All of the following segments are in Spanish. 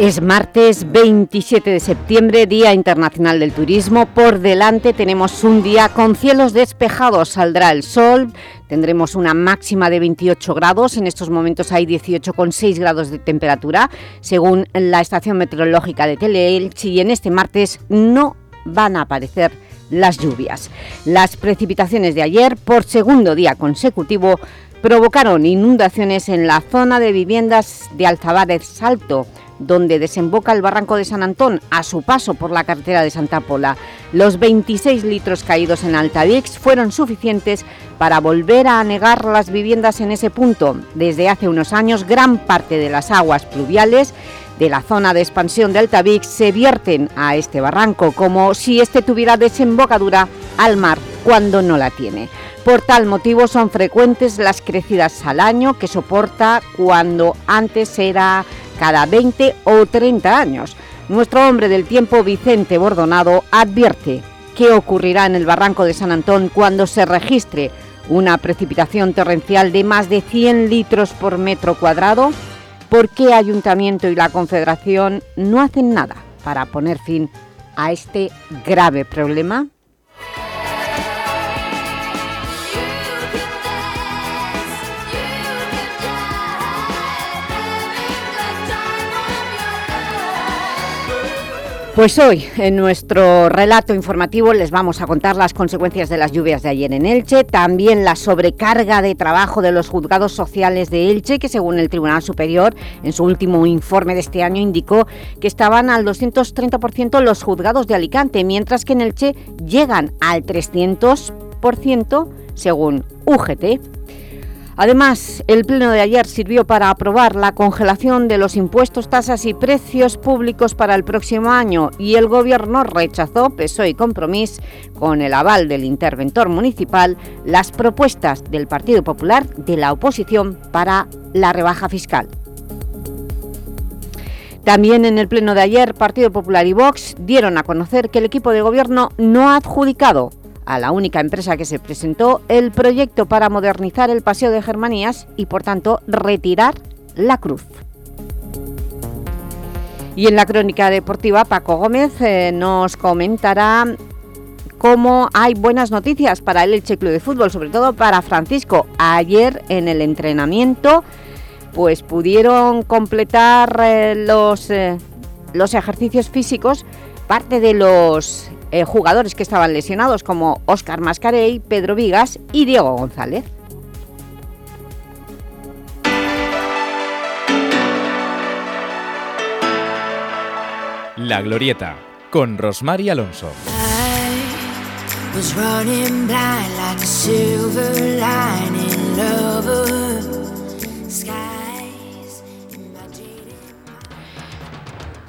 Es martes 27 de septiembre, Día Internacional del Turismo. Por delante tenemos un día con cielos despejados, saldrá el sol, tendremos una máxima de 28 grados, en estos momentos hay 18,6 grados de temperatura, según la estación meteorológica de Teleelch, y en este martes no van a aparecer las lluvias. Las precipitaciones de ayer, por segundo día consecutivo, provocaron inundaciones en la zona de viviendas de Alzabares Salto, donde desemboca el barranco de San Antón a su paso por la carretera de Santa Pola. Los 26 litros caídos en Altavix fueron suficientes para volver a anegar las viviendas en ese punto. Desde hace unos años, gran parte de las aguas pluviales de la zona de expansión de Altavix se vierten a este barranco, como si este tuviera desembocadura al mar cuando no la tiene. Por tal motivo son frecuentes las crecidas al año que soporta cuando antes era cada 20 o 30 años. Nuestro hombre del tiempo, Vicente Bordonado, advierte qué ocurrirá en el barranco de San Antón cuando se registre una precipitación torrencial de más de 100 litros por metro cuadrado. ¿Por qué Ayuntamiento y la Confederación no hacen nada para poner fin a este grave problema? Pues hoy, en nuestro relato informativo, les vamos a contar las consecuencias de las lluvias de ayer en Elche, también la sobrecarga de trabajo de los juzgados sociales de Elche, que según el Tribunal Superior, en su último informe de este año, indicó que estaban al 230% los juzgados de Alicante, mientras que en Elche llegan al 300% según UGT. Además, el pleno de ayer sirvió para aprobar la congelación de los impuestos, tasas y precios públicos para el próximo año y el Gobierno rechazó, PSOE y Compromís, con el aval del interventor municipal, las propuestas del Partido Popular de la oposición para la rebaja fiscal. También en el pleno de ayer, Partido Popular y Vox dieron a conocer que el equipo de gobierno no ha adjudicado a la única empresa que se presentó el proyecto para modernizar el Paseo de Germanías y, por tanto, retirar la cruz. Y en la crónica deportiva, Paco Gómez eh, nos comentará cómo hay buenas noticias para el Elche Club de Fútbol, sobre todo para Francisco. Ayer en el entrenamiento pues pudieron completar eh, los, eh, los ejercicios físicos parte de los eh, jugadores que estaban lesionados como Óscar Mascarey, Pedro Vigas y Diego González. La Glorieta, con Rosmar Alonso.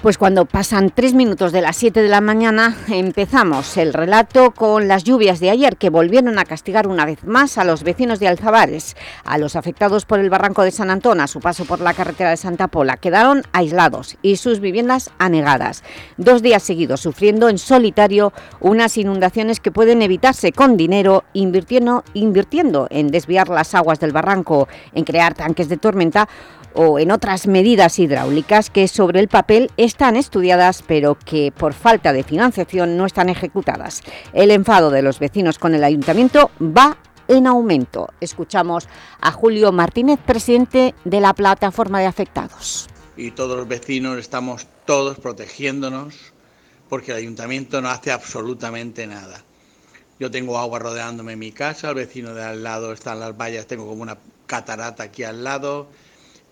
Pues cuando pasan tres minutos de las 7 de la mañana empezamos el relato con las lluvias de ayer que volvieron a castigar una vez más a los vecinos de Alzabares, a los afectados por el barranco de San Antón a su paso por la carretera de Santa Pola. Quedaron aislados y sus viviendas anegadas. Dos días seguidos sufriendo en solitario unas inundaciones que pueden evitarse con dinero invirtiendo, invirtiendo en desviar las aguas del barranco, en crear tanques de tormenta o en otras medidas hidráulicas que sobre el papel están estudiadas pero que por falta de financiación no están ejecutadas. El enfado de los vecinos con el Ayuntamiento va en aumento. Escuchamos a Julio Martínez, presidente de la Plataforma de Afectados. Y todos los vecinos estamos todos protegiéndonos porque el Ayuntamiento no hace absolutamente nada. Yo tengo agua rodeándome en mi casa, el vecino de al lado está en las vallas, tengo como una catarata aquí al lado,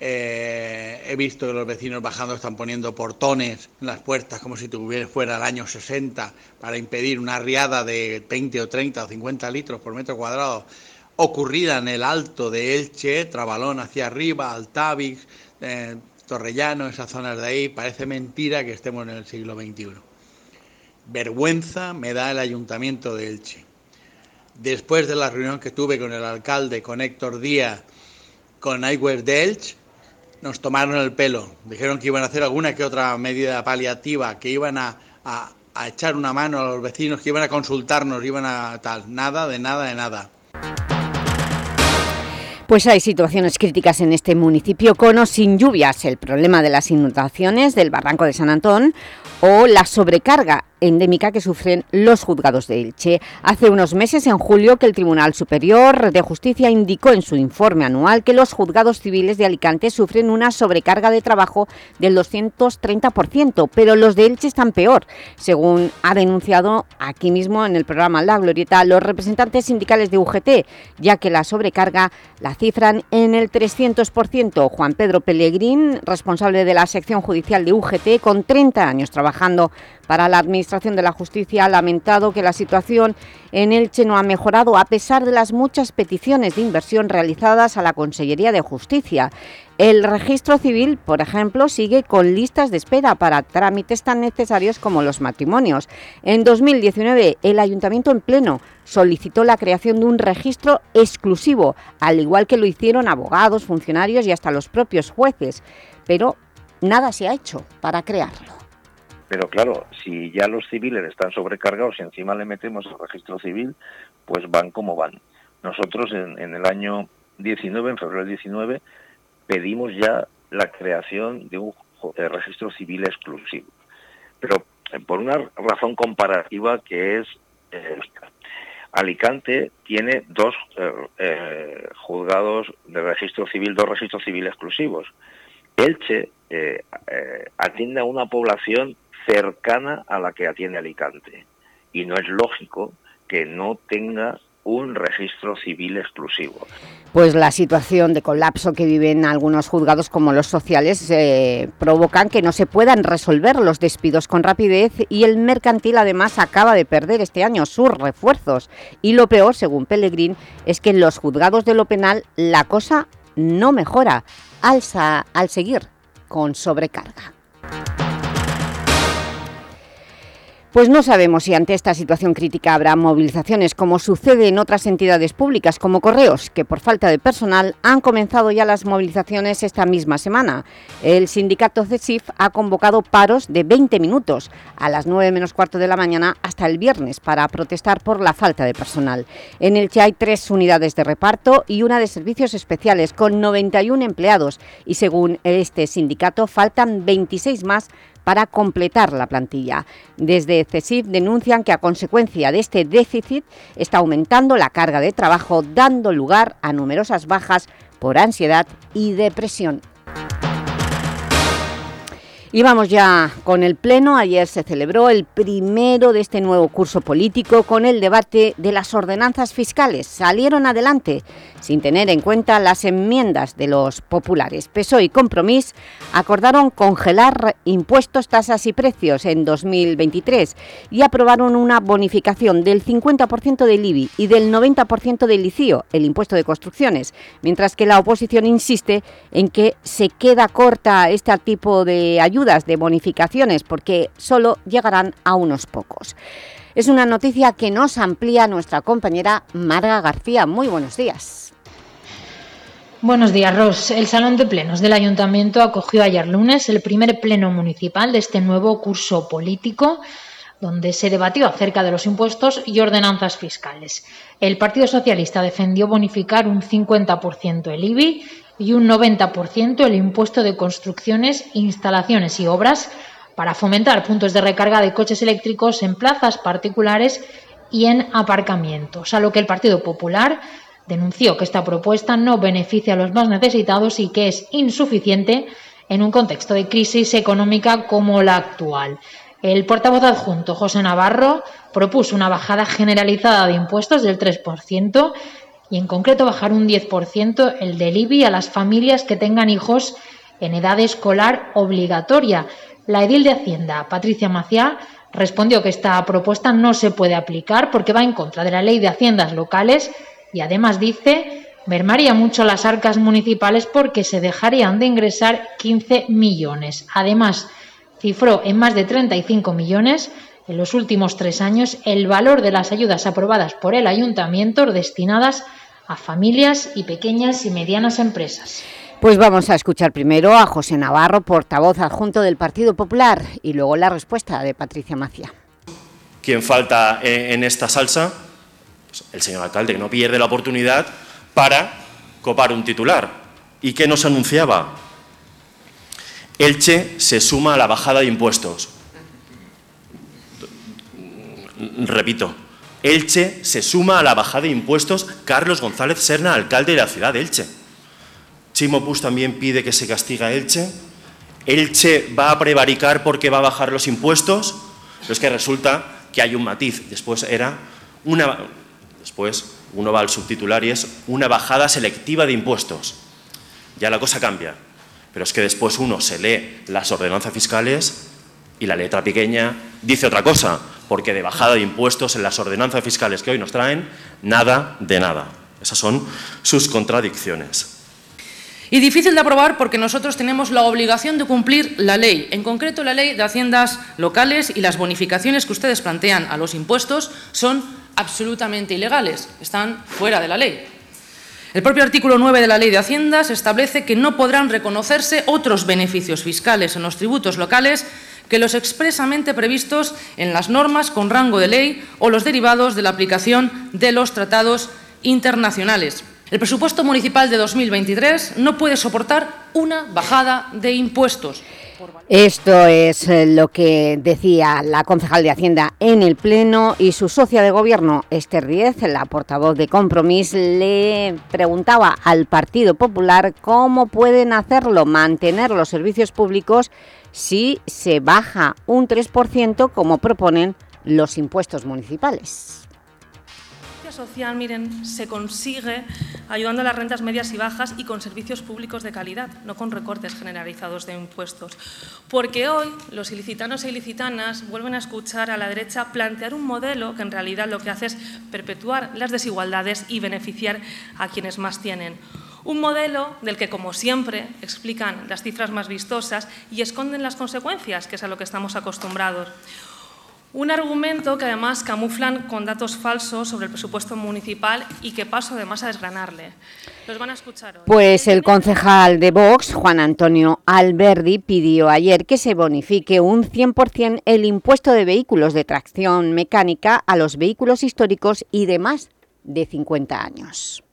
eh, he visto que los vecinos bajando están poniendo portones en las puertas como si tuviera fuera el año 60 para impedir una riada de 20 o 30 o 50 litros por metro cuadrado ocurrida en el alto de Elche, Trabalón hacia arriba, Altavix, eh, Torrellano, esas zonas de ahí. Parece mentira que estemos en el siglo XXI. Vergüenza me da el ayuntamiento de Elche. después de la reunión que tuve con el alcalde, con Héctor Díaz, con Aigüer Delch, nos tomaron el pelo. Dijeron que iban a hacer alguna que otra medida paliativa, que iban a, a echar una mano a los vecinos, que iban a consultarnos, iban a tal. Nada, de nada, de nada. Pues hay situaciones críticas en este municipio con o sin lluvias, el problema de las inundaciones del barranco de San Antón o la sobrecarga endémica que sufren los juzgados de Elche. Hace unos meses, en julio, que el Tribunal Superior de Justicia indicó en su informe anual que los juzgados civiles de Alicante sufren una sobrecarga de trabajo del 230%, pero los de Elche están peor, según ha denunciado aquí mismo en el programa La Glorieta los representantes sindicales de UGT, ya que la sobrecarga la cifran en el 300%. Juan Pedro Pellegrín, responsable de la sección judicial de UGT, con 30 años trabajando para la Administración de la Justicia ha lamentado que la situación en Elche no ha mejorado a pesar de las muchas peticiones de inversión realizadas a la Consellería de Justicia. El registro civil, por ejemplo, sigue con listas de espera para trámites tan necesarios como los matrimonios. En 2019, el Ayuntamiento en pleno solicitó la creación de un registro exclusivo, al igual que lo hicieron abogados, funcionarios y hasta los propios jueces, pero nada se ha hecho para crearlo. Pero claro, si ya los civiles están sobrecargados y encima le metemos el registro civil, pues van como van. Nosotros en, el año 19, en febrero del 19, pedimos ya la creación de un registro civil exclusivo. Pero eh, por una razón comparativa que es eh, Alicante tiene dos eh, juzgados de registro civil, dos registros civiles exclusivos. Elche atiende a una población cercana a la que atiende Alicante. Y no es lógico que no tenga un registro civil exclusivo. Pues la situación de colapso que viven algunos juzgados como los sociales eh, provocan que no se puedan resolver los despidos con rapidez y el mercantil además acaba de perder este año sus refuerzos. Y lo peor, según Pellegrín, es que en los juzgados de lo penal la cosa no mejora alza al seguir con sobrecarga. Pues no sabemos si ante esta situación crítica habrá movilizaciones, como sucede en otras entidades públicas, como Correos, que por falta de personal han comenzado ya las movilizaciones esta misma semana. El sindicato CESIF ha convocado paros de 20 minutos, a las 9 menos cuarto de la mañana hasta el viernes, para protestar por la falta de personal. En el que hay tres unidades de reparto y una de servicios especiales, con 91 empleados, y según este sindicato faltan 26 más para completar la plantilla. Desde CESIF denuncian que a consecuencia de este déficit está aumentando la carga de trabajo, dando lugar a numerosas bajas por ansiedad y depresión. Y vamos ya con el Pleno. Ayer se celebró el primero de este nuevo curso político con el debate de las ordenanzas fiscales. Salieron adelante sin tener en cuenta las enmiendas de los populares. PSOE y Compromís acordaron congelar impuestos, tasas y precios en 2023 y aprobaron una bonificación del 50% del IBI y del 90% del ICIO, el impuesto de construcciones, mientras que la oposición insiste en que se queda corta este tipo de de bonificaciones, porque solo llegarán a unos pocos. Es una noticia que nos amplía nuestra compañera Marga García. Muy buenos días. Buenos días, Ros. El Salón de Plenos del Ayuntamiento acogió ayer lunes el primer pleno municipal de este nuevo curso político, donde se debatió acerca de los impuestos y ordenanzas fiscales. El Partido Socialista defendió bonificar un 50% el IBI y un 90% el impuesto de construcciones, instalaciones y obras para fomentar puntos de recarga de coches eléctricos en plazas particulares y en aparcamientos, a lo que el Partido Popular denunció que esta propuesta no beneficia a los más necesitados y que es insuficiente en un contexto de crisis económica como la actual. El portavoz adjunto José Navarro propuso una bajada generalizada de impuestos del 3% y en concreto bajar un 10% el del IBI a las familias que tengan hijos en edad escolar obligatoria. La edil de Hacienda, Patricia Maciá, respondió que esta propuesta no se puede aplicar porque va en contra de la ley de haciendas locales y además dice mermaría mucho las arcas municipales porque se dejarían de ingresar 15 millones. Además, cifró en más de 35 millones en los últimos tres años el valor de las ayudas aprobadas por el ayuntamiento destinadas a familias y pequeñas y medianas empresas. Pues vamos a escuchar primero a José Navarro, portavoz adjunto del Partido Popular, y luego la respuesta de Patricia Macia. ¿Quién falta en esta salsa? Pues el señor alcalde, que no pierde la oportunidad para copar un titular. ¿Y qué nos anunciaba? Elche se suma a la bajada de impuestos. Repito, Elche se suma a la bajada de impuestos Carlos González Serna, alcalde de la ciudad de Elche. Chimo Pus también pide que se castiga a Elche. Elche va a prevaricar porque va a bajar los impuestos. Pero es que resulta que hay un matiz. Después era una. Después uno va al subtitular y es una bajada selectiva de impuestos. Ya la cosa cambia. Pero es que después uno se lee las ordenanzas fiscales y la letra pequeña dice otra cosa, porque de bajada de impuestos en las ordenanzas fiscales que hoy nos traen, nada de nada. Esas son sus contradicciones. Y difícil de aprobar porque nosotros tenemos la obligación de cumplir la ley, en concreto la ley de haciendas locales y las bonificaciones que ustedes plantean a los impuestos son absolutamente ilegales, están fuera de la ley. El propio artículo 9 de la Ley de Haciendas establece que no podrán reconocerse otros beneficios fiscales en los tributos locales que los expresamente previstos en las normas con rango de ley o los derivados de la aplicación de los tratados internacionales. El presupuesto municipal de 2023 no puede soportar una bajada de impuestos. Esto es eh, lo que decía la concejal de Hacienda en el Pleno y su socia de Gobierno, Esther Díez, la portavoz de Compromís, le preguntaba al Partido Popular cómo pueden hacerlo, mantener los servicios públicos si se baja un 3% como proponen los impuestos municipales social, miren, se consigue ayudando a las rentas medias y bajas y con servicios públicos de calidad, no con recortes generalizados de impuestos. Porque hoy los ilicitanos e ilicitanas vuelven a escuchar a la derecha plantear un modelo que en realidad lo que hace es perpetuar las desigualdades y beneficiar a quienes más tienen. Un modelo del que, como siempre, explican las cifras más vistosas y esconden las consecuencias, que es a lo que estamos acostumbrados. Un argumento que además camuflan con datos falsos sobre el presupuesto municipal y que paso además a desgranarle. Los van a escuchar. Pues el concejal de Vox, Juan Antonio Alberdi, pidió ayer que se bonifique un 100% el impuesto de vehículos de tracción mecánica a los vehículos históricos y de más de 50 años.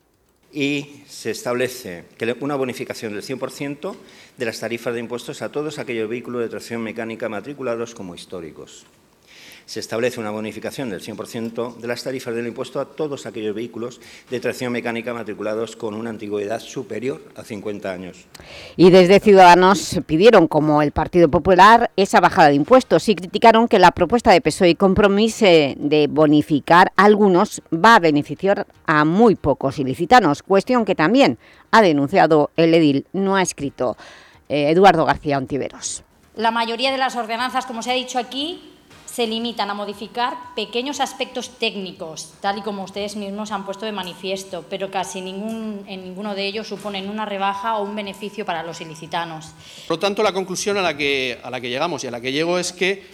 Y se establece una bonificación del 100% de las tarifas de impuestos a todos aquellos vehículos de tracción mecánica matriculados como históricos se establece una bonificación del 100% de las tarifas del impuesto a todos aquellos vehículos de tracción mecánica matriculados con una antigüedad superior a 50 años. Y desde Ciudadanos pidieron, como el Partido Popular, esa bajada de impuestos y criticaron que la propuesta de PSOE y Compromiso de bonificar a algunos va a beneficiar a muy pocos ilicitanos, cuestión que también ha denunciado el edil, no ha escrito eh, Eduardo García Ontiveros. La mayoría de las ordenanzas, como se ha dicho aquí, se limitan a modificar pequeños aspectos técnicos, tal y como ustedes mismos han puesto de manifiesto, pero casi ningún, en ninguno de ellos suponen una rebaja o un beneficio para los ilicitanos. Por lo tanto, la conclusión a la que, a la que llegamos y a la que llego es que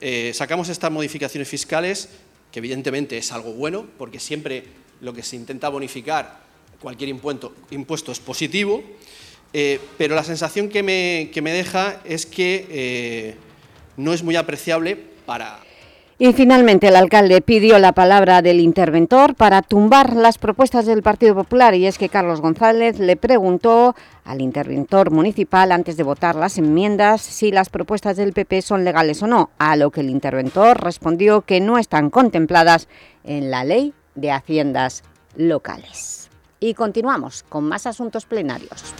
eh, sacamos estas modificaciones fiscales, que evidentemente es algo bueno, porque siempre lo que se intenta bonificar cualquier impuesto, impuesto es positivo, eh, pero la sensación que me, que me, deja es que eh, no es muy apreciable y finalmente el alcalde pidió la palabra del interventor para tumbar las propuestas del Partido Popular y es que Carlos González le preguntó al interventor municipal antes de votar las enmiendas si las propuestas del PP son legales o no, a lo que el interventor respondió que no están contempladas en la Ley de Haciendas Locales. Y continuamos con más asuntos plenarios.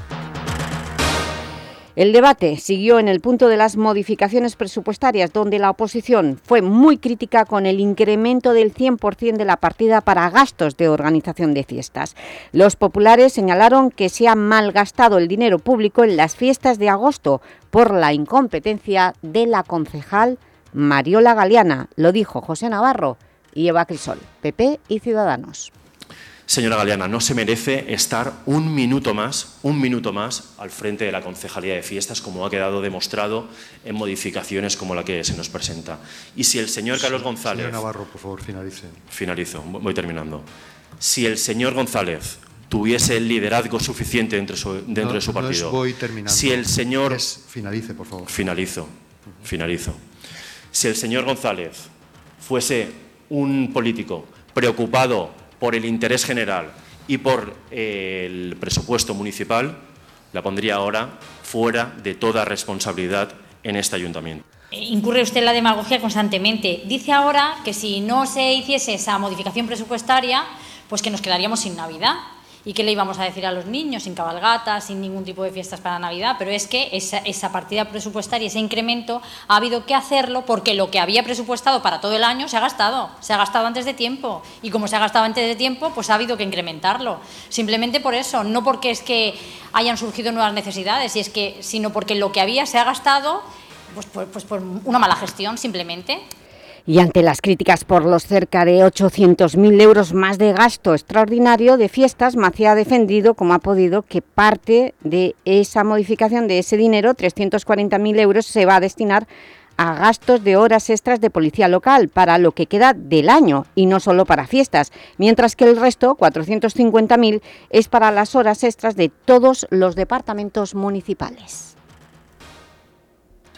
El debate siguió en el punto de las modificaciones presupuestarias, donde la oposición fue muy crítica con el incremento del 100% de la partida para gastos de organización de fiestas. Los populares señalaron que se ha malgastado el dinero público en las fiestas de agosto por la incompetencia de la concejal Mariola Galeana. Lo dijo José Navarro y Eva Crisol, PP y Ciudadanos. Señora Galeana, no se merece estar un minuto más, un minuto más al frente de la Concejalía de Fiestas, como ha quedado demostrado en modificaciones como la que se nos presenta. Y si el señor Carlos González... Señor Navarro, por favor, finalice. Finalizo, voy terminando. Si el señor González tuviese el liderazgo suficiente dentro, dentro de su partido... voy terminando. Si el señor... finalice, por favor. Finalizo, finalizo. Si el señor González fuese un político preocupado por el interés general y por eh, el presupuesto municipal, la pondría ahora fuera de toda responsabilidad en este ayuntamiento. Incurre usted en la demagogia constantemente. Dice ahora que si no se hiciese esa modificación presupuestaria, pues que nos quedaríamos sin Navidad. ¿Y qué le íbamos a decir a los niños? Sin cabalgatas, sin ningún tipo de fiestas para Navidad. Pero es que esa, esa, partida presupuestaria, ese incremento, ha habido que hacerlo porque lo que había presupuestado para todo el año se ha gastado. Se ha gastado antes de tiempo. Y como se ha gastado antes de tiempo, pues ha habido que incrementarlo. Simplemente por eso, no porque es que hayan surgido nuevas necesidades, sino porque lo que había se ha gastado pues, pues, pues por una mala gestión, simplemente. Y ante las críticas por los cerca de 800.000 euros más de gasto extraordinario de fiestas, Macía ha defendido, como ha podido, que parte de esa modificación de ese dinero, 340.000 euros, se va a destinar a gastos de horas extras de policía local para lo que queda del año y no solo para fiestas, mientras que el resto, 450.000, es para las horas extras de todos los departamentos municipales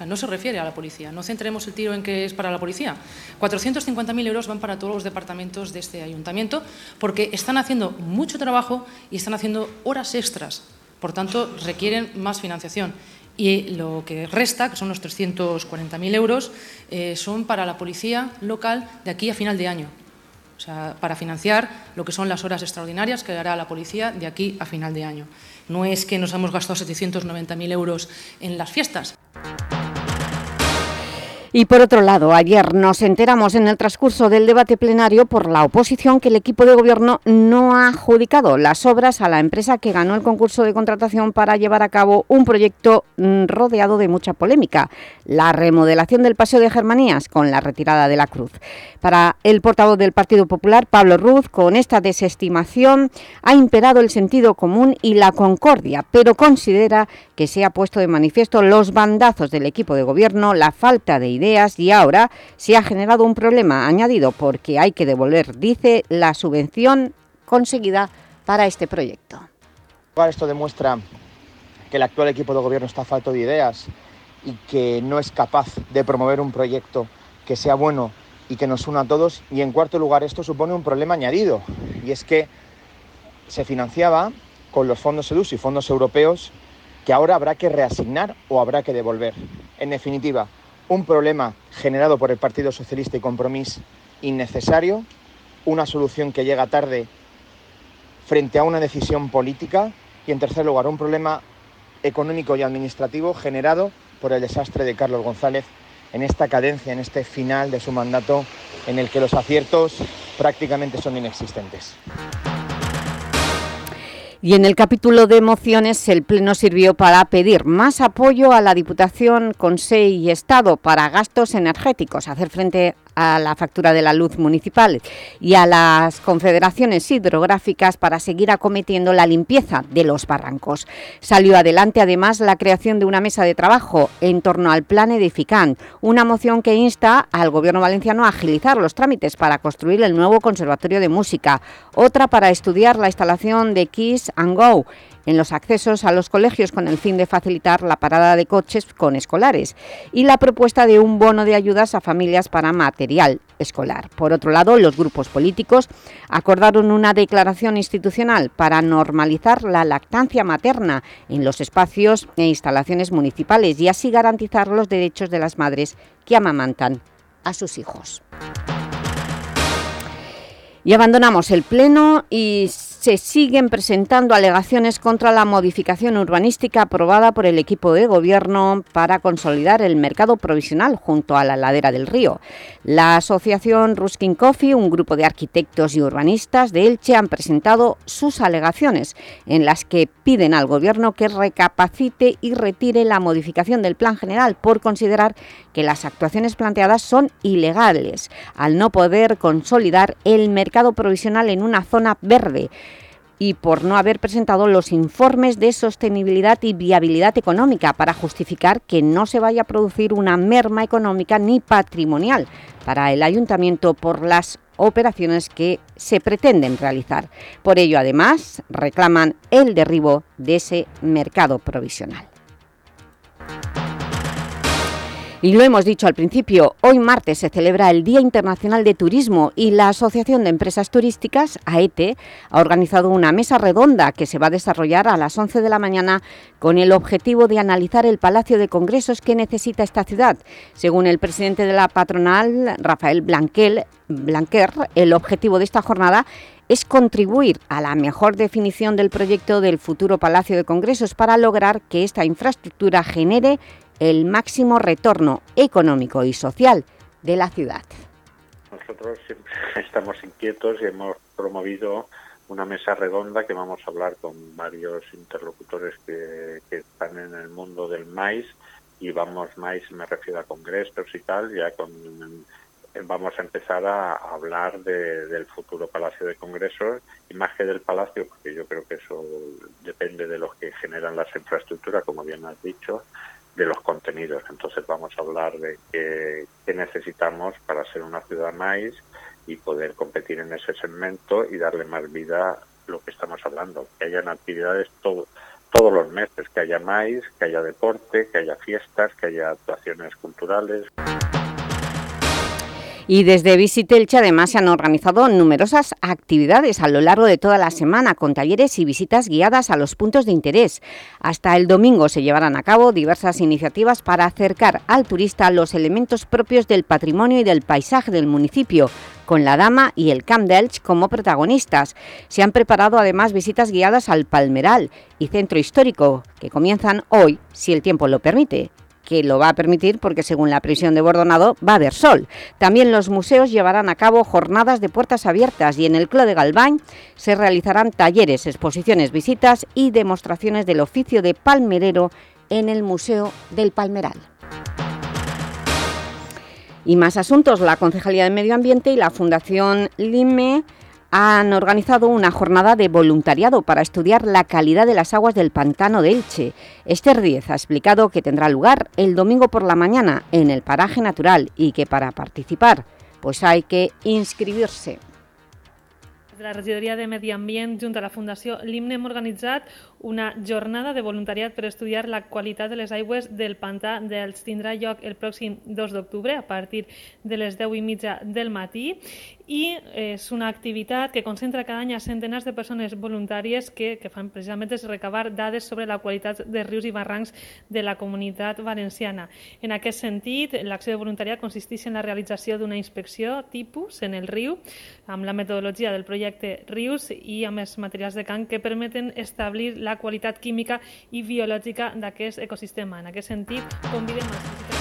no se refiere a la policía, no centremos el tiro en que es para la policía. 450.000 euros van para todos los departamentos de este ayuntamiento porque están haciendo mucho trabajo y están haciendo horas extras, por tanto requieren más financiación. Y lo que resta, que son los 340.000 euros, eh, son para la policía local de aquí a final de año. O sea, para financiar lo que son las horas extraordinarias que dará la policía de aquí a final de año. No es que nos hemos gastado 790.000 euros en las fiestas. Y por otro lado, ayer nos enteramos en el transcurso del debate plenario por la oposición que el equipo de gobierno no ha adjudicado las obras a la empresa que ganó el concurso de contratación para llevar a cabo un proyecto mm, rodeado de mucha polémica, la remodelación del Paseo de Germanías con la retirada de la cruz. Para el portavoz del Partido Popular, Pablo Ruz, con esta desestimación ha imperado el sentido común y la concordia, pero considera que se ha puesto de manifiesto los bandazos del equipo de gobierno, la falta de y ahora se ha generado un problema añadido porque hay que devolver, dice, la subvención conseguida para este proyecto. Esto demuestra que el actual equipo de gobierno está falto de ideas y que no es capaz de promover un proyecto que sea bueno y que nos una a todos. Y en cuarto lugar, esto supone un problema añadido, y es que se financiaba con los fondos EDUS y fondos europeos que ahora habrá que reasignar o habrá que devolver. En definitiva, un problema generado por el Partido Socialista y Compromís innecesario, una solución que llega tarde frente a una decisión política y, en tercer lugar, un problema económico y administrativo generado por el desastre de Carlos González en esta cadencia, en este final de su mandato en el que los aciertos prácticamente son inexistentes. Y en el capítulo de mociones, el Pleno sirvió para pedir más apoyo a la Diputación, Consejo y Estado para gastos energéticos, hacer frente a la factura de la luz municipal y a las confederaciones hidrográficas para seguir acometiendo la limpieza de los barrancos. Salió adelante además la creación de una mesa de trabajo en torno al plan edificante, una moción que insta al Gobierno valenciano a agilizar los trámites para construir el nuevo Conservatorio de Música, otra para estudiar la instalación de Kiss and Go en los accesos a los colegios con el fin de facilitar la parada de coches con escolares y la propuesta de un bono de ayudas a familias para material escolar. Por otro lado, los grupos políticos acordaron una declaración institucional para normalizar la lactancia materna en los espacios e instalaciones municipales y así garantizar los derechos de las madres que amamantan a sus hijos. Y abandonamos el Pleno y se siguen presentando alegaciones contra la modificación urbanística aprobada por el equipo de gobierno para consolidar el mercado provisional junto a la ladera del río. La asociación Ruskin Coffee, un grupo de arquitectos y urbanistas de Elche, han presentado sus alegaciones en las que piden al gobierno que recapacite y retire la modificación del plan general por considerar que las actuaciones planteadas son ilegales al no poder consolidar el mercado provisional en una zona verde y por no haber presentado los informes de sostenibilidad y viabilidad económica para justificar que no se vaya a producir una merma económica ni patrimonial para el Ayuntamiento por las operaciones que se pretenden realizar. Por ello, además, reclaman el derribo de ese mercado provisional. Y lo hemos dicho al principio, hoy martes se celebra el Día Internacional de Turismo y la Asociación de Empresas Turísticas, AETE, ha organizado una mesa redonda que se va a desarrollar a las 11 de la mañana con el objetivo de analizar el Palacio de Congresos que necesita esta ciudad. Según el presidente de la patronal, Rafael Blanquer, el objetivo de esta jornada es contribuir a la mejor definición del proyecto del futuro Palacio de Congresos para lograr que esta infraestructura genere el máximo retorno económico y social de la ciudad. Nosotros estamos inquietos y hemos promovido una mesa redonda que vamos a hablar con varios interlocutores que, están en el mundo del maíz y vamos maíz me refiero a congresos y tal, ya con vamos a empezar a hablar del futuro Palacio de Congresos y más que del Palacio, porque yo creo que eso depende de los que generan las infraestructuras, como bien has dicho, de los contenidos. Entonces vamos a hablar de qué, necesitamos para ser una ciudad más y poder competir en ese segmento y darle más vida lo que estamos hablando, que hayan actividades todo, todos los meses, que haya maíz, que haya deporte, que haya fiestas, que haya actuaciones culturales. Y desde Visitelche además se han organizado numerosas actividades a lo largo de toda la semana con talleres y visitas guiadas a los puntos de interés. Hasta el domingo se llevarán a cabo diversas iniciativas para acercar al turista los elementos propios del patrimonio y del paisaje del municipio, con la Dama y el Camp Delch como protagonistas. Se han preparado además visitas guiadas al Palmeral y Centro Histórico, que comienzan hoy, si el tiempo lo permite que lo va a permitir porque según la prisión de Bordonado va a haber sol. También los museos llevarán a cabo jornadas de puertas abiertas y en el Clo de Galván se realizarán talleres, exposiciones, visitas y demostraciones del oficio de palmerero en el Museo del Palmeral. Y más asuntos, la Concejalía de Medio Ambiente y la Fundación LIME han organizado una jornada de voluntariado para estudiar la calidad de las aguas del pantano de Elche. Esther Díez ha explicado que tendrá lugar el domingo por la mañana en el paraje natural y que para participar pues hay que inscribirse. La Regidoria de Medi Ambient, junto a la Fundació l'IMNE, hem una jornada de voluntariat per estudiar la qualitat de les aigües del pantà dels tindrà lloc el pròxim 2 d'octubre a partir de les 10 i mitja del matí i és una activitat que concentra cada any a centenars de persones voluntàries que, que fan precisament és recabar dades sobre la qualitat de rius i barrancs de la comunitat valenciana. En aquest sentit, l'acció de voluntariat consisteix en la realització d'una inspecció tipus en el riu amb la metodologia del projecte Rius i amb els materials de camp que permeten establir la qualitat química i biològica d'aquest ecosistema. En aquest sentit, convidem visitants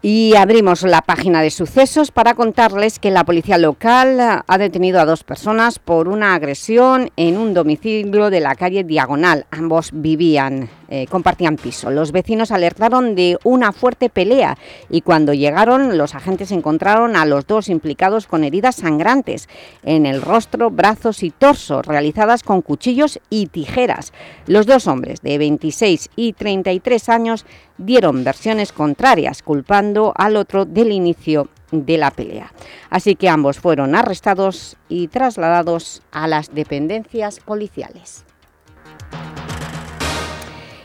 Y abrimos la página de sucesos para contarles que la policía local ha detenido a dos personas por una agresión en un domicilio de la calle Diagonal. Ambos vivían, eh, compartían piso. Los vecinos alertaron de una fuerte pelea y cuando llegaron los agentes encontraron a los dos implicados con heridas sangrantes en el rostro, brazos y torso realizadas con cuchillos y tijeras. Los dos hombres de 26 y 33 años dieron versiones contrarias, culpando al otro del inicio de la pelea. Así que ambos fueron arrestados y trasladados a las dependencias policiales.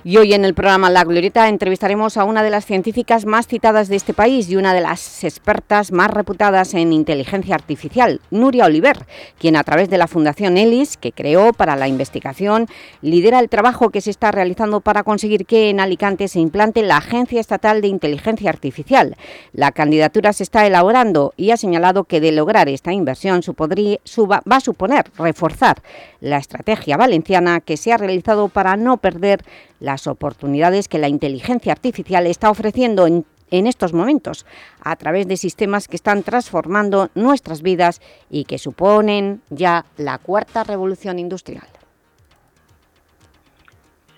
Y hoy en el programa La Glorieta entrevistaremos a una de las científicas más citadas de este país y una de las expertas más reputadas en inteligencia artificial, Nuria Oliver, quien a través de la Fundación ELIS, que creó para la investigación, lidera el trabajo que se está realizando para conseguir que en Alicante se implante la Agencia Estatal de Inteligencia Artificial. La candidatura se está elaborando y ha señalado que de lograr esta inversión va a suponer reforzar la estrategia valenciana que se ha realizado para no perder las oportunidades que la inteligencia artificial está ofreciendo en, estos momentos a través de sistemas que están transformando nuestras vidas y que suponen ya la cuarta revolución industrial.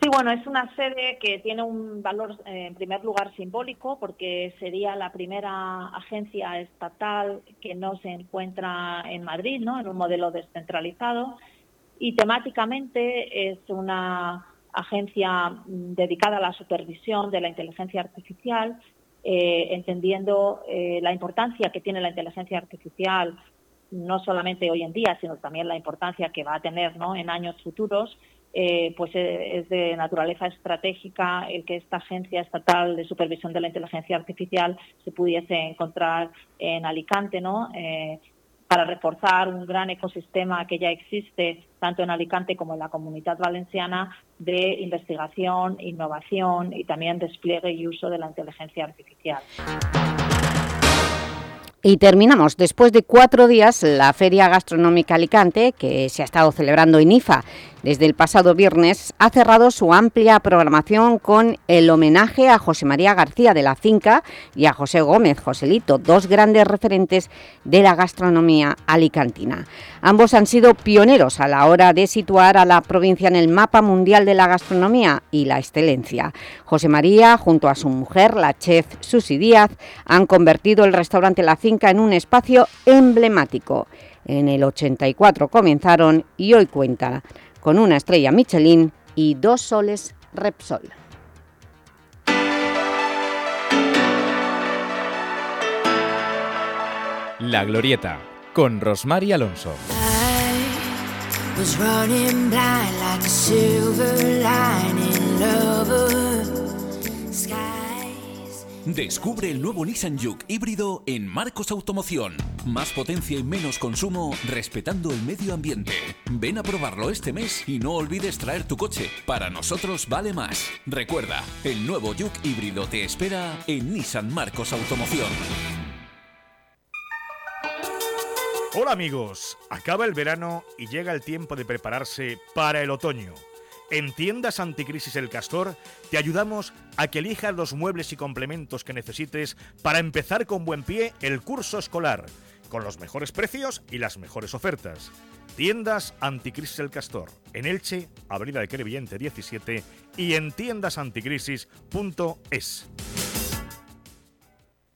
Sí, bueno, es una sede que tiene un valor, eh, en primer lugar, simbólico, porque sería la primera agencia estatal que no se encuentra en Madrid, ¿no? en un modelo descentralizado, y temáticamente es una agencia mm, dedicada a la supervisión de la inteligencia artificial, eh, entendiendo eh, la importancia que tiene la inteligencia artificial no solamente hoy en día, sino también la importancia que va a tener ¿no? en años futuros, eh, pues es de naturaleza estratégica el que esta agencia estatal de supervisión de la inteligencia artificial se pudiese encontrar en Alicante, ¿no? Para reforzar un gran ecosistema que ya existe tanto en Alicante como en la comunidad valenciana de investigación, innovación y también despliegue y uso de la inteligencia artificial. Y terminamos. Después de cuatro días, la Feria Gastronómica Alicante, que se ha estado celebrando en IFA desde el pasado viernes, ha cerrado su amplia programación con el homenaje a José María García de la Finca y a José Gómez Joselito, dos grandes referentes de la gastronomía alicantina. Ambos han sido pioneros a la hora de situar a la provincia en el mapa mundial de la gastronomía y la excelencia. José María, junto a su mujer, la chef Susi Díaz, han convertido el restaurante La Finca en un espacio emblemático. En el 84 comenzaron y hoy cuentan con una estrella Michelin y dos soles Repsol. La Glorieta, con Rosmar Alonso. Descubre el nuevo Nissan Juke híbrido en Marcos Automoción. Más potencia y menos consumo respetando el medio ambiente. Ven a probarlo este mes y no olvides traer tu coche. Para nosotros vale más. Recuerda, el nuevo Juke híbrido te espera en Nissan Marcos Automoción. Hola amigos, acaba el verano y llega el tiempo de prepararse para el otoño. En Tiendas Anticrisis El Castor te ayudamos a que elijas los muebles y complementos que necesites para empezar con buen pie el curso escolar, con los mejores precios y las mejores ofertas. Tiendas Anticrisis El Castor, en Elche, Avenida de Crevillente 17 y en tiendasanticrisis.es.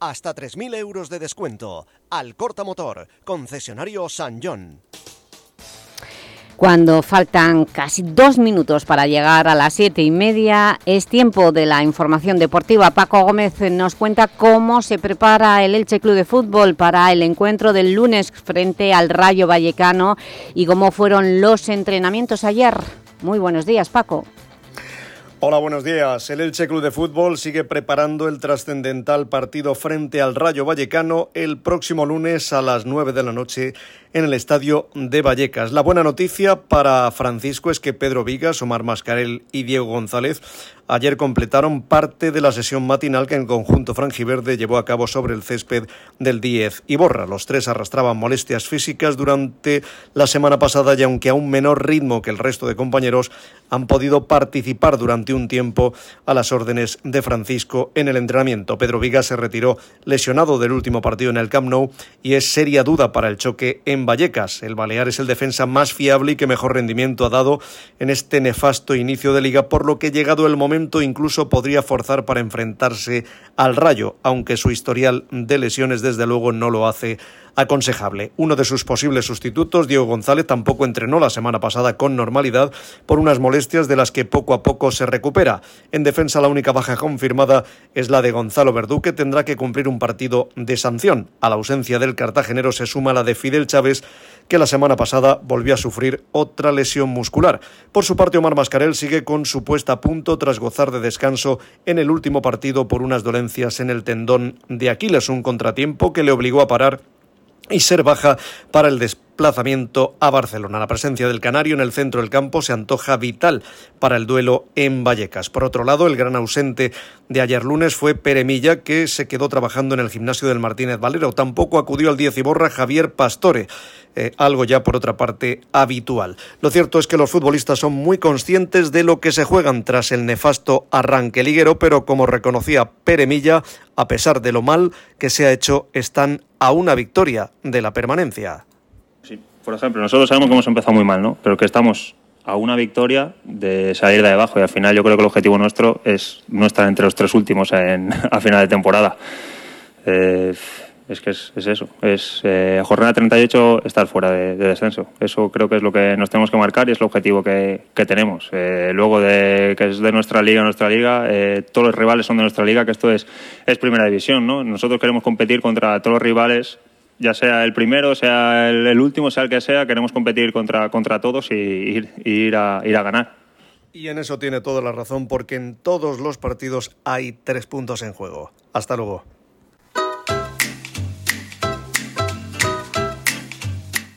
hasta 3.000 euros de descuento. Al Corta Motor, concesionario San John. Cuando faltan casi dos minutos para llegar a las siete y media, es tiempo de la información deportiva. Paco Gómez nos cuenta cómo se prepara el Elche Club de Fútbol para el encuentro del lunes frente al Rayo Vallecano y cómo fueron los entrenamientos ayer. Muy buenos días, Paco. Hola, buenos días. El Elche Club de Fútbol sigue preparando el trascendental partido frente al Rayo Vallecano el próximo lunes a las 9 de la noche en el estadio de Vallecas. La buena noticia para Francisco es que Pedro Vigas, Omar Mascarel y Diego González ayer completaron parte de la sesión matinal que el conjunto franjiverde llevó a cabo sobre el césped del 10 y Borra. Los tres arrastraban molestias físicas durante la semana pasada y aunque a un menor ritmo que el resto de compañeros han podido participar durante un tiempo a las órdenes de Francisco en el entrenamiento. Pedro Vigas se retiró lesionado del último partido en el Camp Nou y es seria duda para el choque en Vallecas. El Balear es el defensa más fiable y que mejor rendimiento ha dado en este nefasto inicio de liga, por lo que llegado el momento incluso podría forzar para enfrentarse al Rayo, aunque su historial de lesiones desde luego no lo hace aconsejable. Uno de sus posibles sustitutos, Diego González, tampoco entrenó la semana pasada con normalidad por unas molestias de las que poco a poco se recupera. En defensa, la única baja confirmada es la de Gonzalo Verdú, que tendrá que cumplir un partido de sanción. A la ausencia del cartagenero se suma la de Fidel Chávez, que la semana pasada volvió a sufrir otra lesión muscular. Por su parte, Omar Mascarel sigue con su puesta a punto tras gozar de descanso en el último partido por unas dolencias en el tendón de Aquiles, un contratiempo que le obligó a parar y ser baja para el desplazamiento a Barcelona. La presencia del Canario en el centro del campo se antoja vital para el duelo en Vallecas. Por otro lado, el gran ausente de ayer lunes fue Peremilla, que se quedó trabajando en el gimnasio del Martínez Valero. Tampoco acudió al 10 y borra Javier Pastore, eh, algo ya por otra parte habitual. Lo cierto es que los futbolistas son muy conscientes de lo que se juegan tras el nefasto arranque liguero, pero como reconocía Peremilla, a pesar de lo mal que se ha hecho, están a una victoria de la permanencia. Sí, por ejemplo, nosotros sabemos que hemos empezado muy mal, ¿no? Pero que estamos a una victoria de salir de abajo y al final yo creo que el objetivo nuestro es no estar entre los tres últimos a final de temporada. Eh, es que es, eso, es eh, jornada 38 estar fuera de, descenso. Eso creo que es lo que nos tenemos que marcar y es el objetivo que, tenemos. Eh, luego de que es de nuestra liga, nuestra liga, eh, todos los rivales son de nuestra liga, que esto es, primera división. ¿no? Nosotros queremos competir contra todos los rivales, ya sea el primero, sea el, último, sea el que sea, queremos competir contra, contra todos y ir, a, ir a ganar. Y en eso tiene toda la razón, porque en todos los partidos hay tres puntos en juego. Hasta luego.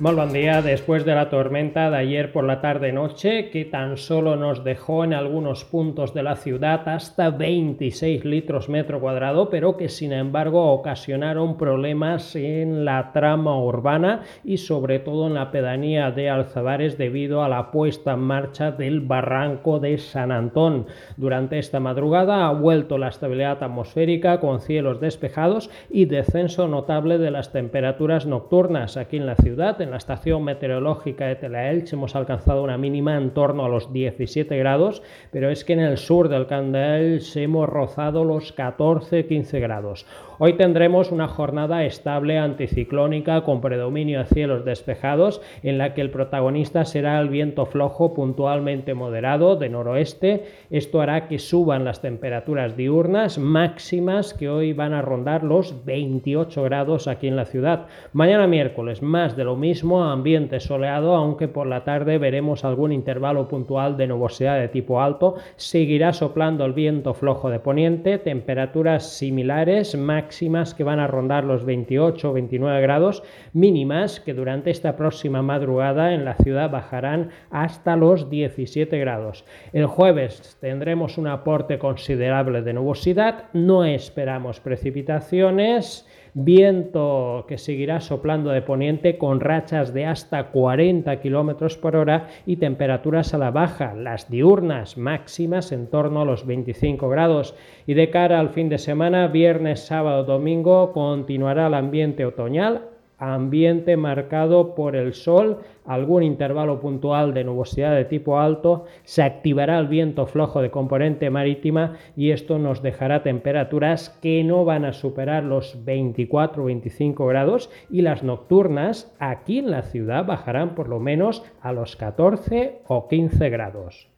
Muy buen día. Después de la tormenta de ayer por la tarde-noche, que tan solo nos dejó en algunos puntos de la ciudad hasta 26 litros metro cuadrado, pero que sin embargo ocasionaron problemas en la trama urbana y sobre todo en la pedanía de Alzabares debido a la puesta en marcha del barranco de San Antón. Durante esta madrugada ha vuelto la estabilidad atmosférica con cielos despejados y descenso notable de las temperaturas nocturnas aquí en la ciudad la estación meteorológica de Telaelch hemos alcanzado una mínima en torno a los 17 grados, pero es que en el sur del Candelch hemos rozado los 14-15 grados. Hoy tendremos una jornada estable anticiclónica con predominio de cielos despejados en la que el protagonista será el viento flojo puntualmente moderado de noroeste. Esto hará que suban las temperaturas diurnas máximas que hoy van a rondar los 28 grados aquí en la ciudad. Mañana miércoles más de lo mismo, ambiente soleado, aunque por la tarde veremos algún intervalo puntual de nubosidad de tipo alto. Seguirá soplando el viento flojo de poniente, temperaturas similares máximas que van a rondar los 28 o 29 grados, mínimas que durante esta próxima madrugada en la ciudad bajarán hasta los 17 grados. El jueves tendremos un aporte considerable de nubosidad, no esperamos precipitaciones viento que seguirá soplando de poniente con rachas de hasta 40 km por hora y temperaturas a la baja, las diurnas máximas en torno a los 25 grados. Y de cara al fin de semana, viernes, sábado, domingo, continuará el ambiente otoñal ambiente marcado por el sol, algún intervalo puntual de nubosidad de tipo alto, se activará el viento flojo de componente marítima y esto nos dejará temperaturas que no van a superar los 24 o 25 grados y las nocturnas aquí en la ciudad bajarán por lo menos a los 14 o 15 grados.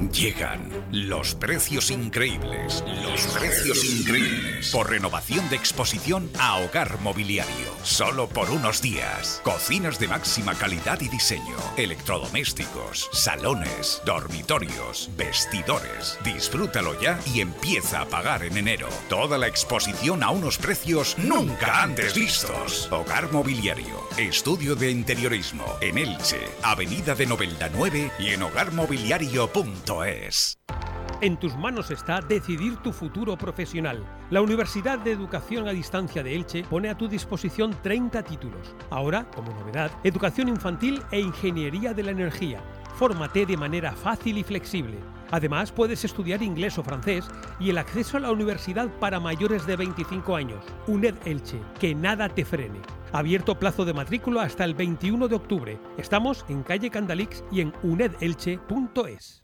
Llegan los precios increíbles, los precios increíbles. Por renovación de exposición a hogar mobiliario. Solo por unos días. Cocinas de máxima calidad y diseño. Electrodomésticos, salones, dormitorios, vestidores. Disfrútalo ya y empieza a pagar en enero. Toda la exposición a unos precios nunca antes vistos. Hogar mobiliario. Estudio de interiorismo. En Elche. Avenida de Novelda 9 y en hogarmobiliario.com En tus manos está decidir tu futuro profesional. La Universidad de Educación a Distancia de Elche pone a tu disposición 30 títulos. Ahora, como novedad, Educación Infantil e Ingeniería de la Energía. Fórmate de manera fácil y flexible. Además, puedes estudiar inglés o francés y el acceso a la universidad para mayores de 25 años. UNED Elche, que nada te frene. Abierto plazo de matrícula hasta el 21 de octubre. Estamos en calle Candalix y en unedelche.es.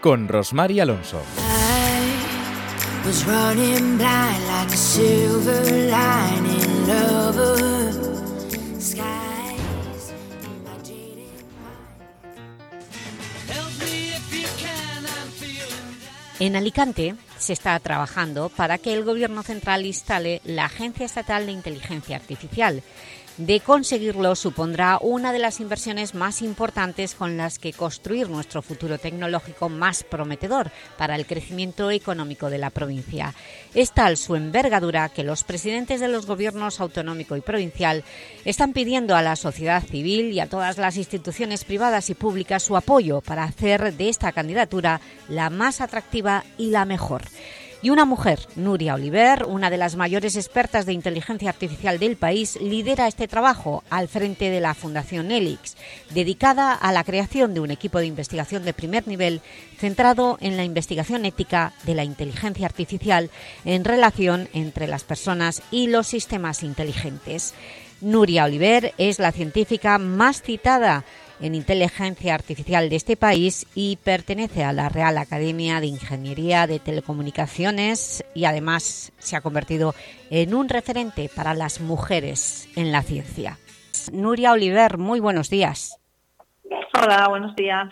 con Rosmar y Alonso. En Alicante se está trabajando para que el Gobierno central instale la Agencia Estatal de Inteligencia Artificial. De conseguirlo supondrá una de las inversiones más importantes con las que construir nuestro futuro tecnológico más prometedor para el crecimiento económico de la provincia. Es tal su envergadura que los presidentes de los gobiernos autonómico y provincial están pidiendo a la sociedad civil y a todas las instituciones privadas y públicas su apoyo para hacer de esta candidatura la más atractiva y la mejor. Y una mujer, Nuria Oliver, una de las mayores expertas de inteligencia artificial del país, lidera este trabajo al frente de la Fundación ELIX, dedicada a la creación de un equipo de investigación de primer nivel centrado en la investigación ética de la inteligencia artificial en relación entre las personas y los sistemas inteligentes. Nuria Oliver es la científica más citada en inteligencia artificial de este país y pertenece a la Real Academia de Ingeniería de Telecomunicaciones y además se ha convertido en un referente para las mujeres en la ciencia. Nuria Oliver, muy buenos días. Hola, buenos días.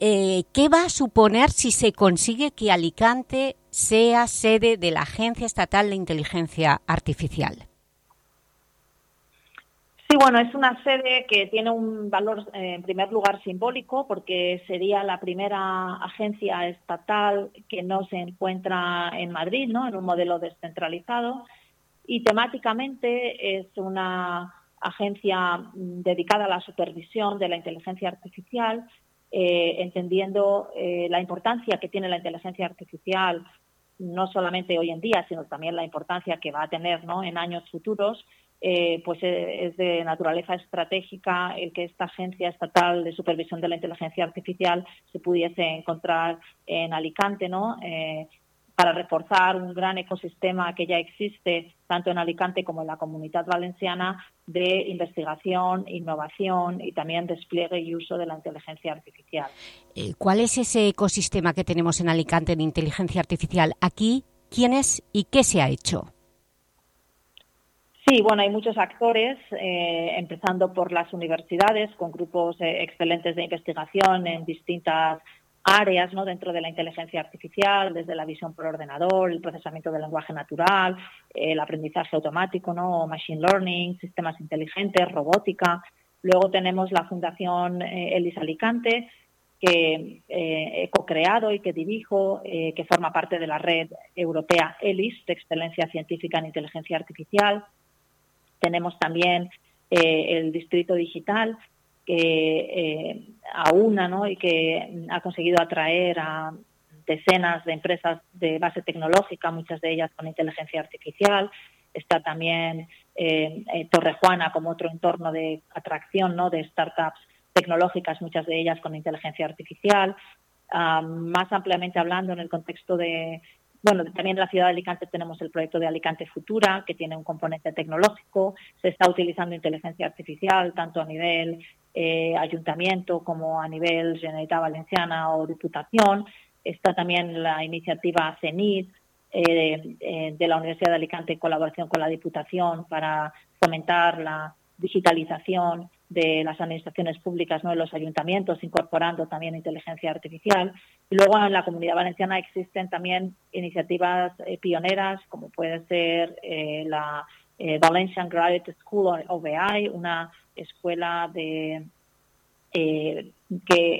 Eh, ¿Qué va a suponer si se consigue que Alicante sea sede de la Agencia Estatal de Inteligencia Artificial? Sí, bueno, es una sede que tiene un valor, eh, en primer lugar, simbólico, porque sería la primera agencia estatal que no se encuentra en Madrid, ¿no? en un modelo descentralizado. Y temáticamente es una agencia mm, dedicada a la supervisión de la inteligencia artificial, eh, entendiendo eh, la importancia que tiene la inteligencia artificial no solamente hoy en día, sino también la importancia que va a tener ¿no? en años futuros eh, pues eh, es de naturaleza estratégica el que esta agencia estatal de supervisión de la inteligencia artificial se pudiese encontrar en Alicante, ¿no? Eh, para reforzar un gran ecosistema que ya existe tanto en Alicante como en la comunidad valenciana de investigación, innovación y también despliegue y uso de la inteligencia artificial. ¿Cuál es ese ecosistema que tenemos en Alicante en inteligencia artificial? Aquí, ¿quién es y qué se ha hecho? Sí, bueno, hay muchos actores, eh, empezando por las universidades, con grupos eh, excelentes de investigación en distintas áreas ¿no? dentro de la inteligencia artificial, desde la visión por ordenador, el procesamiento del lenguaje natural, el aprendizaje automático, ¿no? machine learning, sistemas inteligentes, robótica. Luego tenemos la Fundación eh, Elis Alicante, que he co-creado y que dirijo, que forma parte de la red europea ELIS de excelencia científica en inteligencia artificial Tenemos también eh, el Distrito Digital, que eh, aúna ¿no? y que ha conseguido atraer a decenas de empresas de base tecnológica, muchas de ellas con inteligencia artificial. Está también eh, Torrejuana como otro entorno de atracción ¿no? de startups tecnológicas, muchas de ellas con inteligencia artificial. Ah, más ampliamente hablando, en el contexto de, bueno, también en la ciudad de Alicante tenemos el proyecto de Alicante Futura, que tiene un componente tecnológico. Se está utilizando inteligencia artificial tanto a nivel eh, ayuntamiento como a nivel Generalitat Valenciana o Diputación. Está también la iniciativa CENIT eh, eh, de la Universidad de Alicante en colaboración con la Diputación para fomentar la digitalización de las administraciones públicas, ¿no? en los ayuntamientos, incorporando también inteligencia artificial. Y luego en la comunidad valenciana existen también iniciativas eh, pioneras, como puede ser eh, la eh, Valencian Graduate School OVI, una escuela que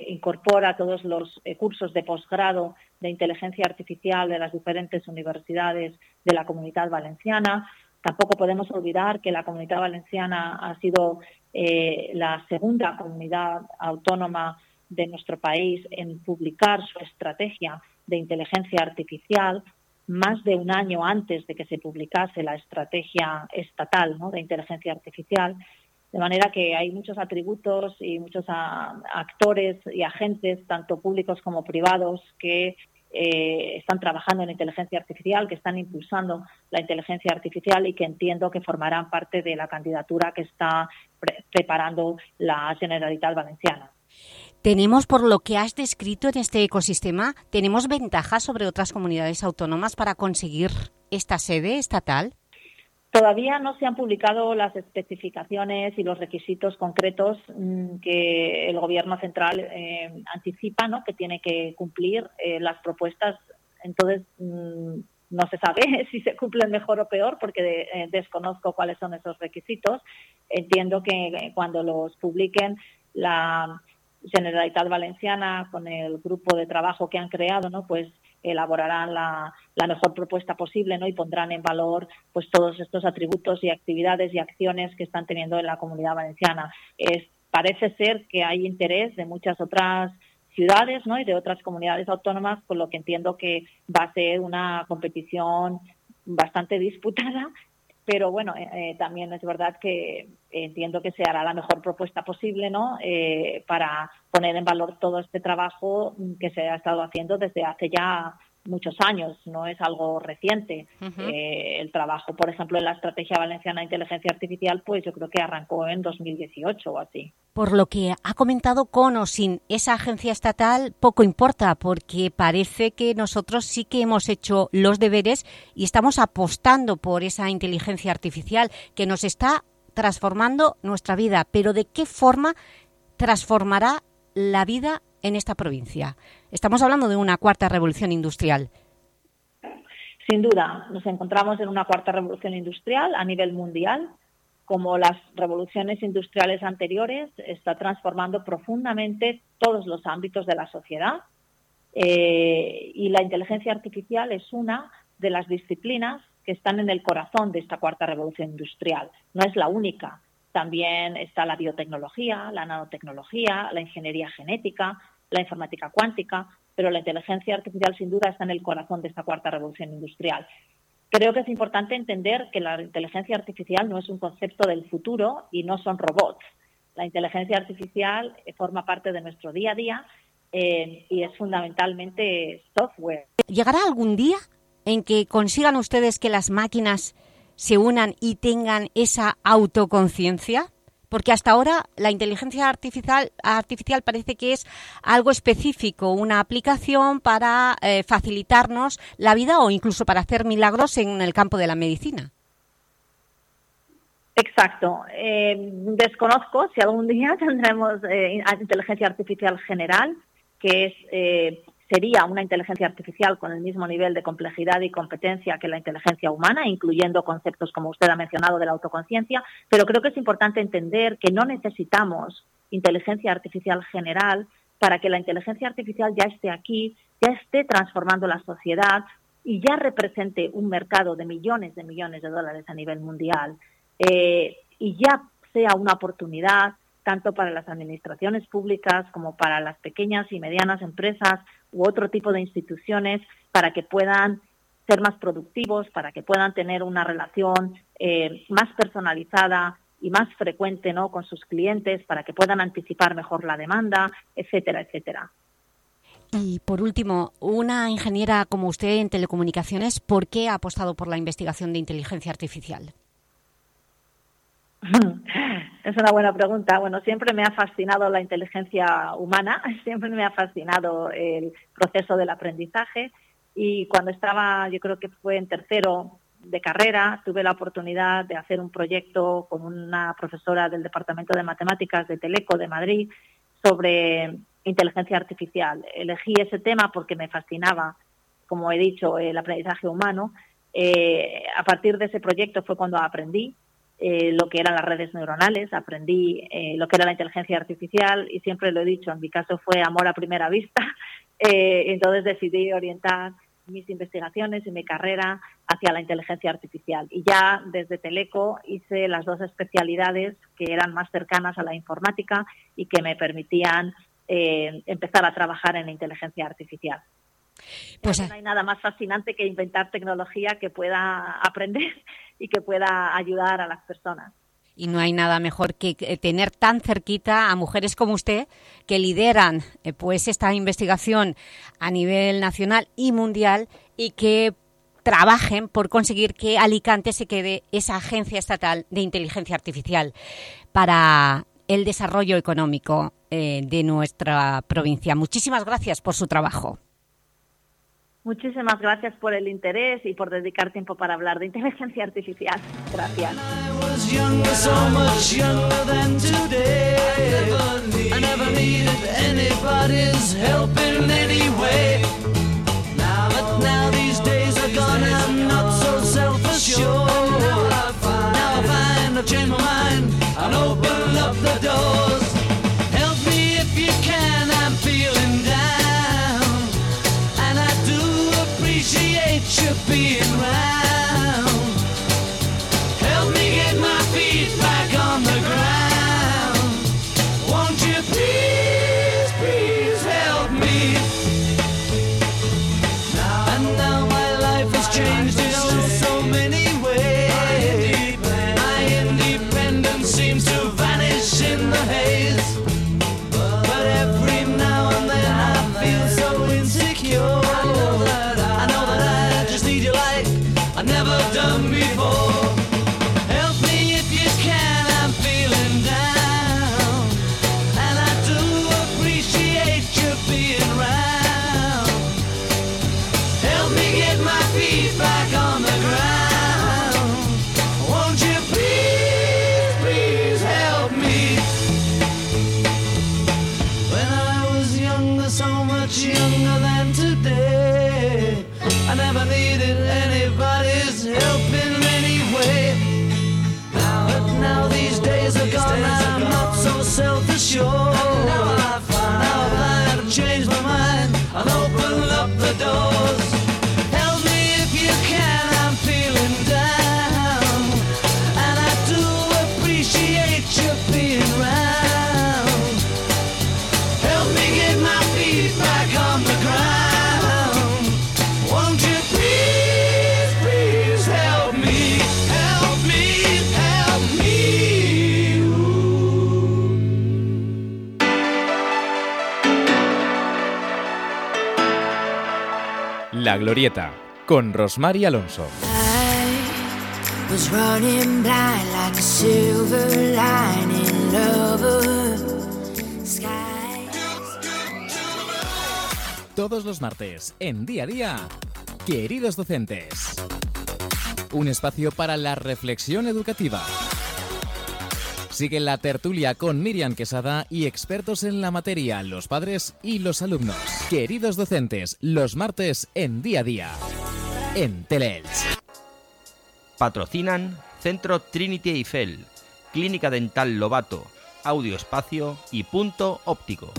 incorpora todos los cursos de posgrado de inteligencia artificial de las diferentes universidades de la comunidad valenciana. Tampoco podemos olvidar que la comunidad valenciana ha sido eh, la segunda comunidad autónoma de nuestro país en publicar su estrategia de inteligencia artificial más de un año antes de que se publicase la estrategia estatal de inteligencia artificial. De manera que hay muchos atributos y muchos ah, actores y agentes, tanto públicos como privados, que eh, están trabajando en inteligencia artificial, que están impulsando la inteligencia artificial y que entiendo que formarán parte de la candidatura que está preparando la Generalitat Valenciana. Tenemos, por lo que has descrito en este ecosistema, ¿tenemos ventajas sobre otras comunidades autónomas para conseguir esta sede estatal? Todavía no se han publicado las especificaciones y los requisitos concretos mm, que el Gobierno central eh, anticipa ¿no? que tiene que cumplir eh, las propuestas. Entonces, mm, no se sabe si se cumplen mejor o peor porque eh, desconozco cuáles son esos requisitos. Entiendo que cuando los publiquen, la Generalitat Valenciana, con el grupo de trabajo que han creado, ¿no? pues elaborarán la, mejor propuesta posible ¿no? y pondrán en valor pues todos estos atributos y actividades y acciones que están teniendo en la comunidad valenciana. Parece ser que hay interés de muchas otras ciudades ¿no? y de otras comunidades autónomas, con lo que entiendo que va a ser una competición bastante disputada pero bueno, eh, eh, también es verdad que entiendo que se hará la mejor propuesta posible, ¿no? Eh, para poner en valor todo este trabajo que se ha estado haciendo desde hace ya muchos años, no es algo reciente. Eh, el trabajo, por ejemplo, en la Estrategia Valenciana de Inteligencia Artificial, pues yo creo que arrancó en 2018 o así. Por lo que ha comentado con o sin esa agencia estatal, poco importa, porque parece que nosotros sí que hemos hecho los deberes y estamos apostando por esa inteligencia artificial que nos está transformando nuestra vida. Pero ¿de qué forma transformará la vida en esta provincia? Estamos hablando de una cuarta revolución industrial. Sin duda, nos encontramos en una cuarta revolución industrial a nivel mundial. Como las revoluciones industriales anteriores, está transformando profundamente todos los ámbitos de la sociedad. Eh, y la inteligencia artificial es una de las disciplinas que están en el corazón de esta cuarta revolución industrial. No es la única. También está la biotecnología, la nanotecnología, la ingeniería genética, la informática cuántica, pero la inteligencia artificial sin duda está en el corazón de esta cuarta revolución industrial. Creo que es importante entender que la inteligencia artificial no es un concepto del futuro y no son robots. La inteligencia artificial eh, forma parte de nuestro día a día eh, y es fundamentalmente software. ¿Llegará algún día en que consigan ustedes que las máquinas se unan y tengan esa autoconciencia? Porque hasta ahora la inteligencia artificial, artificial parece que es algo específico, una aplicación para eh, facilitarnos la vida o incluso para hacer milagros en el campo de la medicina. Exacto. Eh, desconozco si algún día tendremos eh, inteligencia artificial general, que es sería una inteligencia artificial con el mismo nivel de complejidad y competencia que la inteligencia humana, incluyendo conceptos como usted ha mencionado de la autoconciencia, pero creo que es importante entender que no necesitamos inteligencia artificial general para que la inteligencia artificial ya esté aquí, ya esté transformando la sociedad y ya represente un mercado de millones de millones de dólares a nivel mundial. eh, y ya sea una oportunidad tanto para las administraciones públicas como para las pequeñas y medianas empresas u otro tipo de instituciones para que puedan ser más productivos, para que puedan tener una relación eh, más personalizada y más frecuente ¿no? con sus clientes, para que puedan anticipar mejor la demanda, etcétera, etcétera. Y por último, una ingeniera como usted en telecomunicaciones, ¿por qué ha apostado por la investigación de inteligencia artificial? Es una buena pregunta. Bueno, siempre me ha fascinado la inteligencia humana, siempre me ha fascinado el proceso del aprendizaje y cuando estaba, yo creo que fue en tercero de carrera, tuve la oportunidad de hacer un proyecto con una profesora del Departamento de Matemáticas de Teleco de Madrid sobre inteligencia artificial. Elegí ese tema porque me fascinaba, como he dicho, el aprendizaje humano. Eh, a partir de ese proyecto fue cuando aprendí eh, lo que eran las redes neuronales, aprendí eh, lo que era la inteligencia artificial y siempre lo he dicho, en mi caso fue amor a primera vista, entonces decidí orientar mis investigaciones y mi carrera hacia la inteligencia artificial. Y ya desde Teleco hice las dos especialidades que eran más cercanas a la informática y que me permitían eh, empezar a trabajar en inteligencia artificial. Pues no hay nada más fascinante que inventar tecnología que pueda aprender y que pueda ayudar a las personas y no hay nada mejor que tener tan cerquita a mujeres como usted que lideran eh, pues esta investigación a nivel nacional y mundial y que trabajen por conseguir que Alicante se quede esa agencia estatal de inteligencia artificial para el desarrollo económico eh, de nuestra provincia. Muchísimas gracias por su trabajo. Muchísimas gracias por el interés y por dedicar tiempo para hablar de inteligencia artificial. Gracias. being right. La Glorieta, con Rosmar Alonso. Todos los martes, en día a día, queridos docentes. Un espacio para la reflexión educativa Sigue la tertulia con Miriam Quesada y expertos en la materia, los padres y los alumnos. Queridos docentes, los martes en día a día, en Teleelch. Patrocinan Centro Trinity Eiffel, Clínica Dental Lobato, Audio Espacio y Punto Óptico.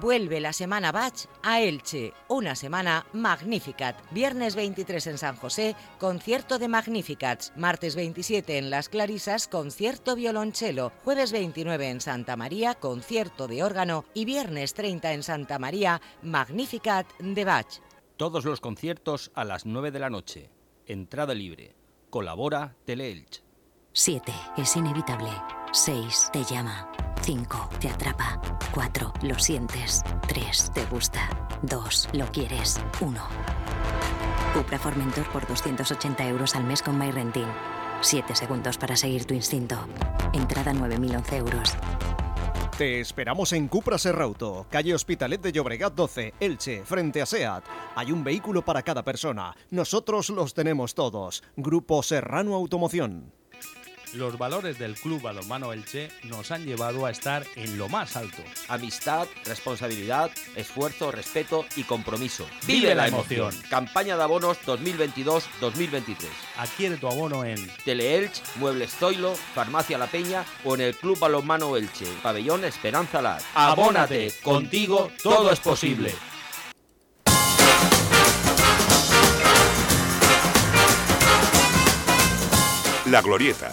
Vuelve la semana Batch a Elche, una semana Magnificat. Viernes 23 en San José, concierto de Magnificats. Martes 27 en Las Clarisas, concierto violonchelo. Jueves 29 en Santa María, concierto de órgano. Y viernes 30 en Santa María, Magnificat de Bach. Todos los conciertos a las 9 de la noche. Entrada libre. Colabora Teleelch. 7. Es inevitable. 6. Te llama. 5. Te atrapa. 4. Lo sientes. 3. Te gusta. 2. Lo quieres. 1. Cupra Formentor por 280 euros al mes con MyRenting. 7 segundos para seguir tu instinto. Entrada 9.011 euros. Te esperamos en Cupra Serrauto, calle Hospitalet de Llobregat 12, Elche, frente a SEAT. Hay un vehículo para cada persona. Nosotros los tenemos todos. Grupo Serrano Automoción. Los valores del Club Balonmano Elche nos han llevado a estar en lo más alto. Amistad, responsabilidad, esfuerzo, respeto y compromiso. ¡Vive la emoción! Campaña de abonos 2022-2023. Adquiere tu abono en Teleelch, Muebles Zoilo, Farmacia La Peña o en el Club Balonmano Elche, Pabellón Esperanza Lar. Abónate, contigo todo es posible. La Glorieta,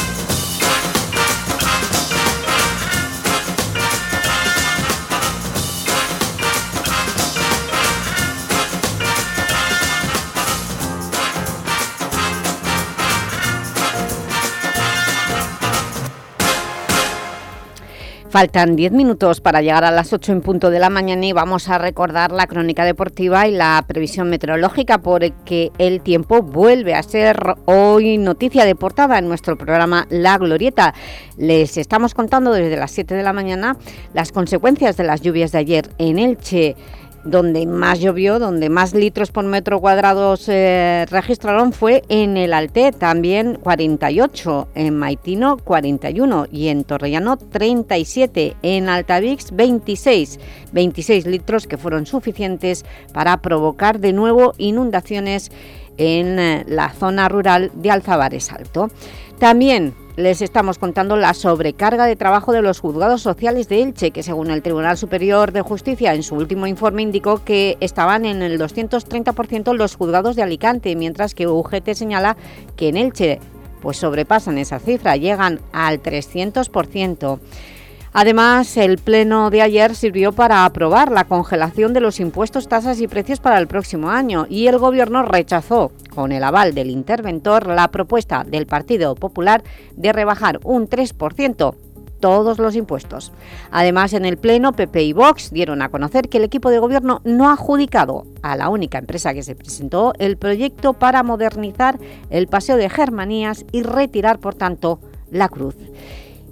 Faltan 10 minutos para llegar a las 8 en punto de la mañana y vamos a recordar la crónica deportiva y la previsión meteorológica porque el tiempo vuelve a ser hoy noticia de portada en nuestro programa La Glorieta. Les estamos contando desde las 7 de la mañana las consecuencias de las lluvias de ayer en Elche, donde más llovió, donde más litros por metro cuadrado se registraron fue en el Alté, también 48, en Maitino 41 y en Torrellano 37, en Altavix 26, 26 litros que fueron suficientes para provocar de nuevo inundaciones en eh, la zona rural de Alzabares Alto. También les estamos contando la sobrecarga de trabajo de los juzgados sociales de Elche, que según el Tribunal Superior de Justicia en su último informe indicó que estaban en el 230% los juzgados de Alicante, mientras que UGT señala que en Elche pues sobrepasan esa cifra, llegan al 300%. Además, el pleno de ayer sirvió para aprobar la congelación de los impuestos, tasas y precios para el próximo año y el Gobierno rechazó, con el aval del interventor, la propuesta del Partido Popular de rebajar un 3% todos los impuestos. Además, en el Pleno, PP y Vox dieron a conocer que el equipo de gobierno no ha adjudicado a la única empresa que se presentó el proyecto para modernizar el Paseo de Germanías y retirar, por tanto, la cruz.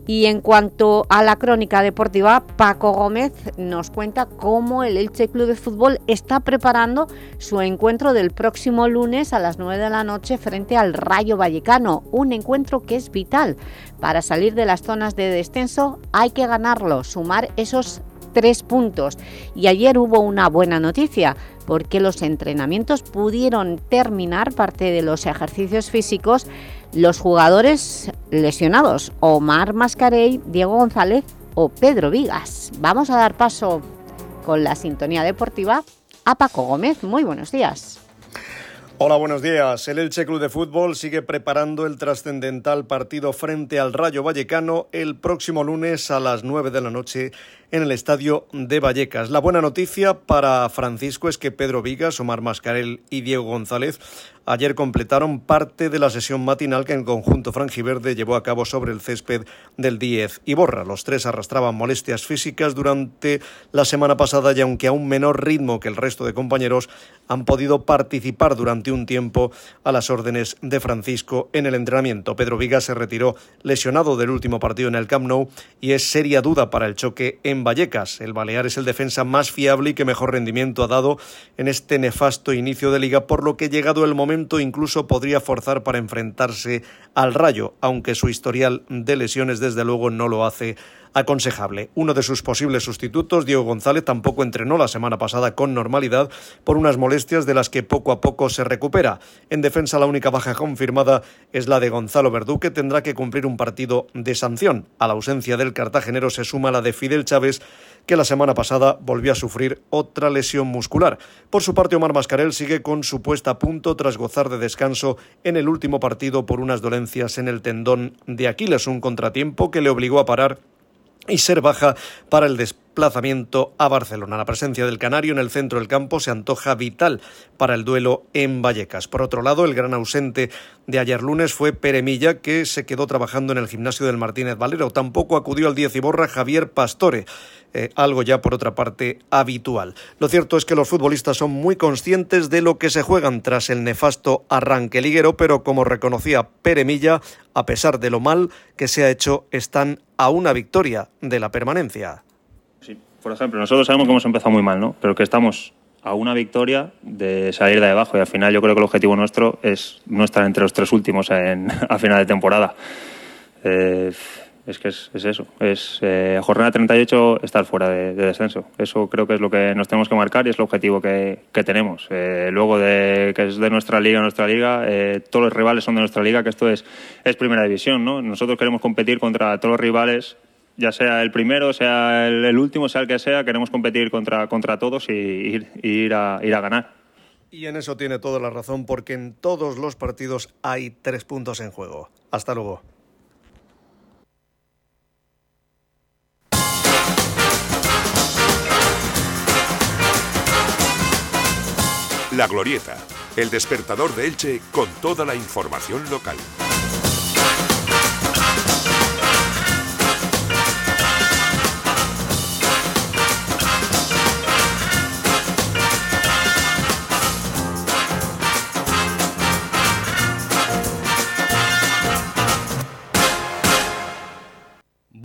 Y en cuanto a la crónica deportiva, Paco Gómez nos cuenta cómo el Elche Club de Fútbol está preparando su encuentro del próximo lunes a las 9 de la noche frente al Rayo Vallecano. Un encuentro que es vital. Para salir de las zonas de descenso hay que ganarlo, sumar esos tres puntos. Y ayer hubo una buena noticia, porque los entrenamientos pudieron terminar parte de los ejercicios físicos los jugadores lesionados, Omar Mascarey, Diego González o Pedro Vigas. Vamos a dar paso con la sintonía deportiva a Paco Gómez. Muy buenos días. Hola, buenos días. El Elche Club de Fútbol sigue preparando el trascendental partido frente al Rayo Vallecano el próximo lunes a las 9 de la noche en el estadio de Vallecas. La buena noticia para Francisco es que Pedro Vigas, Omar Mascarel y Diego González ayer completaron parte de la sesión matinal que en conjunto franjiverde llevó a cabo sobre el césped del 10 y Borra. Los tres arrastraban molestias físicas durante la semana pasada y aunque a un menor ritmo que el resto de compañeros han podido participar durante un tiempo a las órdenes de Francisco en el entrenamiento. Pedro Vigas se retiró lesionado del último partido en el Camp Nou y es seria duda para el choque en Vallecas. El Balear es el defensa más fiable y que mejor rendimiento ha dado en este nefasto inicio de liga, por lo que llegado el momento incluso podría forzar para enfrentarse al Rayo, aunque su historial de lesiones desde luego no lo hace aconsejable. Uno de sus posibles sustitutos, Diego González, tampoco entrenó la semana pasada con normalidad por unas molestias de las que poco a poco se recupera. En defensa, la única baja confirmada es la de Gonzalo Verdú, que tendrá que cumplir un partido de sanción. A la ausencia del cartagenero se suma la de Fidel Chávez, que la semana pasada volvió a sufrir otra lesión muscular. Por su parte, Omar Mascarel sigue con su puesta a punto tras gozar de descanso en el último partido por unas dolencias en el tendón de Aquiles, un contratiempo que le obligó a parar y ser baja para el desplazamiento a Barcelona. La presencia del Canario en el centro del campo se antoja vital para el duelo en Vallecas. Por otro lado, el gran ausente de ayer lunes fue Peremilla, que se quedó trabajando en el gimnasio del Martínez Valero. Tampoco acudió al 10 y borra Javier Pastore. Eh, algo ya por otra parte habitual. Lo cierto es que los futbolistas son muy conscientes de lo que se juegan tras el nefasto arranque liguero, pero como reconocía Peremilla, a pesar de lo mal que se ha hecho, están a una victoria de la permanencia. Por ejemplo, nosotros sabemos que hemos empezado muy mal, ¿no? Pero que estamos a una victoria de salir de abajo y al final yo creo que el objetivo nuestro es no estar entre los tres últimos en, a final de temporada. Eh, es que es, eso, es eh, jornada 38 estar fuera de, descenso. Eso creo que es lo que nos tenemos que marcar y es el objetivo que, tenemos. Eh, luego de que es de nuestra liga, nuestra liga, eh, todos los rivales son de nuestra liga, que esto es, es primera división. ¿no? Nosotros queremos competir contra todos los rivales, ya sea el primero, sea el, último, sea el que sea, queremos competir contra, contra todos y ir, ir, a, ir a ganar. Y en eso tiene toda la razón, porque en todos los partidos hay tres puntos en juego. Hasta luego. La Glorieta, el despertador de Elche con toda la información local.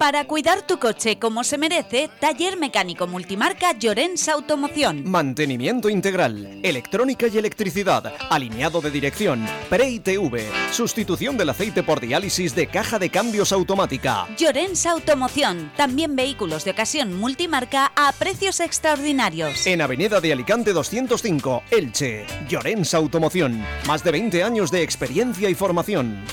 Para cuidar tu coche como se merece, taller mecánico multimarca Llorens Automoción. Mantenimiento integral, electrónica y electricidad, alineado de dirección, pre-ITV, sustitución del aceite por diálisis de caja de cambios automática. Llorens Automoción, también vehículos de ocasión multimarca a precios extraordinarios. En Avenida de Alicante 205, Elche. Llorens Automoción, más de 20 años de experiencia y formación.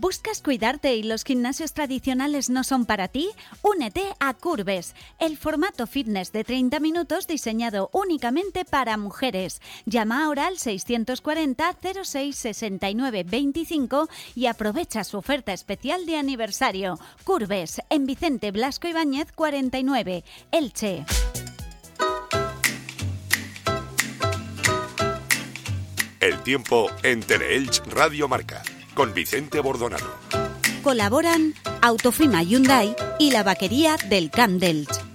¿Buscas cuidarte y los gimnasios tradicionales no son para ti? Únete a Curves, el formato fitness de 30 minutos diseñado únicamente para mujeres. Llama ahora al 640 06 69 25 y aprovecha su oferta especial de aniversario. Curves, en Vicente Blasco Ibáñez 49, Elche. El tiempo en Teleelch Radio Marca con Vicente Bordonado. Colaboran Autofima Hyundai y la vaquería del Camp Delch.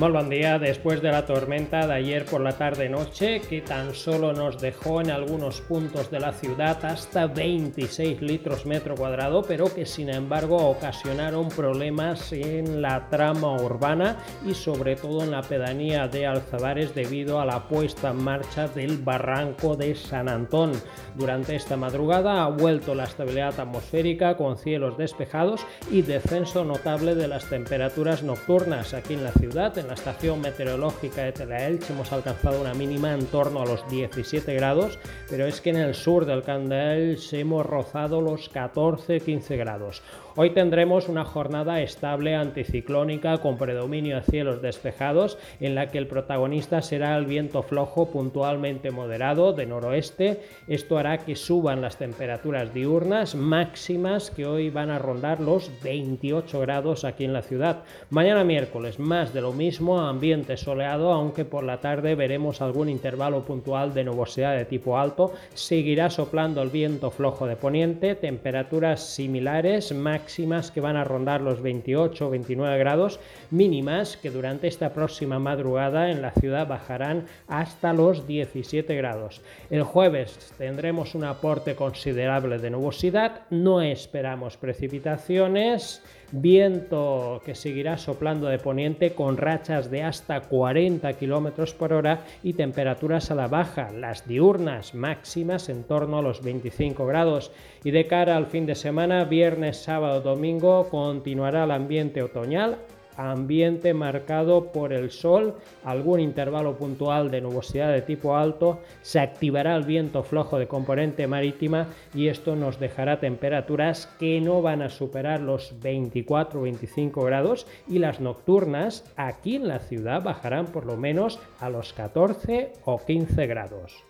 Muy buen día. Después de la tormenta de ayer por la tarde-noche, que tan solo nos dejó en algunos puntos de la ciudad hasta 26 litros metro cuadrado, pero que sin embargo ocasionaron problemas en la trama urbana y sobre todo en la pedanía de Alzabares debido a la puesta en marcha del barranco de San Antón. Durante esta madrugada ha vuelto la estabilidad atmosférica con cielos despejados y descenso notable de las temperaturas nocturnas aquí en la ciudad. En la estación meteorológica de Telaelch hemos alcanzado una mínima en torno a los 17 grados, pero es que en el sur del Candelch hemos rozado los 14-15 grados. Hoy tendremos una jornada estable anticiclónica con predominio de cielos despejados en la que el protagonista será el viento flojo puntualmente moderado de noroeste. Esto hará que suban las temperaturas diurnas máximas que hoy van a rondar los 28 grados aquí en la ciudad. Mañana miércoles más de lo mismo, ambiente soleado, aunque por la tarde veremos algún intervalo puntual de nubosidad de tipo alto. Seguirá soplando el viento flojo de poniente, temperaturas similares, máximas que van a rondar los 28 o 29 grados, mínimas que durante esta próxima madrugada en la ciudad bajarán hasta los 17 grados. El jueves tendremos un aporte considerable de nubosidad, no esperamos precipitaciones viento que seguirá soplando de poniente con rachas de hasta 40 km por hora y temperaturas a la baja, las diurnas máximas en torno a los 25 grados. Y de cara al fin de semana, viernes, sábado, domingo, continuará el ambiente otoñal ambiente marcado por el sol, algún intervalo puntual de nubosidad de tipo alto, se activará el viento flojo de componente marítima y esto nos dejará temperaturas que no van a superar los 24 o 25 grados y las nocturnas aquí en la ciudad bajarán por lo menos a los 14 o 15 grados.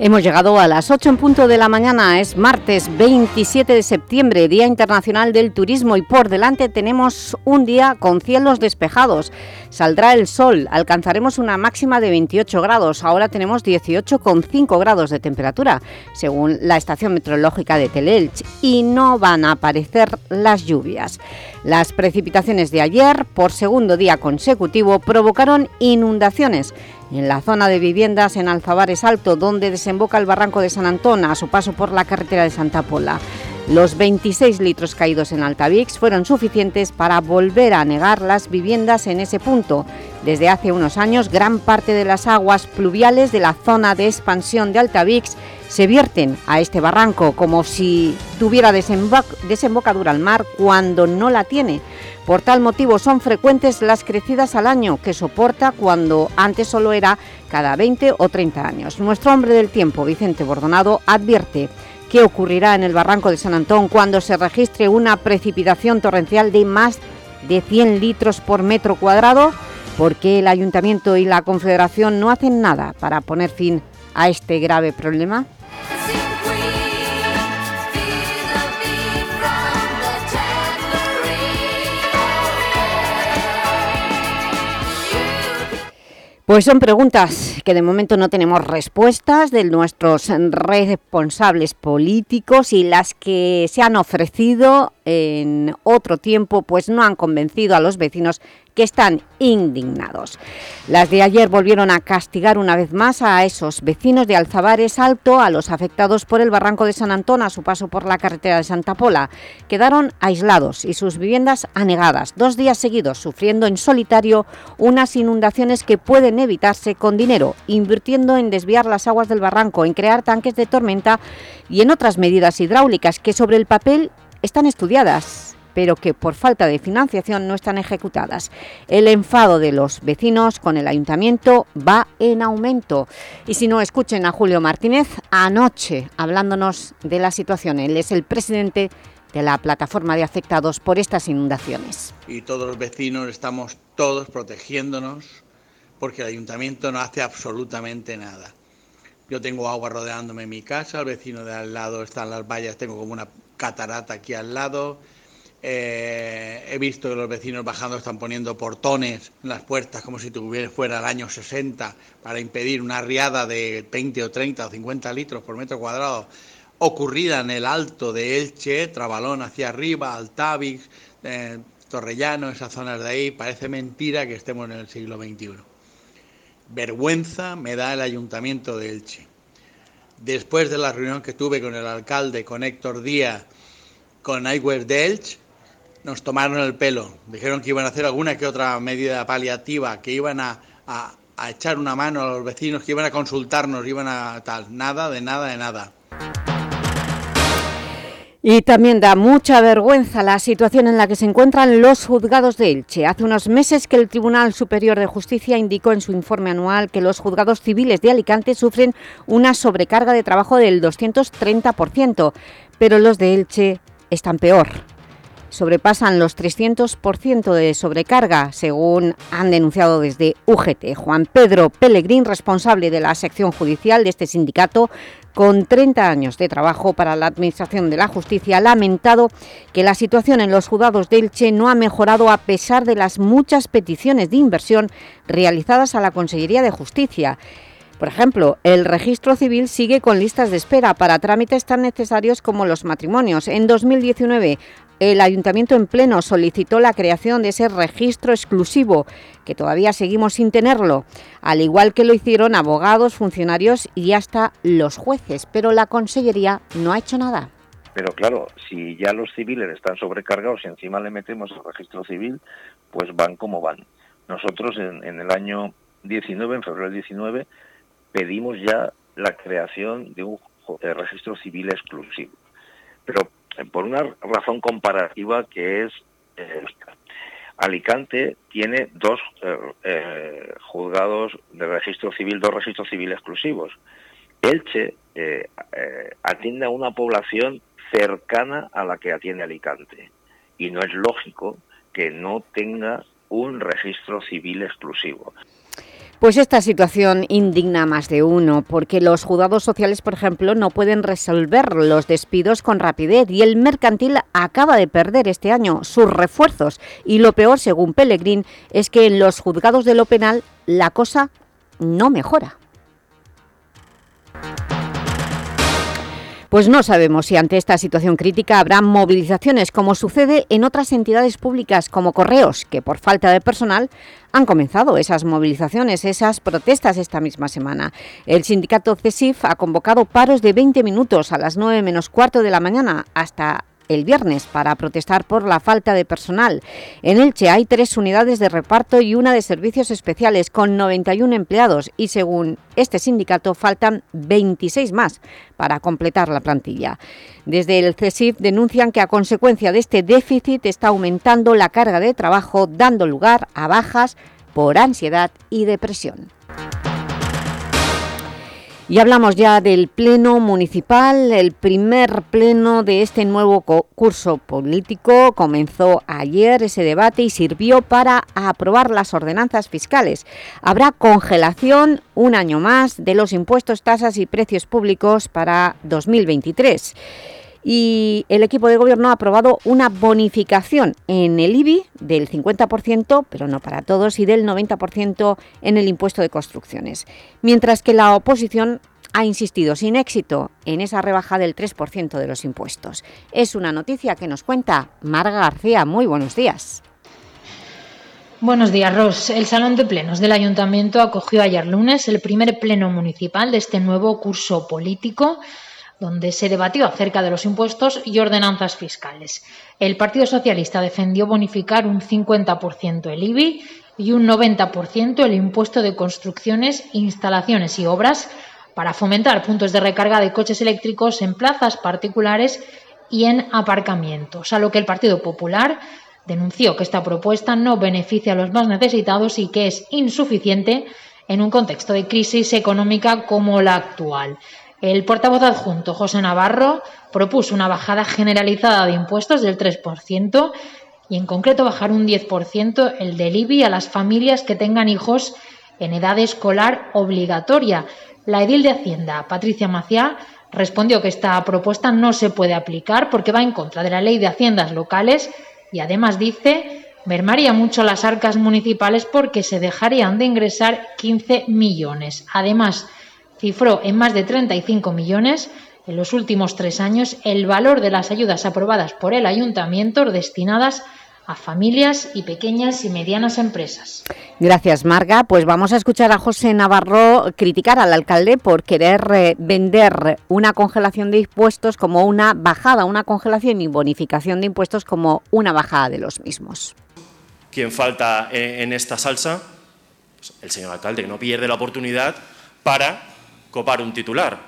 Hemos llegado a las 8 en punto de la mañana, es martes 27 de septiembre, Día Internacional del Turismo y por delante tenemos un día con cielos despejados. Saldrá el sol, alcanzaremos una máxima de 28 grados, ahora tenemos 18,5 grados de temperatura, según la estación meteorológica de Telelch, y no van a aparecer las lluvias. Las precipitaciones de ayer, por segundo día consecutivo, provocaron inundaciones en la zona de viviendas en Alfabares Alto, donde desemboca el barranco de San Antón a su paso por la carretera de Santa Pola. Los 26 litros caídos en Altavix fueron suficientes para volver a anegar las viviendas en ese punto. Desde hace unos años, gran parte de las aguas pluviales de la zona de expansión de Altavix se vierten a este barranco como si tuviera desembocadura al mar cuando no la tiene. Por tal motivo son frecuentes las crecidas al año que soporta cuando antes solo era cada 20 o 30 años. Nuestro hombre del tiempo, Vicente Bordonado, advierte qué ocurrirá en el barranco de San Antón cuando se registre una precipitación torrencial de más de 100 litros por metro cuadrado, porque el Ayuntamiento y la Confederación no hacen nada para poner fin a este grave problema. Pues son preguntas que de momento no tenemos respuestas de nuestros responsables políticos y las que se han ofrecido en otro tiempo pues no han convencido a los vecinos que están indignados. Las de ayer volvieron a castigar una vez más a esos vecinos de Alzabares Alto, a los afectados por el barranco de San Antón a su paso por la carretera de Santa Pola. Quedaron aislados y sus viviendas anegadas, dos días seguidos sufriendo en solitario unas inundaciones que pueden evitarse con dinero, invirtiendo en desviar las aguas del barranco, en crear tanques de tormenta y en otras medidas hidráulicas que sobre el papel están estudiadas, pero que por falta de financiación no están ejecutadas. El enfado de los vecinos con el Ayuntamiento va en aumento. Y si no, escuchen a Julio Martínez anoche hablándonos de la situación. Él es el presidente de la plataforma de afectados por estas inundaciones. Y todos los vecinos estamos todos protegiéndonos porque el Ayuntamiento no hace absolutamente nada. Yo tengo agua rodeándome en mi casa, el vecino de al lado están las vallas, tengo como una catarata aquí al lado. Eh, he visto que los vecinos bajando están poniendo portones en las puertas como si tuviera fuera el año 60 para impedir una riada de 20 o 30 o 50 litros por metro cuadrado ocurrida en el alto de Elche, Trabalón hacia arriba, Altavix, eh, Torrellano, esas zonas de ahí. Parece mentira que estemos en el siglo XXI. Vergüenza me da el ayuntamiento de Elche. Después de la reunión que tuve con el alcalde, con Héctor Díaz, con Aigües de Elche, nos tomaron el pelo. Dijeron que iban a hacer alguna que otra medida paliativa, que iban a, a echar una mano a los vecinos, que iban a consultarnos, iban a tal. Nada, de nada, de nada. Y también da mucha vergüenza la situación en la que se encuentran los juzgados de Elche. Hace unos meses que el Tribunal Superior de Justicia indicó en su informe anual que los juzgados civiles de Alicante sufren una sobrecarga de trabajo del 230%, pero los de Elche están peor sobrepasan los 300% de sobrecarga, según han denunciado desde UGT. Juan Pedro Pellegrín, responsable de la sección judicial de este sindicato, con 30 años de trabajo para la Administración de la Justicia, ha lamentado que la situación en los juzgados de Elche no ha mejorado a pesar de las muchas peticiones de inversión realizadas a la Consellería de Justicia. Por ejemplo, el registro civil sigue con listas de espera para trámites tan necesarios como los matrimonios. En 2019 el Ayuntamiento en pleno solicitó la creación de ese registro exclusivo, que todavía seguimos sin tenerlo, al igual que lo hicieron abogados, funcionarios y hasta los jueces, pero la Consellería no ha hecho nada. Pero claro, si ya los civiles están sobrecargados y encima le metemos el registro civil, pues van como van. Nosotros en, el año 19, en febrero del 19, pedimos ya la creación de un registro civil exclusivo. Pero por una razón comparativa que es eh, Alicante tiene dos eh, eh, juzgados de registro civil, dos registros civiles exclusivos. Elche atiende a una población cercana a la que atiende Alicante y no es lógico que no tenga un registro civil exclusivo. Pues esta situación indigna a más de uno, porque los juzgados sociales, por ejemplo, no pueden resolver los despidos con rapidez y el mercantil acaba de perder este año sus refuerzos. Y lo peor, según Pellegrín, es que en los juzgados de lo penal la cosa no mejora. Pues no sabemos si ante esta situación crítica habrá movilizaciones como sucede en otras entidades públicas como Correos, que por falta de personal han comenzado esas movilizaciones, esas protestas esta misma semana. El sindicato CESIF ha convocado paros de 20 minutos a las 9 menos cuarto de la mañana hasta el viernes para protestar por la falta de personal. En Elche hay tres unidades de reparto y una de servicios especiales con 91 empleados y según este sindicato faltan 26 más para completar la plantilla. Desde el CESIF denuncian que a consecuencia de este déficit está aumentando la carga de trabajo dando lugar a bajas por ansiedad y depresión. Y hablamos ya del Pleno Municipal, el primer pleno de este nuevo curso político. Comenzó ayer ese debate y sirvió para aprobar las ordenanzas fiscales. Habrá congelación un año más de los impuestos, tasas y precios públicos para 2023 y el equipo de gobierno ha aprobado una bonificación en el IBI del 50%, pero no para todos, y del 90% en el impuesto de construcciones. Mientras que la oposición ha insistido sin éxito en esa rebaja del 3% de los impuestos. Es una noticia que nos cuenta Marga García. Muy buenos días. Buenos días, Ros. El Salón de Plenos del Ayuntamiento acogió ayer lunes el primer pleno municipal de este nuevo curso político donde se debatió acerca de los impuestos y ordenanzas fiscales. El Partido Socialista defendió bonificar un 50% el IBI y un 90% el impuesto de construcciones, instalaciones y obras para fomentar puntos de recarga de coches eléctricos en plazas particulares y en aparcamientos, a lo que el Partido Popular denunció que esta propuesta no beneficia a los más necesitados y que es insuficiente en un contexto de crisis económica como la actual. El portavoz adjunto, José Navarro, propuso una bajada generalizada de impuestos del 3% y en concreto bajar un 10% el del IBI a las familias que tengan hijos en edad escolar obligatoria. La edil de Hacienda, Patricia Maciá, respondió que esta propuesta no se puede aplicar porque va en contra de la ley de haciendas locales y además dice mermaría mucho las arcas municipales porque se dejarían de ingresar 15 millones. Además, cifró en más de 35 millones en los últimos tres años el valor de las ayudas aprobadas por el ayuntamiento destinadas a familias y pequeñas y medianas empresas. Gracias, Marga. Pues vamos a escuchar a José Navarro criticar al alcalde por querer eh, vender una congelación de impuestos como una bajada, una congelación y bonificación de impuestos como una bajada de los mismos. ¿Quién falta eh, en esta salsa? Pues el señor alcalde, que no pierde la oportunidad para copar un titular.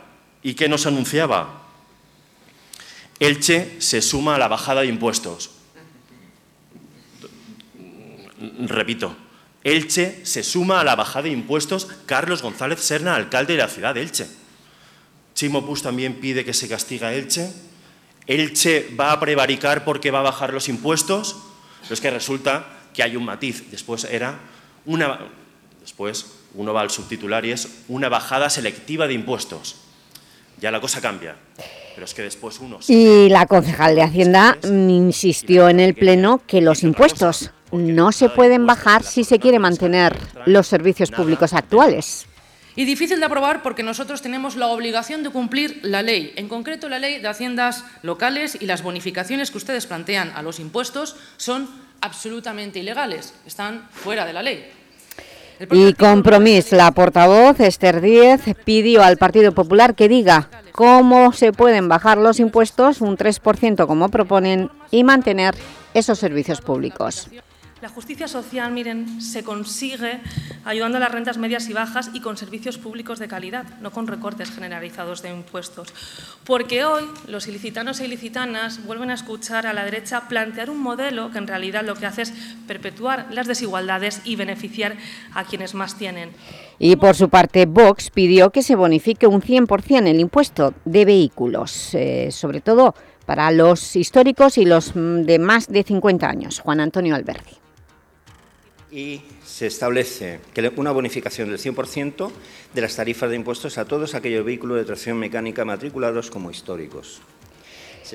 ¿Y qué nos anunciaba? Elche se suma a la bajada de impuestos. Repito, Elche se suma a la bajada de impuestos Carlos González Serna, alcalde de la ciudad de Elche. Chimo Pus también pide que se castiga a Elche. Elche va a prevaricar porque va a bajar los impuestos. Pero es que resulta que hay un matiz. Después era una. Después uno va al subtitular y es una bajada selectiva de impuestos. Ya la cosa cambia. Pero es que después uno. Y la concejal de Hacienda insistió en el Pleno que los impuestos no se pueden bajar si se quiere mantener los servicios públicos actuales. Y difícil de aprobar porque nosotros tenemos la obligación de cumplir la ley, en concreto la ley de haciendas locales y las bonificaciones que ustedes plantean a los impuestos son absolutamente ilegales, están fuera de la ley. Y Compromís, la portavoz Esther Díez pidió al Partido Popular que diga cómo se pueden bajar los impuestos un 3% como proponen y mantener esos servicios públicos. La justicia social, miren, se consigue ayudando a las rentas medias y bajas y con servicios públicos de calidad, no con recortes generalizados de impuestos. Porque hoy los ilicitanos e ilicitanas vuelven a escuchar a la derecha plantear un modelo que en realidad lo que hace es perpetuar las desigualdades y beneficiar a quienes más tienen. Y por su parte, Vox pidió que se bonifique un 100% el impuesto de vehículos, eh, sobre todo para los históricos y los de más de 50 años. Juan Antonio Alberdi y se establece que una bonificación del 100% de las tarifas de impuestos a todos aquellos vehículos de tracción mecánica matriculados como históricos.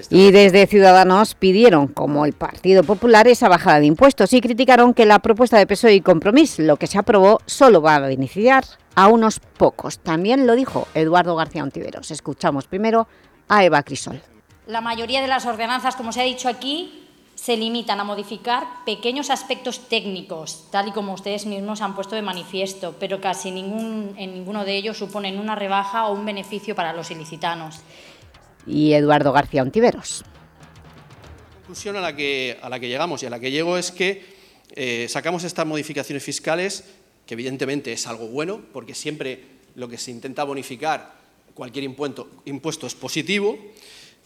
Y desde Ciudadanos pidieron, como el Partido Popular, esa bajada de impuestos y criticaron que la propuesta de PSOE y Compromís, lo que se aprobó, solo va a beneficiar a unos pocos. También lo dijo Eduardo García Ontiveros. Escuchamos primero a Eva Crisol. La mayoría de las ordenanzas, como se ha dicho aquí, se limitan a modificar pequeños aspectos técnicos, tal y como ustedes mismos han puesto de manifiesto, pero casi ningún, en ninguno de ellos suponen una rebaja o un beneficio para los ilicitanos. Y Eduardo García Ontiveros. La conclusión a la que, a la que llegamos y a la que llego es que eh, sacamos estas modificaciones fiscales, que evidentemente es algo bueno, porque siempre lo que se intenta bonificar cualquier impuesto, impuesto es positivo,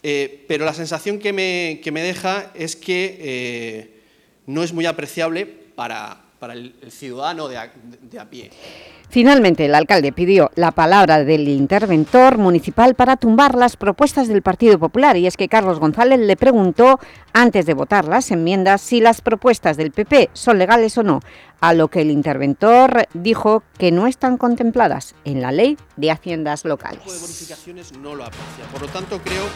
eh, pero la sensación que me, que me deja es que eh, no es muy apreciable para, para el, el, ciudadano de a, de a pie. Finalmente, el alcalde pidió la palabra del interventor municipal para tumbar las propuestas del Partido Popular y es que Carlos González le preguntó, antes de votar las enmiendas, si las propuestas del PP son legales o no, a lo que el interventor dijo que no están contempladas en la Ley de Haciendas Locales. El tipo de bonificaciones no lo aprecia, por lo tanto creo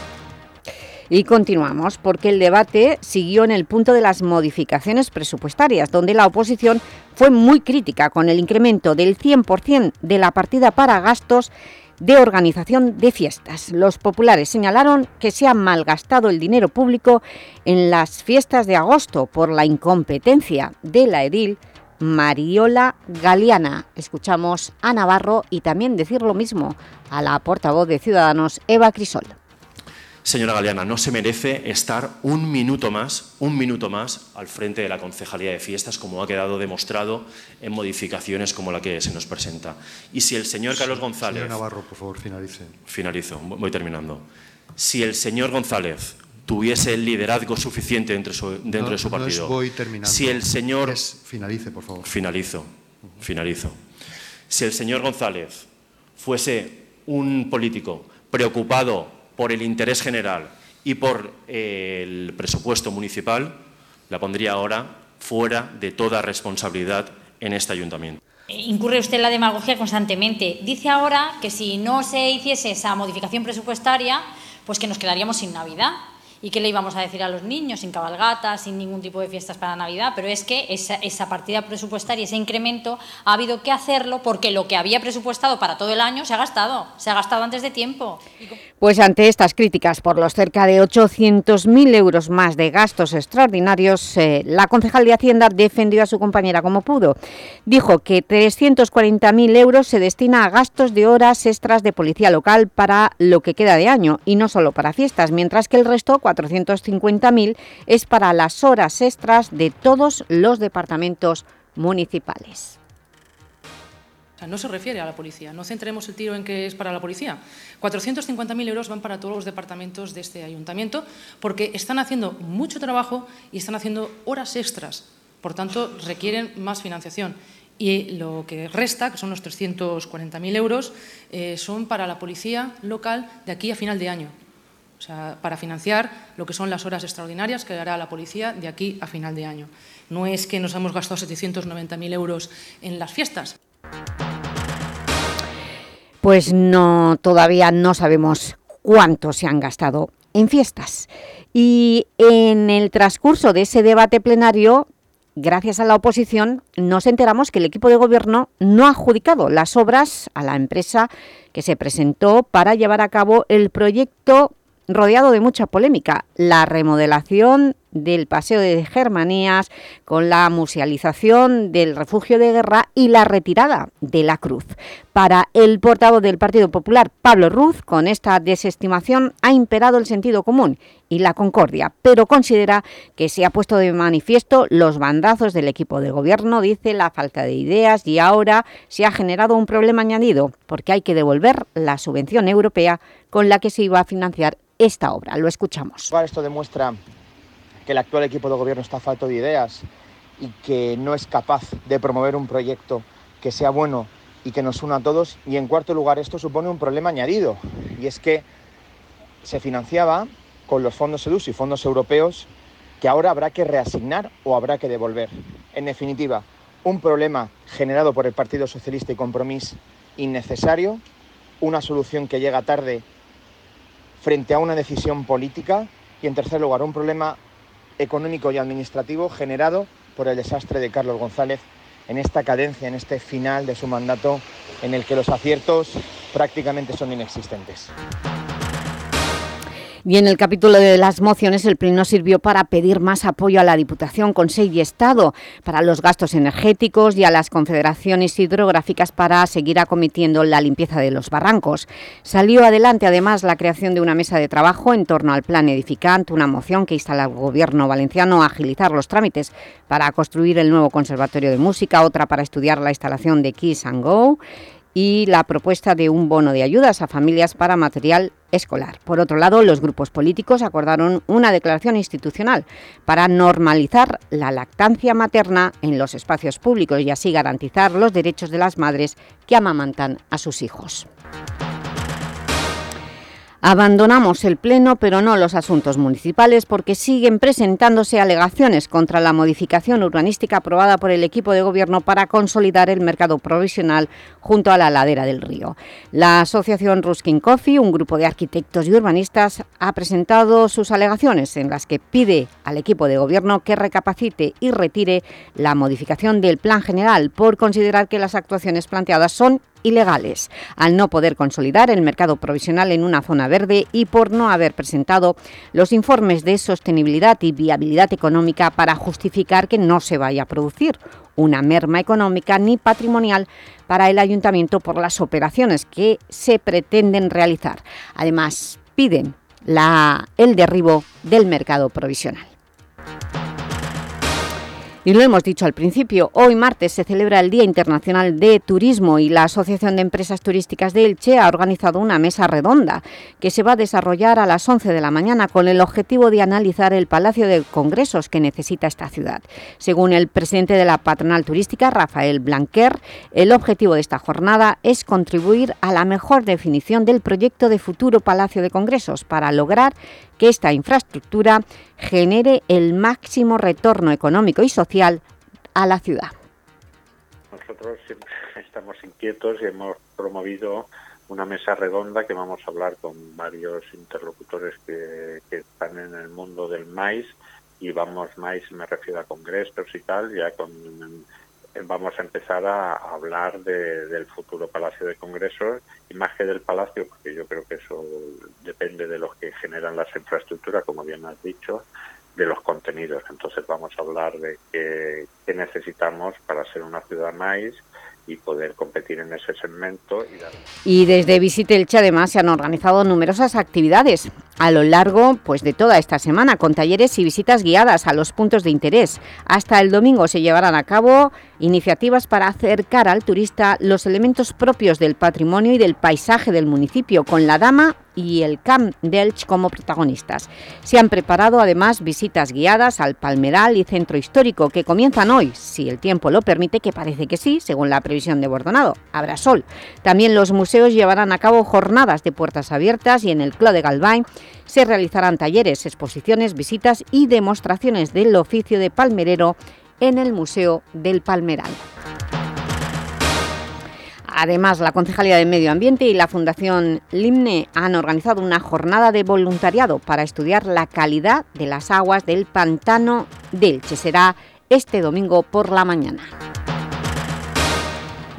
y continuamos porque el debate siguió en el punto de las modificaciones presupuestarias, donde la oposición fue muy crítica con el incremento del 100% de la partida para gastos de organización de fiestas. Los populares señalaron que se ha malgastado el dinero público en las fiestas de agosto por la incompetencia de la edil Mariola Galeana. Escuchamos a Navarro y también decir lo mismo a la portavoz de Ciudadanos, Eva Crisol. Señora Galeana, no se merece estar un minuto más, un minuto más al frente de la Concejalía de Fiestas, como ha quedado demostrado en modificaciones como la que se nos presenta. Y si el señor Carlos González... Señor Navarro, por favor, finalice. Finalizo, voy terminando. Si el señor González tuviese el liderazgo suficiente dentro, su, dentro no, de su partido... No voy terminando. Si el señor... Es, finalice, por favor. Finalizo, finalizo. Si el señor González fuese un político preocupado por el interés general y por eh, el presupuesto municipal, la pondría ahora fuera de toda responsabilidad en este ayuntamiento. Incurre usted en la demagogia constantemente. Dice ahora que si no se hiciese esa modificación presupuestaria, pues que nos quedaríamos sin Navidad. ¿Y qué le íbamos a decir a los niños? Sin cabalgatas, sin ningún tipo de fiestas para Navidad, pero es que esa, esa partida presupuestaria, ese incremento, ha habido que hacerlo porque lo que había presupuestado para todo el año se ha gastado, se ha gastado antes de tiempo. Pues ante estas críticas por los cerca de 800.000 euros más de gastos extraordinarios, eh, la concejal de Hacienda defendió a su compañera como pudo. Dijo que 340.000 euros se destina a gastos de horas extras de policía local para lo que queda de año y no solo para fiestas, mientras que el resto, 450.000, es para las horas extras de todos los departamentos municipales no se refiere a la policía, no centremos el tiro en que es para la policía. 450.000 euros van para todos los departamentos de este ayuntamiento porque están haciendo mucho trabajo y están haciendo horas extras, por tanto requieren más financiación. Y lo que resta, que son los 340.000 euros, eh, son para la policía local de aquí a final de año. Para financiar lo que son las horas extraordinarias que dará la policía de aquí a final de año. No es que nos hemos gastado 790.000 euros en las fiestas. Pues no, todavía no sabemos cuánto se han gastado en fiestas. Y en el transcurso de ese debate plenario, gracias a la oposición, nos enteramos que el equipo de gobierno no ha adjudicado las obras a la empresa que se presentó para llevar a cabo el proyecto rodeado de mucha polémica, la remodelación del Paseo de Germanías con la musealización del refugio de guerra y la retirada de la cruz. Para el portavoz del Partido Popular, Pablo Ruz, con esta desestimación ha imperado el sentido común y la concordia, pero considera que se ha puesto de manifiesto los bandazos del equipo de gobierno, dice la falta de ideas y ahora se ha generado un problema añadido porque hay que devolver la subvención europea con la que se iba a financiar esta obra. Lo escuchamos. Esto demuestra que el actual equipo de gobierno está falto de ideas y que no es capaz de promover un proyecto que sea bueno y que nos una a todos. Y en cuarto lugar, esto supone un problema añadido, y es que se financiaba con los fondos EDUS y fondos europeos que ahora habrá que reasignar o habrá que devolver. En definitiva, un problema generado por el Partido Socialista y Compromís innecesario, una solución que llega tarde frente a una decisión política y, en tercer lugar, un problema económico y administrativo generado por el desastre de Carlos González en esta cadencia, en este final de su mandato, en el que los aciertos prácticamente son inexistentes. Y en el capítulo de las mociones, el Pleno sirvió para pedir más apoyo a la Diputación, Consejo y Estado para los gastos energéticos y a las confederaciones hidrográficas para seguir acometiendo la limpieza de los barrancos. Salió adelante, además, la creación de una mesa de trabajo en torno al plan edificante, una moción que instala al Gobierno valenciano a agilizar los trámites para construir el nuevo Conservatorio de Música, otra para estudiar la instalación de Kiss and Go y la propuesta de un bono de ayudas a familias para material escolar. Por otro lado, los grupos políticos acordaron una declaración institucional para normalizar la lactancia materna en los espacios públicos y así garantizar los derechos de las madres que amamantan a sus hijos. Abandonamos el Pleno, pero no los asuntos municipales, porque siguen presentándose alegaciones contra la modificación urbanística aprobada por el equipo de gobierno para consolidar el mercado provisional junto a la ladera del río. La asociación Ruskin Coffee, un grupo de arquitectos y urbanistas, ha presentado sus alegaciones en las que pide al equipo de gobierno que recapacite y retire la modificación del plan general por considerar que las actuaciones planteadas son ilegales, al no poder consolidar el mercado provisional en una zona verde y por no haber presentado los informes de sostenibilidad y viabilidad económica para justificar que no se vaya a producir una merma económica ni patrimonial para el Ayuntamiento por las operaciones que se pretenden realizar. Además, piden el derribo del mercado provisional. Y lo hemos dicho al principio, hoy martes se celebra el Día Internacional de Turismo y la Asociación de Empresas Turísticas de Elche ha organizado una mesa redonda que se va a desarrollar a las 11 de la mañana con el objetivo de analizar el Palacio de Congresos que necesita esta ciudad. Según el presidente de la patronal turística, Rafael Blanquer, el objetivo de esta jornada es contribuir a la mejor definición del proyecto de futuro Palacio de Congresos para lograr que esta infraestructura genere el máximo retorno económico y social a la ciudad. Nosotros estamos inquietos y hemos promovido una mesa redonda que vamos a hablar con varios interlocutores que, están en el mundo del maíz y vamos más, me refiero a congresos y tal, ya con vamos a empezar a hablar del futuro Palacio de Congresos y más que del Palacio, porque yo creo que eso depende de los que generan las infraestructuras, como bien has dicho, de los contenidos. Entonces vamos a hablar de qué, necesitamos para ser una ciudad más y poder competir en ese segmento. Y, desde Visite Elche además se han organizado numerosas actividades a lo largo pues, de toda esta semana, con talleres y visitas guiadas a los puntos de interés. Hasta el domingo se llevarán a cabo iniciativas para acercar al turista los elementos propios del patrimonio y del paisaje del municipio, con la Dama y el Camp d'Elch como protagonistas. Se han preparado además visitas guiadas al Palmeral y Centro Histórico que comienzan hoy, si el tiempo lo permite, que parece que sí, según la previsión de Bordonado. Habrá sol. También los museos llevarán a cabo jornadas de puertas abiertas y en el Cló de Galván se realizarán talleres, exposiciones, visitas y demostraciones del oficio de palmerero en el Museo del Palmeral. Además, la Concejalía de Medio Ambiente y la Fundación LIMNE han organizado una jornada de voluntariado para estudiar la calidad de las aguas del pantano del Che. Será este domingo por la mañana.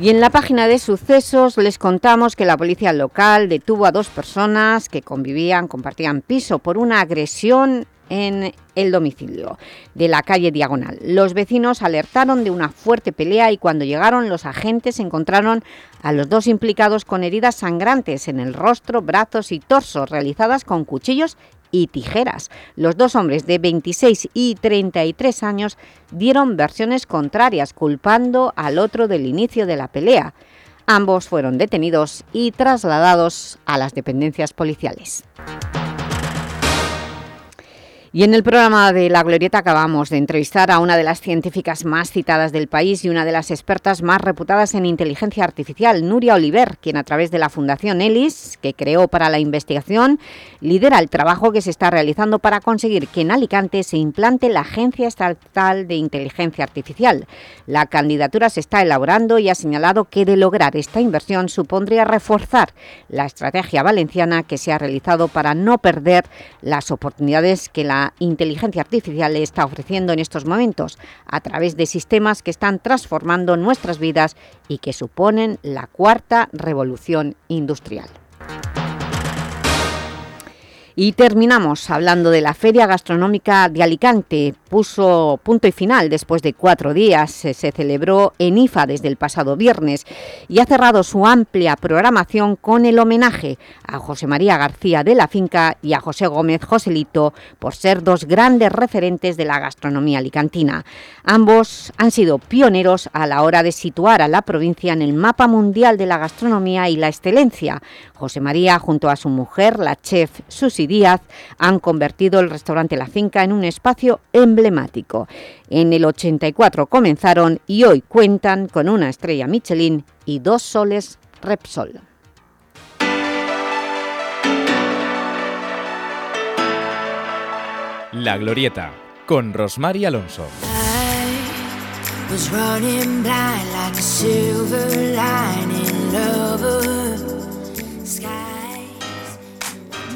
Y en la página de sucesos les contamos que la policía local detuvo a dos personas que convivían, compartían piso por una agresión en el domicilio de la calle Diagonal. Los vecinos alertaron de una fuerte pelea y cuando llegaron los agentes encontraron a los dos implicados con heridas sangrantes en el rostro, brazos y torso realizadas con cuchillos y tijeras. Los dos hombres de 26 y 33 años dieron versiones contrarias, culpando al otro del inicio de la pelea. Ambos fueron detenidos y trasladados a las dependencias policiales. Y en el programa de La Glorieta acabamos de entrevistar a una de las científicas más citadas del país y una de las expertas más reputadas en inteligencia artificial, Nuria Oliver, quien a través de la Fundación ELIS, que creó para la investigación, lidera el trabajo que se está realizando para conseguir que en Alicante se implante la Agencia Estatal de Inteligencia Artificial. La candidatura se está elaborando y ha señalado que de lograr esta inversión supondría reforzar la estrategia valenciana que se ha realizado para no perder las oportunidades que la inteligencia artificial le está ofreciendo en estos momentos a través de sistemas que están transformando nuestras vidas y que suponen la cuarta revolución industrial. Y terminamos hablando de la Feria Gastronómica de Alicante. Puso punto y final después de cuatro días. Se celebró en IFA desde el pasado viernes y ha cerrado su amplia programación con el homenaje a José María García de la Finca y a José Gómez Joselito por ser dos grandes referentes de la gastronomía alicantina. Ambos han sido pioneros a la hora de situar a la provincia en el mapa mundial de la gastronomía y la excelencia. José María, junto a su mujer, la chef Susi Díaz, han convertido el restaurante La Finca en un espacio emblemático. En el 84 comenzaron y hoy cuentan con una estrella Michelin y dos soles Repsol. La Glorieta, con Rosmar Alonso.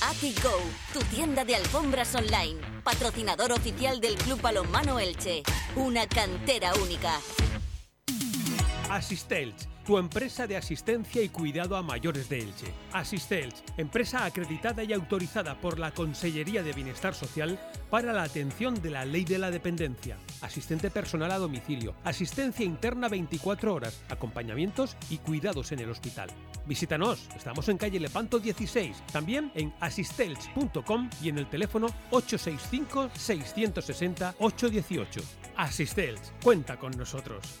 Go, tu tienda de alfombras online, patrocinador oficial del Club Balonmano Elche, una cantera única. Asistelch, tu empresa de asistencia y cuidado a mayores de Elche. Asistelch, empresa acreditada y autorizada por la Consellería de Bienestar Social para la atención de la ley de la dependencia. Asistente personal a domicilio, asistencia interna 24 horas, acompañamientos y cuidados en el hospital. Visítanos, estamos en calle Lepanto 16, también en asistelch.com y en el teléfono 865 660 818. Asistelch, cuenta con nosotros.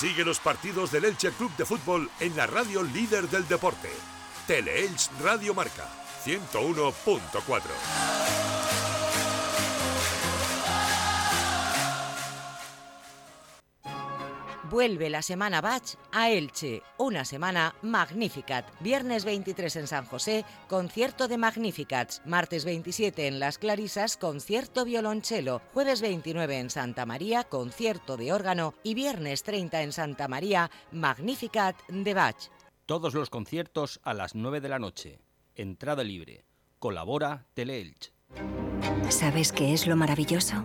Sigue los partidos del Elche Club de Fútbol en la radio líder del deporte. Teleelch Radio Marca 101.4. Vuelve la semana Bach a Elche. Una semana Magnificat. Viernes 23 en San José, concierto de Magnificats. Martes 27 en Las Clarisas, concierto violonchelo. Jueves 29 en Santa María, concierto de órgano. Y viernes 30 en Santa María, Magnificat de Bach. Todos los conciertos a las 9 de la noche. Entrada libre. Colabora Teleelch. ¿Sabes qué es lo maravilloso?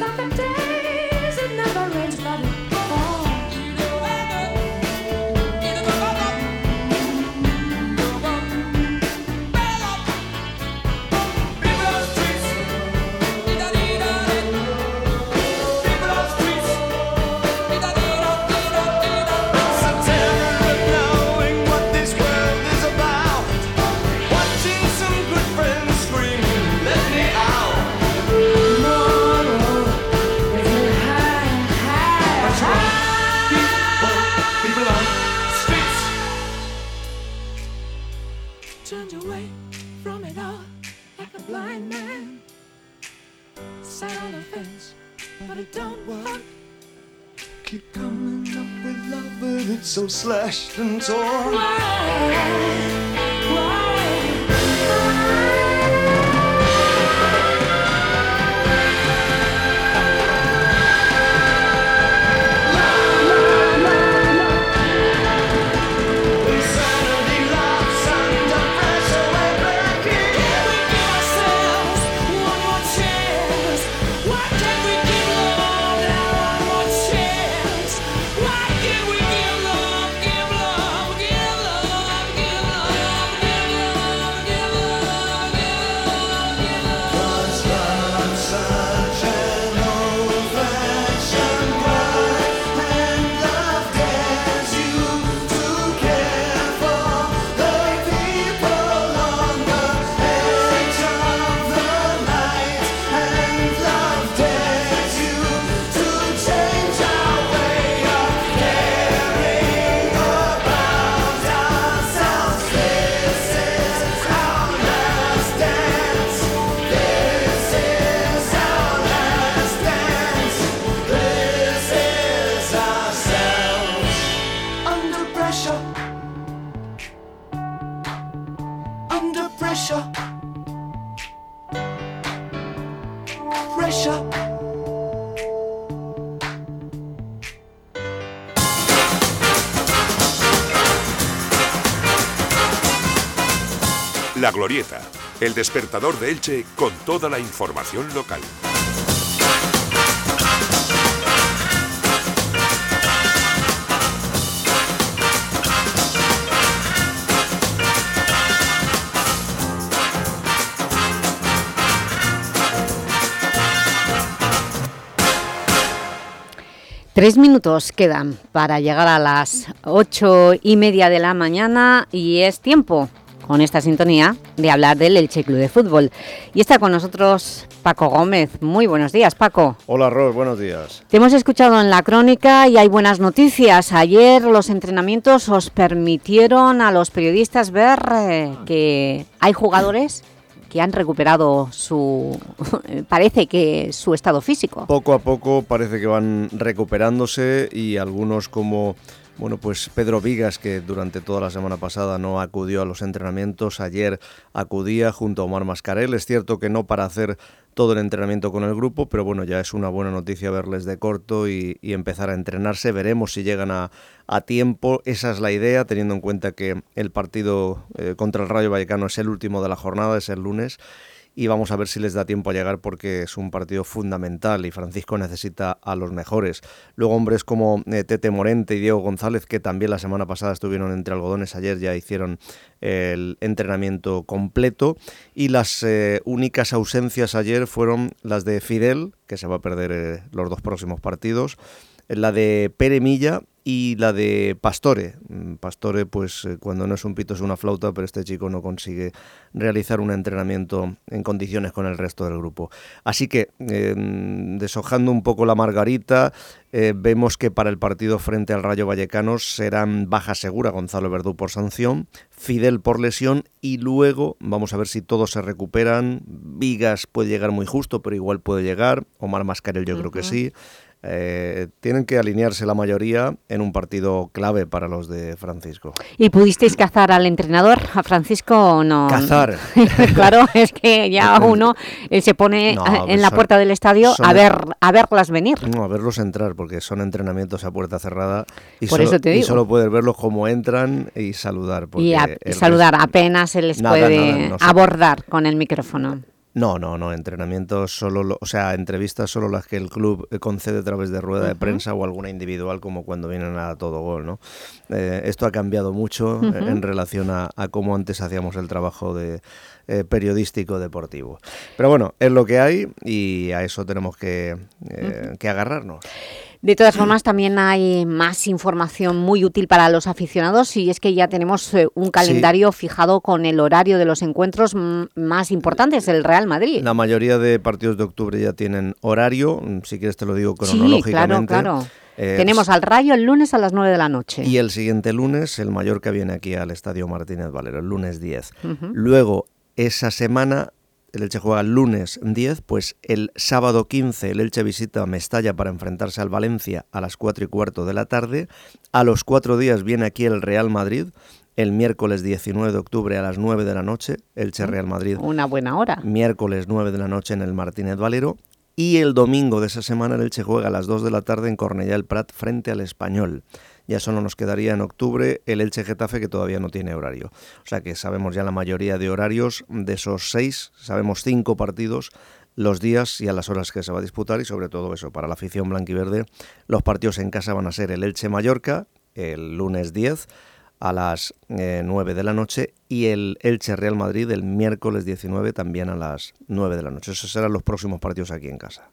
something to slashed and torn. El despertador de Elche con toda la información local. Tres minutos quedan para llegar a las ocho y media de la mañana y es tiempo, con esta sintonía, de hablar del Elche Club de Fútbol. Y está con nosotros Paco Gómez. Muy buenos días, Paco. Hola, Ros, buenos días. Te hemos escuchado en la crónica y hay buenas noticias. Ayer los entrenamientos os permitieron a los periodistas ver eh, que hay jugadores que han recuperado su, parece que su estado físico. Poco a poco parece que van recuperándose y algunos como bueno, pues Pedro Vigas, que durante toda la semana pasada no acudió a los entrenamientos, ayer acudía junto a Omar Mascarel. Es cierto que no para hacer todo el entrenamiento con el grupo, pero bueno, ya es una buena noticia verles de corto y, empezar a entrenarse. Veremos si llegan a, tiempo. Esa es la idea, teniendo en cuenta que el partido eh, contra el Rayo Vallecano es el último de la jornada, es el lunes y vamos a ver si les da tiempo a llegar porque es un partido fundamental y Francisco necesita a los mejores. Luego hombres como eh, Tete Morente y Diego González, que también la semana pasada estuvieron entre algodones, ayer ya hicieron el entrenamiento completo y las eh, únicas ausencias ayer fueron las de Fidel, que se va a perder eh, los dos próximos partidos, la de Pere Milla y la de Pastore. Mm, Pastore, pues eh, cuando no es un pito es una flauta, pero este chico no consigue realizar un entrenamiento en condiciones con el resto del grupo. Así que, em, deshojando un poco la margarita, eh, vemos que para el partido frente al Rayo Vallecano serán baja segura Gonzalo Verdú por sanción, Fidel por lesión y luego vamos a ver si todos se recuperan. Vigas puede llegar muy justo, pero igual puede llegar. Omar Mascarel yo creo que sí. Eh, tienen que alinearse la mayoría en un partido clave para los de Francisco. ¿Y pudisteis cazar al entrenador, a Francisco o no? Cazar. claro, es que ya uno eh, se pone en la puerta del estadio a ver a verlas venir. No, a verlos entrar, porque son entrenamientos a puerta cerrada y, solo, y solo puedes verlos como entran y saludar. Y saludar, apenas se les puede abordar con el micrófono. No, no, no, entrenamientos solo, o sea, entrevistas solo las que el club concede a través de rueda de prensa o alguna individual como cuando vienen a todo gol, ¿no? Eh, esto ha cambiado mucho en relación a, cómo antes hacíamos el trabajo de eh, periodístico deportivo. Pero bueno, es lo que hay y a eso tenemos que, eh, que agarrarnos. De todas formas, también hay más información muy útil para los aficionados y es que ya tenemos eh, un calendario fijado con el horario de los encuentros más importantes, el Real Madrid. La mayoría de partidos de octubre ya tienen horario, mm, si quieres te lo digo cronológicamente. Sí, claro, claro. Eh, tenemos al Rayo el lunes a las 9 de la noche. Y el siguiente lunes, el Mallorca viene aquí al Estadio Martínez Valero, el lunes 10. Luego, esa semana el Elche juega el lunes 10, pues el sábado 15 el Elche visita Mestalla para enfrentarse al Valencia a las 4 y cuarto de la tarde. A los cuatro días viene aquí el Real Madrid, el miércoles 19 de octubre a las 9 de la noche, Elche Real Madrid. Una buena hora. Miércoles 9 de la noche en el Martínez Valero. Y el domingo de esa semana el Elche juega a las 2 de la tarde en Cornellá el Prat frente al Español ya solo nos quedaría en octubre el Elche Getafe que todavía no tiene horario. O sea que sabemos ya la mayoría de horarios de esos seis, sabemos cinco partidos los días y a las horas que se va a disputar y sobre todo eso, para la afición blanquiverde, los partidos en casa van a ser el Elche Mallorca el lunes 10, a las 9 eh, de la noche y el Elche Real Madrid el miércoles 19 también a las 9 de la noche. Esos serán los próximos partidos aquí en casa.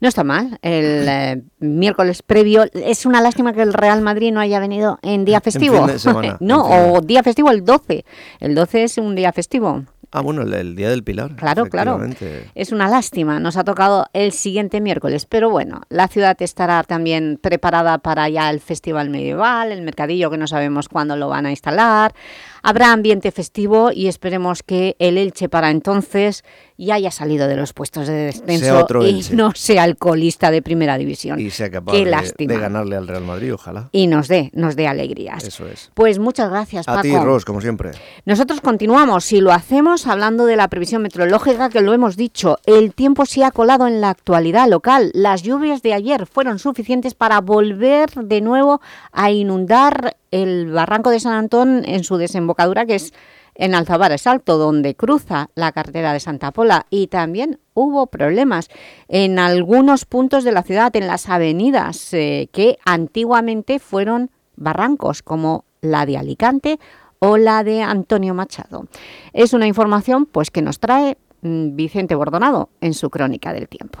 No está mal. El eh, miércoles previo... Es una lástima que el Real Madrid no haya venido en día festivo. no, o día festivo el 12. El 12 es un día festivo. Ah, bueno, el, Día del Pilar. Claro, claro. Es una lástima. Nos ha tocado el siguiente miércoles. Pero bueno, la ciudad estará también preparada para ya el Festival Medieval, el mercadillo que no sabemos cuándo lo van a instalar. Habrá ambiente festivo y esperemos que el Elche para entonces ya haya salido de los puestos de descenso y no sea alcoholista de primera división. Y sea capaz de, ganarle al Real Madrid, ojalá. Y nos dé, nos dé alegrías. Eso es. Pues muchas gracias, A ti, Ros, como siempre. Nosotros continuamos y lo hacemos hablando de la previsión meteorológica, que lo hemos dicho. El tiempo se ha colado en la actualidad local. Las lluvias de ayer fueron suficientes para volver de nuevo a inundar el barranco de San Antón en su desembocadura, que es en Alzabares Alto, donde cruza la carretera de Santa Pola. Y también hubo problemas en algunos puntos de la ciudad, en las avenidas eh, que antiguamente fueron barrancos, como la de Alicante o la de Antonio Machado. Es una información pues, que nos trae mm, Vicente Bordonado en su Crónica del Tiempo.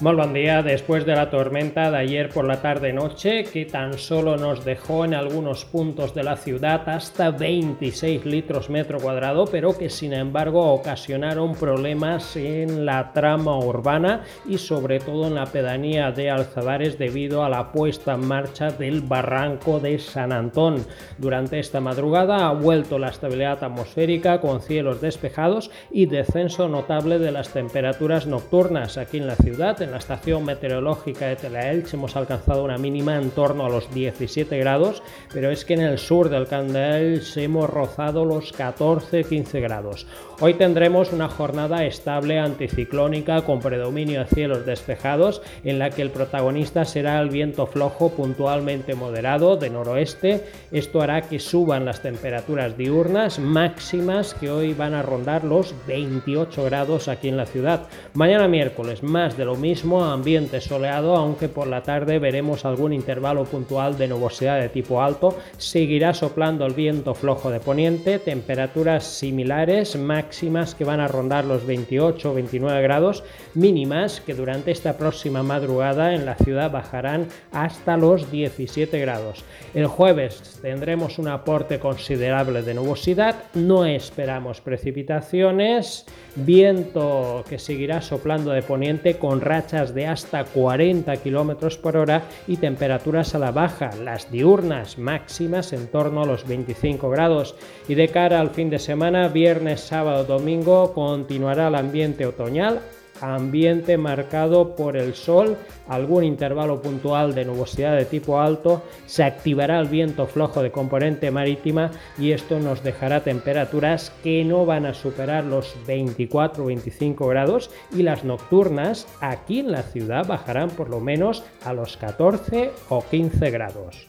Muy buen día. Después de la tormenta de ayer por la tarde-noche, que tan solo nos dejó en algunos puntos de la ciudad hasta 26 litros metro cuadrado, pero que sin embargo ocasionaron problemas en la trama urbana y sobre todo en la pedanía de Alzadares debido a la puesta en marcha del barranco de San Antón. Durante esta madrugada ha vuelto la estabilidad atmosférica con cielos despejados y descenso notable de las temperaturas nocturnas aquí en la ciudad en la estación meteorológica de Telaelch hemos alcanzado una mínima en torno a los 17 grados, pero es que en el sur del Candelch hemos rozado los 14-15 grados. Hoy tendremos una jornada estable anticiclónica con predominio de cielos despejados, en la que el protagonista será el viento flojo puntualmente moderado de noroeste. Esto hará que suban las temperaturas diurnas máximas que hoy van a rondar los 28 grados aquí en la ciudad. Mañana miércoles más de lo mismo ambiente soleado, aunque por la tarde veremos algún intervalo puntual de nubosidad de tipo alto. Seguirá soplando el viento flojo de poniente, temperaturas similares, máximas que van a rondar los 28 o 29 grados, mínimas que durante esta próxima madrugada en la ciudad bajarán hasta los 17 grados. El jueves tendremos un aporte considerable de nubosidad, no esperamos precipitaciones, viento que seguirá soplando de poniente con de hasta 40 km por hora y temperaturas a la baja, las diurnas máximas en torno a los 25 grados. Y de cara al fin de semana, viernes, sábado, domingo, continuará el ambiente otoñal ambiente marcado por el sol, algún intervalo puntual de nubosidad de tipo alto, se activará el viento flojo de componente marítima y esto nos dejará temperaturas que no van a superar los 24 o 25 grados y las nocturnas aquí en la ciudad bajarán por lo menos a los 14 o 15 grados.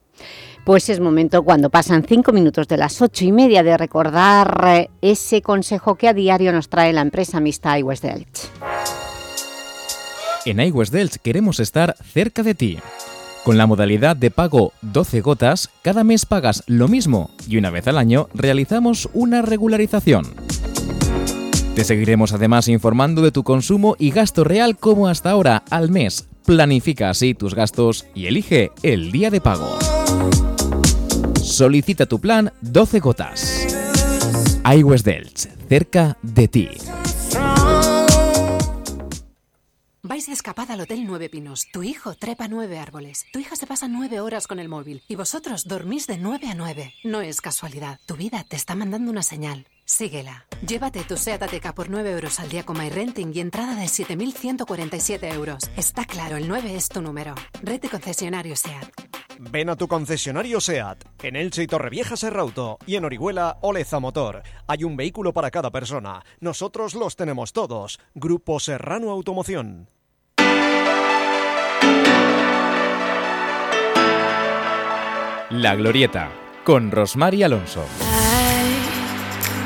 Pues es momento, cuando pasan cinco minutos de las ocho y media, de recordar eh, ese consejo que a diario nos trae la empresa mixta iWest Delch. En iWest Delch queremos estar cerca de ti. Con la modalidad de pago 12 gotas, cada mes pagas lo mismo y una vez al año realizamos una regularización. Te seguiremos además informando de tu consumo y gasto real como hasta ahora al mes. Planifica así tus gastos y elige el día de pago. Solicita tu plan 12 gotas. iWest Delch, cerca de ti. Vais de escapada al Hotel Nueve Pinos. Tu hijo trepa nueve árboles. Tu hija se pasa nueve horas con el móvil. Y vosotros dormís de nueve a nueve. No es casualidad. Tu vida te está mandando una señal. Síguela. Llévate tu SEAT Ateca por 9 euros al día con MyRenting y entrada de 7.147 euros. Está claro, el 9 es tu número. Red de concesionario SEAT. Ven a tu concesionario SEAT, en Elche y Torrevieja Serrauto y en Orihuela Oleza Motor. Hay un vehículo para cada persona. Nosotros los tenemos todos. Grupo Serrano Automoción. La Glorieta, con Rosmar y Alonso.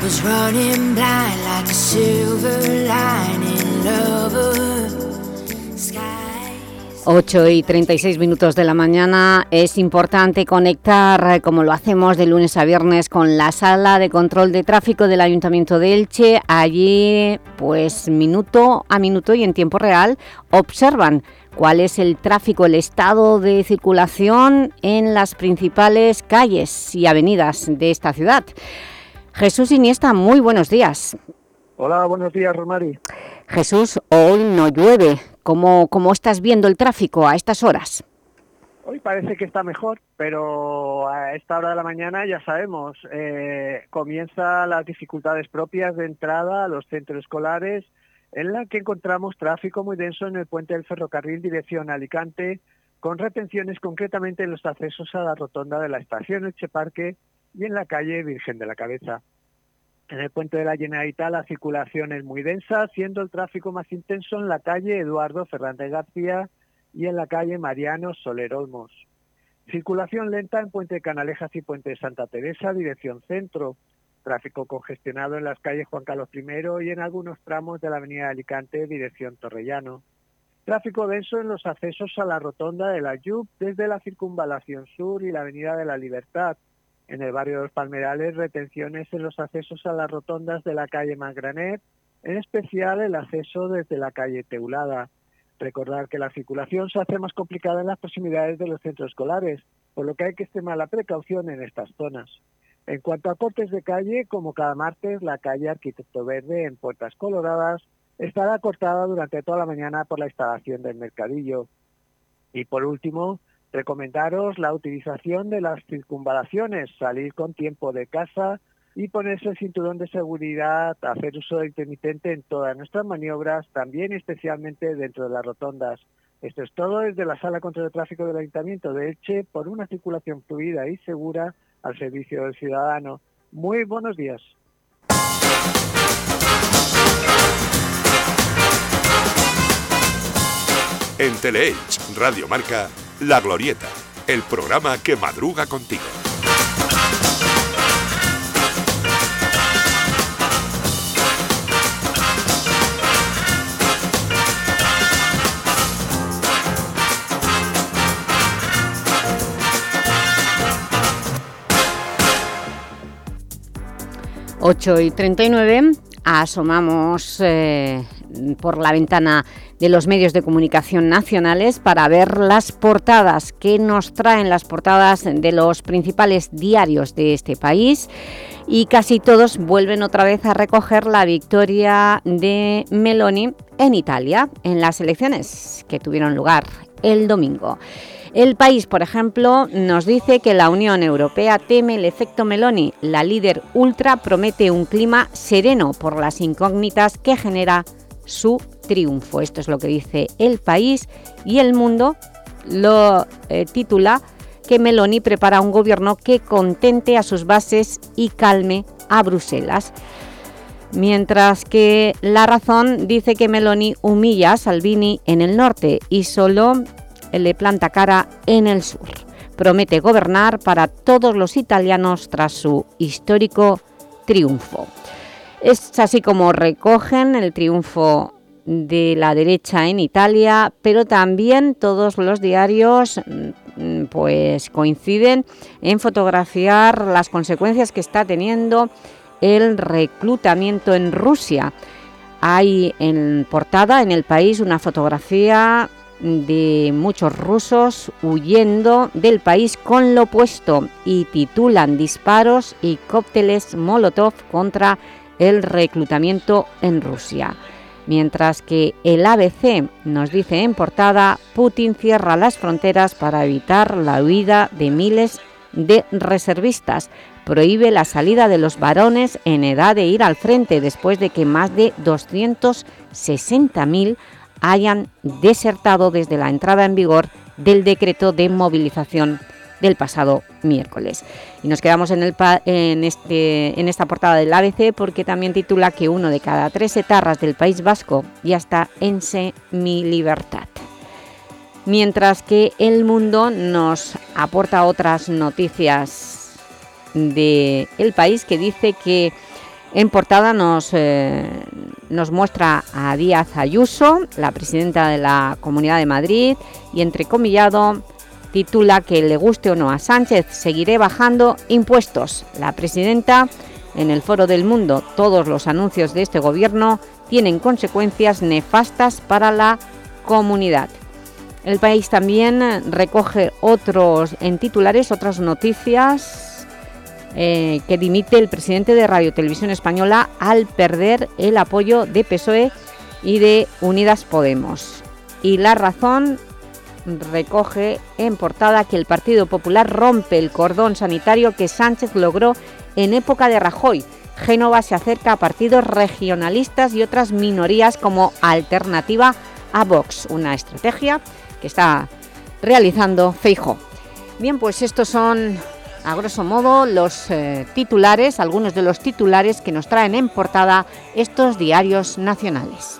Was running blind like a silver lining lover. 8 y 36 minutos de la mañana es importante conectar, eh, como lo hacemos de lunes a viernes, con la Sala de Control de Tráfico del Ayuntamiento de Elche. Allí, pues minuto a minuto y en tiempo real, observan cuál es el tráfico, el estado de circulación en las principales calles y avenidas de esta ciudad. Jesús Iniesta, muy buenos días. Hola, buenos días, Romari. Jesús, hoy no llueve. ¿Cómo, ¿Cómo estás viendo el tráfico a estas horas? Hoy parece que está mejor, pero a esta hora de la mañana ya sabemos, eh, comienzan las dificultades propias de entrada a los centros escolares, en la que encontramos tráfico muy denso en el puente del ferrocarril dirección Alicante, con retenciones concretamente en los accesos a la rotonda de la estación Echeparque y en la calle Virgen de la Cabeza. En el puente de la Generalitat la circulación es muy densa, siendo el tráfico más intenso en la calle Eduardo Fernández García y en la calle Mariano Soler Olmos. Circulación lenta en Puente Canalejas y Puente de Santa Teresa, dirección centro. Tráfico congestionado en las calles Juan Carlos I y en algunos tramos de la avenida de Alicante, dirección Torrellano. Tráfico denso en los accesos a la rotonda de la Yub desde la circunvalación sur y la avenida de la Libertad. En el barrio de los Palmerales, retenciones en los accesos a las rotondas de la calle Magranet, en especial el acceso desde la calle Teulada. Recordar que la circulación se hace más complicada en las proximidades de los centros escolares, por lo que hay que extremar la precaución en estas zonas. En cuanto a cortes de calle, como cada martes, la calle Arquitecto Verde en Puertas Coloradas estará cortada durante toda la mañana por la instalación del mercadillo. Y por último, recomendaros la utilización de las circunvalaciones, salir con tiempo de casa y ponerse el cinturón de seguridad, hacer uso intermitente en todas nuestras maniobras, también especialmente dentro de las rotondas. Esto es todo desde la Sala contra el Tráfico del Ayuntamiento de Elche por una circulación fluida y segura al servicio del ciudadano. Muy buenos días. En Teleelch, Radio Marca, La Glorieta, el programa que madruga contigo. Ocho y 39, asomamos eh, por la ventana de los medios de comunicación nacionales para ver las portadas que nos traen las portadas de los principales diarios de este país y casi todos vuelven otra vez a recoger la victoria de Meloni en Italia en las elecciones que tuvieron lugar el domingo. El país, por ejemplo, nos dice que la Unión Europea teme el efecto Meloni. La líder ultra promete un clima sereno por las incógnitas que genera su triunfo. Esto es lo que dice El País y El Mundo lo eh, titula que Meloni prepara un gobierno que contente a sus bases y calme a Bruselas. Mientras que La Razón dice que Meloni humilla a Salvini en el norte y solo le planta cara en el sur. Promete gobernar para todos los italianos tras su histórico triunfo. Es así como recogen el triunfo de la derecha en Italia, pero también todos los diarios mm, pues coinciden en fotografiar las consecuencias que está teniendo el reclutamiento en Rusia. Hay en portada en el país una fotografía de muchos rusos huyendo del país con lo opuesto y titulan disparos y cócteles Molotov contra el reclutamiento en Rusia. Mientras que el ABC nos dice en portada, Putin cierra las fronteras para evitar la huida de miles de reservistas. Prohíbe la salida de los varones en edad de ir al frente después de que más de 260.000 hayan desertado desde la entrada en vigor del decreto de movilización del pasado miércoles. Y nos quedamos en, el, en, este, en esta portada del ABC porque también titula que uno de cada tres etarras del País Vasco ya está en semi-libertad. Mientras que El Mundo nos aporta otras noticias del el país que dice que en portada nos, eh, nos muestra a Díaz Ayuso, la presidenta de la Comunidad de Madrid, y entrecomillado titula que le guste o no a Sánchez, seguiré bajando impuestos. La presidenta, en el Foro del Mundo, todos los anuncios de este gobierno tienen consecuencias nefastas para la comunidad. El país también recoge otros en titulares otras noticias eh, que dimite el presidente de Radio Televisión Española al perder el apoyo de PSOE y de Unidas Podemos. Y la razón recoge en portada que el Partido Popular rompe el cordón sanitario que Sánchez logró en época de Rajoy. Génova se acerca a partidos regionalistas y otras minorías como alternativa a Vox, una estrategia que está realizando Feijo. Bien, pues estos son a grosso modo los eh, titulares, algunos de los titulares que nos traen en portada estos diarios nacionales.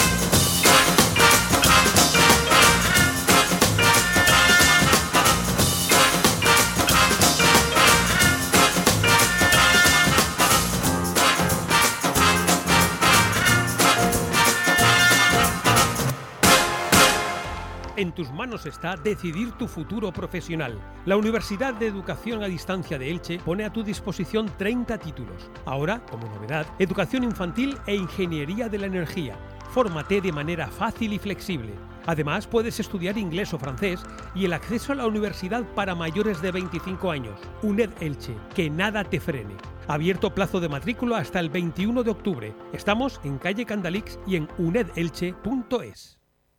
En tus manos está decidir tu futuro profesional. La Universidad de Educación a Distancia de Elche pone a tu disposición 30 títulos. Ahora, como novedad, Educación Infantil e Ingeniería de la Energía. Fórmate de manera fácil y flexible. Además, puedes estudiar inglés o francés y el acceso a la universidad para mayores de 25 años. UNED Elche, que nada te frene. Abierto plazo de matrícula hasta el 21 de octubre. Estamos en calle Candalix y en unedelche.es.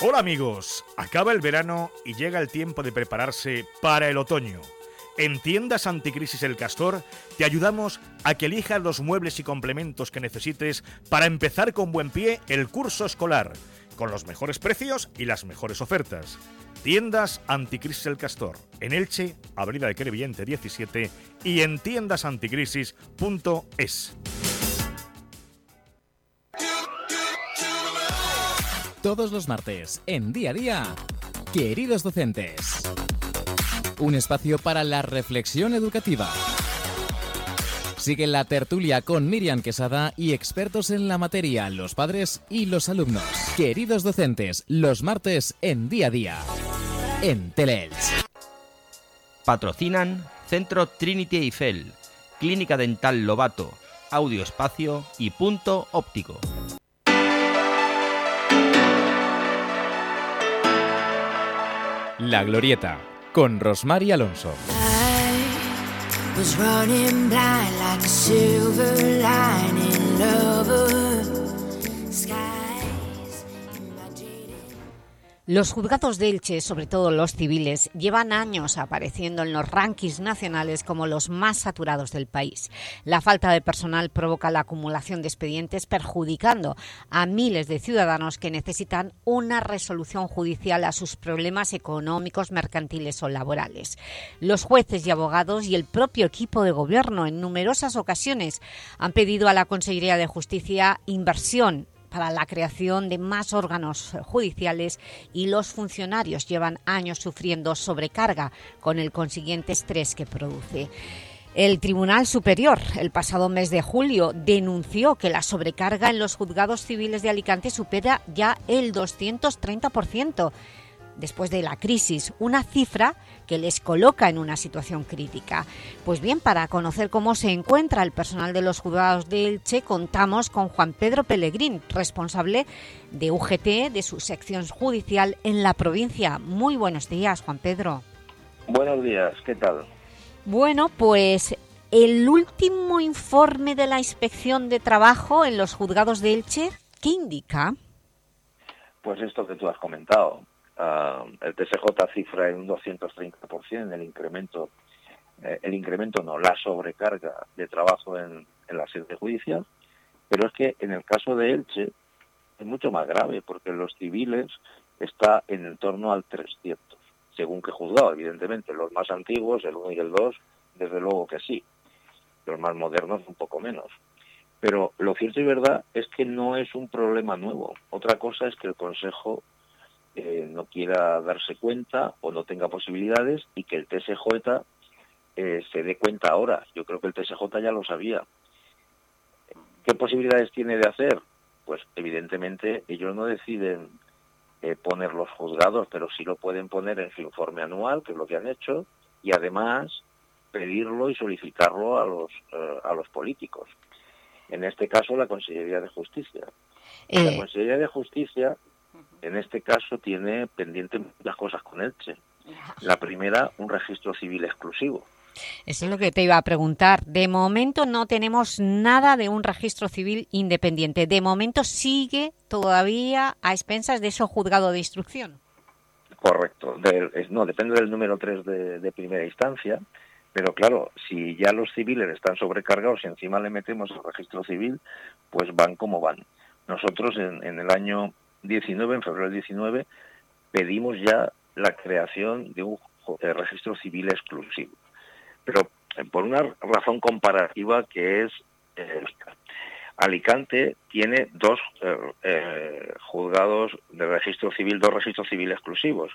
Hola amigos, acaba el verano y llega el tiempo de prepararse para el otoño. En Tiendas Anticrisis El Castor te ayudamos a que elijas los muebles y complementos que necesites para empezar con buen pie el curso escolar, con los mejores precios y las mejores ofertas. Tiendas Anticrisis El Castor, en Elche, Avenida de Crevillente 17 y en tiendasanticrisis.es. Todos los martes, en día a día, queridos docentes. Un espacio para la reflexión educativa. Sigue la tertulia con Miriam Quesada y expertos en la materia, los padres y los alumnos. Queridos docentes, los martes en día a día. En Teleelch. Patrocinan Centro Trinity Eiffel, Clínica Dental Lobato, Audio Espacio y Punto Óptico. La Glorieta, con Rosmar y Alonso. Los juzgados de Elche, sobre todo los civiles, llevan años apareciendo en los rankings nacionales como los más saturados del país. La falta de personal provoca la acumulación de expedientes perjudicando a miles de ciudadanos que necesitan una resolución judicial a sus problemas económicos, mercantiles o laborales. Los jueces y abogados y el propio equipo de gobierno en numerosas ocasiones han pedido a la Consejería de Justicia inversión para la creación de más órganos judiciales y los funcionarios llevan años sufriendo sobrecarga con el consiguiente estrés que produce. El Tribunal Superior, el pasado mes de julio, denunció que la sobrecarga en los juzgados civiles de Alicante supera ya el 230% después de la crisis, una cifra que les coloca en una situación crítica. Pues bien, para conocer cómo se encuentra el personal de los juzgados de Elche, contamos con Juan Pedro Pellegrín, responsable de UGT, de su sección judicial en la provincia. Muy buenos días, Juan Pedro. Buenos días, ¿qué tal? Bueno, pues el último informe de la Inspección de Trabajo en los juzgados de Elche, ¿qué indica? Pues esto que tú has comentado, Uh, el TSJ cifra en un 230% el incremento, eh, el incremento no, la sobrecarga de trabajo en, en la sede judicial, pero es que en el caso de Elche es mucho más grave porque los civiles está en torno al 300, según que juzgado, evidentemente, los más antiguos, el 1 y el 2, desde luego que sí, los más modernos un poco menos. Pero lo cierto y verdad es que no es un problema nuevo. Otra cosa es que el Consejo eh, no quiera darse cuenta o no tenga posibilidades y que el TSJ eh, se dé cuenta ahora. Yo creo que el TSJ ya lo sabía. ¿Qué posibilidades tiene de hacer? Pues evidentemente ellos no deciden eh, poner los juzgados, pero sí lo pueden poner en su informe anual, que es lo que han hecho, y además pedirlo y solicitarlo a los, a los políticos. en este caso la Consellería de Justicia. Eh. La Consellería de Justicia, en este caso, tiene pendiente las cosas con Elche. La primera, un registro civil exclusivo. Eso es lo que te iba a preguntar. De momento no tenemos nada de un registro civil independiente. De momento sigue todavía a expensas de ese juzgado de instrucción. Correcto. No, depende del número 3 de, de primera instancia, pero claro, si ya los civiles están sobrecargados y encima le metemos el registro civil, pues van como van. Nosotros en, en el año 19, en febrero del 19, pedimos ya la creación de un eh, registro civil exclusivo. Pero eh, por una razón comparativa que es eh. Alicante tiene dos eh, eh, juzgados de registro civil, dos registros civiles exclusivos.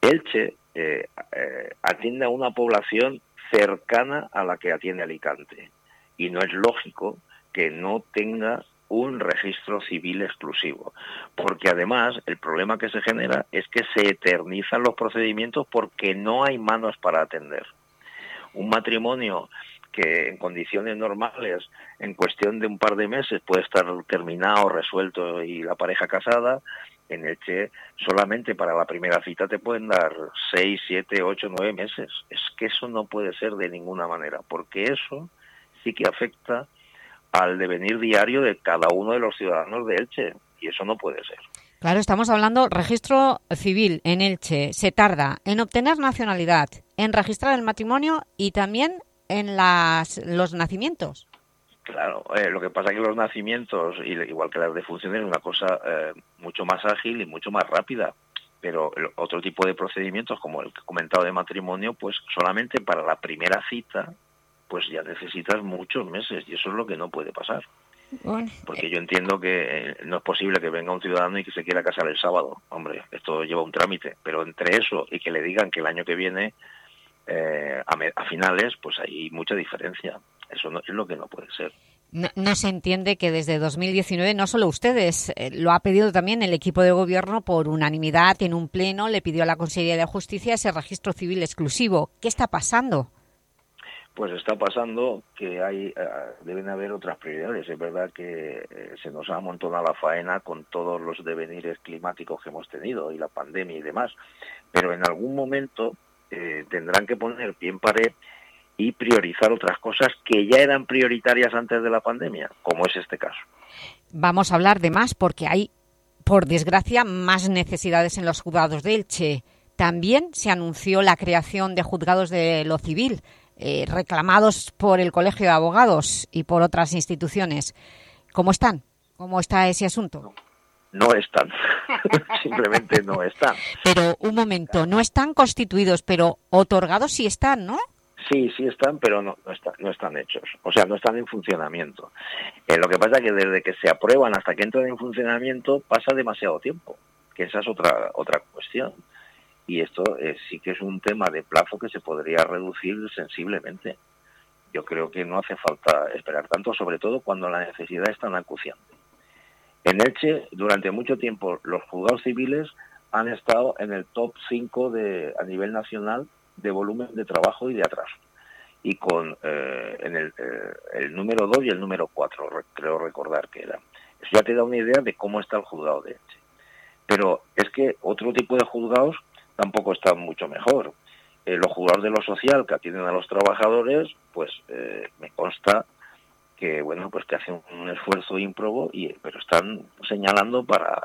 Elche atiende a una población cercana a la que atiende Alicante y no es lógico que no tenga un registro civil exclusivo, porque además el problema que se genera es que se eternizan los procedimientos porque no hay manos para atender. Un matrimonio que en condiciones normales, en cuestión de un par de meses, puede estar terminado, resuelto y la pareja casada, en el que solamente para la primera cita te pueden dar seis, siete, ocho, nueve meses. Es que eso no puede ser de ninguna manera, porque eso sí que afecta al devenir diario de cada uno de los ciudadanos de Elche, y eso no puede ser. Claro, estamos hablando registro civil en Elche. Se tarda en obtener nacionalidad, en registrar el matrimonio y también en las, los nacimientos. Claro, eh, lo que pasa es que los nacimientos, igual que las defunciones, es una cosa eh, mucho más ágil y mucho más rápida. Pero el otro tipo de procedimientos, como el comentado de matrimonio, pues solamente para la primera cita, pues ya necesitas muchos meses y eso es lo que no puede pasar. Porque yo entiendo que eh, no es posible que venga un ciudadano y que se quiera casar el sábado. Hombre, esto lleva un trámite. Pero entre eso y que le digan que el año que viene, eh, a, me- a finales, pues hay mucha diferencia. Eso no, es lo que no puede ser. No, no se entiende que desde 2019, no solo ustedes, eh, lo ha pedido también el equipo de gobierno por unanimidad en un pleno, le pidió a la Consejería de Justicia ese registro civil exclusivo. ¿Qué está pasando? Pues está pasando que hay eh, deben haber otras prioridades. Es verdad que eh, se nos ha amontonado la faena con todos los devenires climáticos que hemos tenido y la pandemia y demás. Pero en algún momento eh, tendrán que poner pie en pared y priorizar otras cosas que ya eran prioritarias antes de la pandemia, como es este caso. Vamos a hablar de más porque hay, por desgracia, más necesidades en los juzgados de Elche. También se anunció la creación de juzgados de lo civil, eh, reclamados por el Colegio de Abogados y por otras instituciones. ¿Cómo están? ¿Cómo está ese asunto? No están, simplemente no están. Pero, un momento, no están constituidos, pero otorgados sí están, ¿no? Sí, sí están, pero no, no, están, no están hechos. O sea, no están en funcionamiento. Eh, lo que pasa es que desde que se aprueban hasta que entran en funcionamiento pasa demasiado tiempo, que esa es otra, otra cuestión. Y esto eh, sí que es un tema de plazo que se podría reducir sensiblemente. Yo creo que no hace falta esperar tanto, sobre todo cuando la necesidad es tan acuciante. En Elche, durante mucho tiempo, los juzgados civiles han estado en el top 5 de, a nivel nacional de volumen de trabajo y de atraso. Y con eh, en el, eh, número 2 y el número 4, re- creo recordar que era. Eso ya te da una idea de cómo está el juzgado de Elche. Pero es que otro tipo de juzgados tampoco están mucho mejor. Eh, los juzgados de lo social que atienden a los trabajadores, pues eh, me consta que bueno pues que hacen un esfuerzo ímprobo y pero están señalando para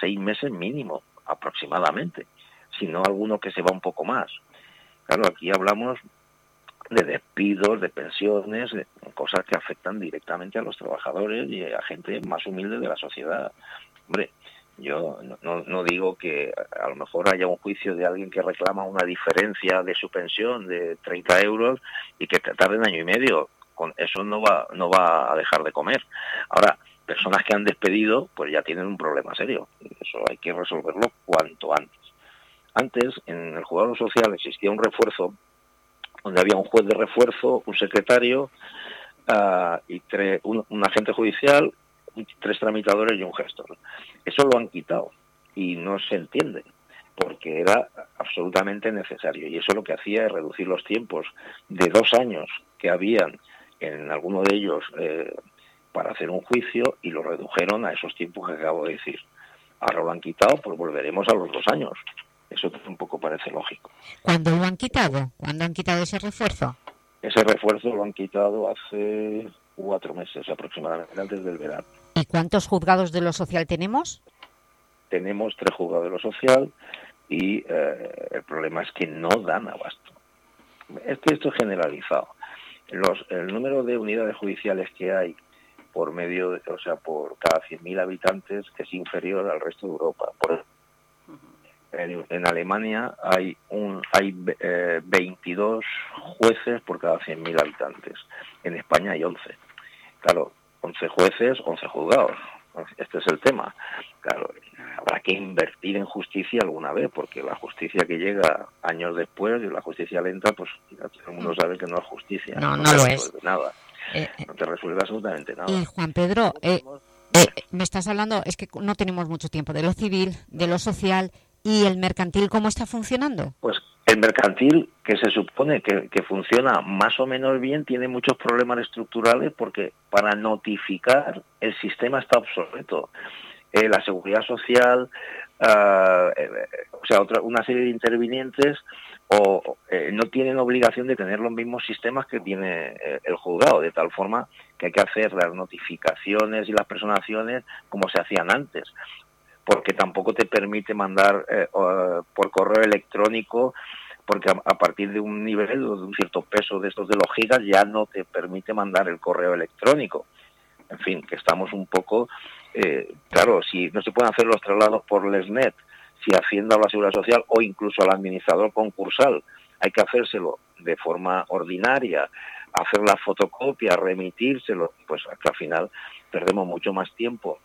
seis meses mínimo aproximadamente si no alguno que se va un poco más claro aquí hablamos de despidos de pensiones de cosas que afectan directamente a los trabajadores y a gente más humilde de la sociedad hombre yo no, no, digo que a lo mejor haya un juicio de alguien que reclama una diferencia de su pensión de 30 euros y que tarde un año y medio con eso no va no va a dejar de comer. Ahora, personas que han despedido, pues ya tienen un problema serio. Eso hay que resolverlo cuanto antes. Antes, en el juzgado social existía un refuerzo donde había un juez de refuerzo, un secretario ah, y un, un agente judicial, tres tramitadores y un gestor. Eso lo han quitado y no se entiende porque era absolutamente necesario y eso lo que hacía es reducir los tiempos de dos años que habían en alguno de ellos eh, para hacer un juicio y lo redujeron a esos tiempos que acabo de decir. Ahora lo han quitado, pues volveremos a los dos años. Eso tampoco parece lógico. ¿Cuándo lo han quitado? ¿Cuándo han quitado ese refuerzo? Ese refuerzo lo han quitado hace cuatro meses aproximadamente, antes del verano. ¿Y cuántos juzgados de lo social tenemos? Tenemos tres juzgados de lo social y eh, el problema es que no dan abasto. Es que esto es generalizado. Los, el número de unidades judiciales que hay por medio, o sea, por cada 100.000 habitantes es inferior al resto de Europa. En Alemania hay un hay eh, 22 jueces por cada 100.000 habitantes. En España hay 11. Claro, 11 jueces, 11 juzgados. Este es el tema. Claro, habrá que invertir en justicia alguna vez, porque la justicia que llega años después y la justicia lenta, pues ya todo el mundo sabe que no es justicia. No, no te lo resuelve es. Nada. Eh, No te resuelve absolutamente nada. Y Juan Pedro, eh, eh, me estás hablando, es que no tenemos mucho tiempo, de lo civil, de lo social y el mercantil, ¿cómo está funcionando? Pues el mercantil, que se supone que, funciona más o menos bien, tiene muchos problemas estructurales porque para notificar el sistema está obsoleto. Eh, la seguridad social, eh, o sea, otra, una serie de intervinientes o eh, no tienen obligación de tener los mismos sistemas que tiene el juzgado, de tal forma que hay que hacer las notificaciones y las personaciones como se hacían antes porque tampoco te permite mandar eh, por correo electrónico, porque a, partir de un nivel o de un cierto peso de estos de los gigas ya no te permite mandar el correo electrónico. En fin, que estamos un poco, eh, claro, si no se pueden hacer los traslados por Lesnet, si Hacienda o la Seguridad Social o incluso al administrador concursal hay que hacérselo de forma ordinaria, hacer la fotocopia, remitírselo, pues que al final perdemos mucho más tiempo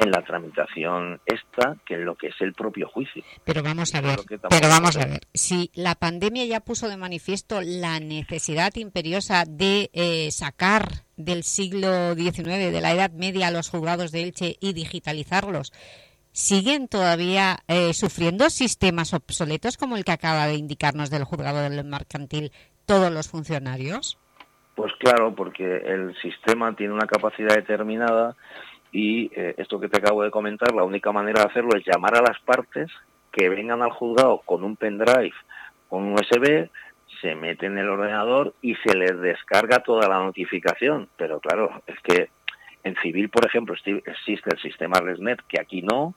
en la tramitación esta que en lo que es el propio juicio. Pero vamos a ver, pero vamos a ver, si la pandemia ya puso de manifiesto la necesidad imperiosa de eh, sacar del siglo XIX, de la Edad Media, a los juzgados de Elche y digitalizarlos, ¿siguen todavía eh, sufriendo sistemas obsoletos como el que acaba de indicarnos del juzgado del mercantil todos los funcionarios? Pues claro, porque el sistema tiene una capacidad determinada y eh, esto que te acabo de comentar, la única manera de hacerlo es llamar a las partes que vengan al juzgado con un pendrive, con un USB, se mete en el ordenador y se les descarga toda la notificación. Pero claro, es que en civil, por ejemplo, existe el sistema ResNet, que aquí no,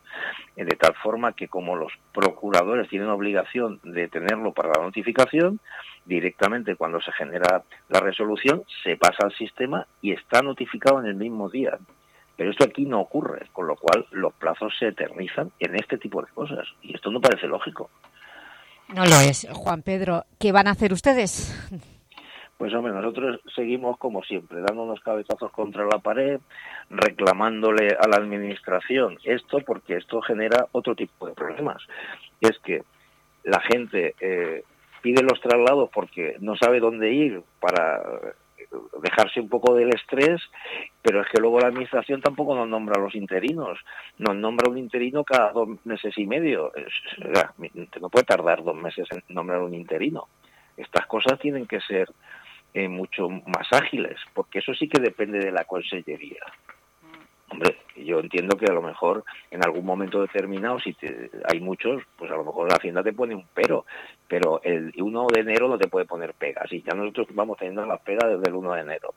eh, de tal forma que como los procuradores tienen obligación de tenerlo para la notificación, directamente cuando se genera la resolución se pasa al sistema y está notificado en el mismo día. Pero esto aquí no ocurre, con lo cual los plazos se eternizan en este tipo de cosas. Y esto no parece lógico. No lo es, Juan Pedro. ¿Qué van a hacer ustedes? Pues hombre, nosotros seguimos como siempre, dándonos cabezazos contra la pared, reclamándole a la administración esto, porque esto genera otro tipo de problemas. Es que la gente eh, pide los traslados porque no sabe dónde ir para dejarse un poco del estrés, pero es que luego la administración tampoco nos nombra a los interinos, nos nombra un interino cada dos meses y medio. No puede tardar dos meses en nombrar un interino. Estas cosas tienen que ser eh, mucho más ágiles, porque eso sí que depende de la consellería. Hombre, yo entiendo que a lo mejor en algún momento determinado, si te- hay muchos, pues a lo mejor la Hacienda te pone un pero, pero el 1 de enero no te puede poner pegas, y ya nosotros vamos teniendo las pegas desde el 1 de enero.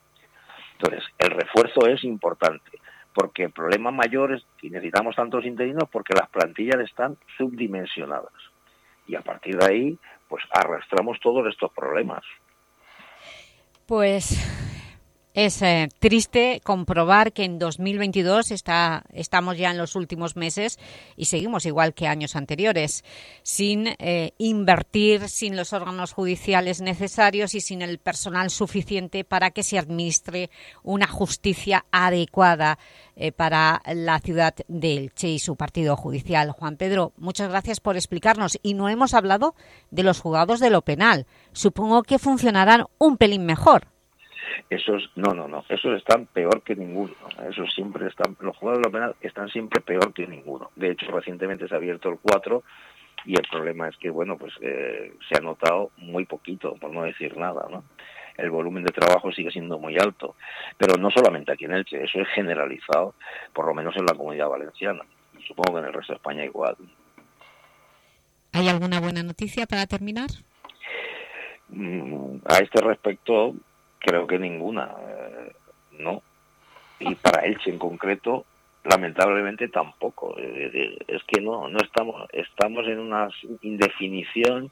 Entonces, el refuerzo es importante, porque el problema mayor es que necesitamos tantos interinos porque las plantillas están subdimensionadas. Y a partir de ahí, pues arrastramos todos estos problemas. Pues es eh, triste comprobar que en 2022 está, estamos ya en los últimos meses y seguimos igual que años anteriores, sin eh, invertir, sin los órganos judiciales necesarios y sin el personal suficiente para que se administre una justicia adecuada eh, para la ciudad de Elche y su partido judicial. Juan Pedro, muchas gracias por explicarnos y no hemos hablado de los juzgados de lo penal. Supongo que funcionarán un pelín mejor. Esos, no, no, no, esos están peor que ninguno. Esos siempre están, los jugadores de la penal están siempre peor que ninguno. De hecho, recientemente se ha abierto el 4 y el problema es que, bueno, pues eh, se ha notado muy poquito, por no decir nada, ¿no? el volumen de trabajo sigue siendo muy alto. Pero no solamente aquí en Elche, eso es generalizado, por lo menos en la comunidad valenciana. Y supongo que en el resto de España igual. ¿Hay alguna buena noticia para terminar? Mm, a este respecto, creo que ninguna, eh, ¿no? Y para Elche en concreto, lamentablemente tampoco. Es que no, no estamos, estamos en una indefinición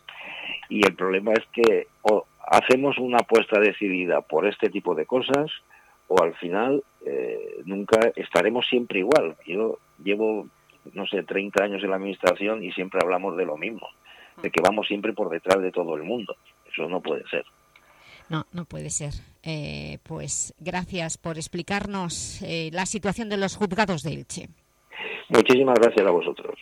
y el problema es que o hacemos una apuesta decidida por este tipo de cosas o al final eh, nunca estaremos siempre igual. Yo llevo, no sé, 30 años en la administración y siempre hablamos de lo mismo, de que vamos siempre por detrás de todo el mundo. Eso no puede ser. No, no puede ser. Eh, pues gracias por explicarnos eh, la situación de los juzgados de Elche. Muchísimas gracias a vosotros.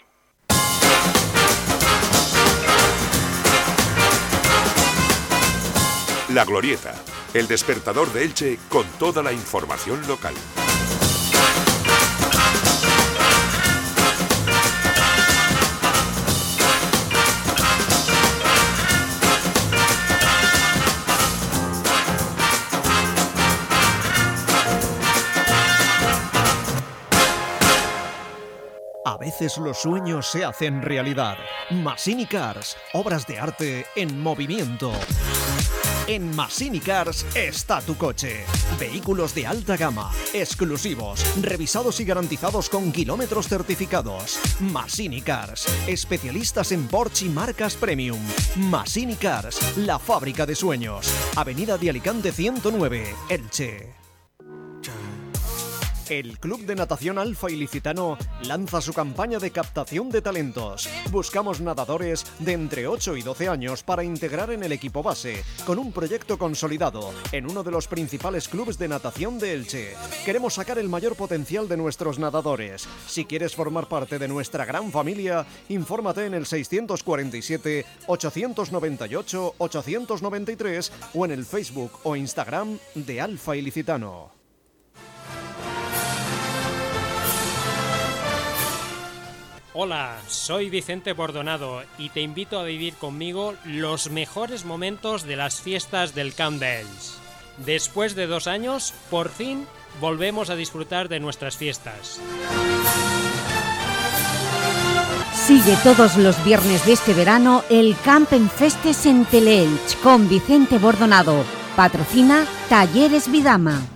La Glorieta, el despertador de Elche con toda la información local. Veces los sueños se hacen realidad. Masini Cars, obras de arte en movimiento. En Masini Cars está tu coche. Vehículos de alta gama, exclusivos, revisados y garantizados con kilómetros certificados. Masini Cars, especialistas en Porsche y marcas premium. Masini Cars, la fábrica de sueños. Avenida de Alicante 109, Elche. El Club de Natación Alfa Ilicitano lanza su campaña de captación de talentos. Buscamos nadadores de entre 8 y 12 años para integrar en el equipo base, con un proyecto consolidado en uno de los principales clubes de natación de Elche. Queremos sacar el mayor potencial de nuestros nadadores. Si quieres formar parte de nuestra gran familia, infórmate en el 647 898 893 o en el Facebook o Instagram de Alfa Ilicitano. Hola, soy Vicente Bordonado y te invito a vivir conmigo los mejores momentos de las fiestas del Camp Bells. Después de dos años, por fin volvemos a disfrutar de nuestras fiestas. Sigue todos los viernes de este verano el Campen Festes en Teleelch con Vicente Bordonado. Patrocina Talleres Vidama.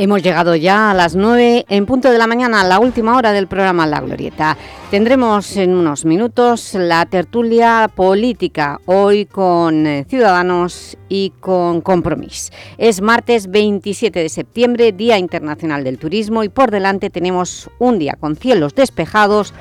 Hemos llegado ya a las 9 en punto de la mañana, la última hora del programa La Glorieta. Tendremos en unos minutos la tertulia política, hoy con eh, Ciudadanos y con Compromís. Es martes 27 de septiembre, Día Internacional del Turismo y por delante tenemos un día con cielos despejados,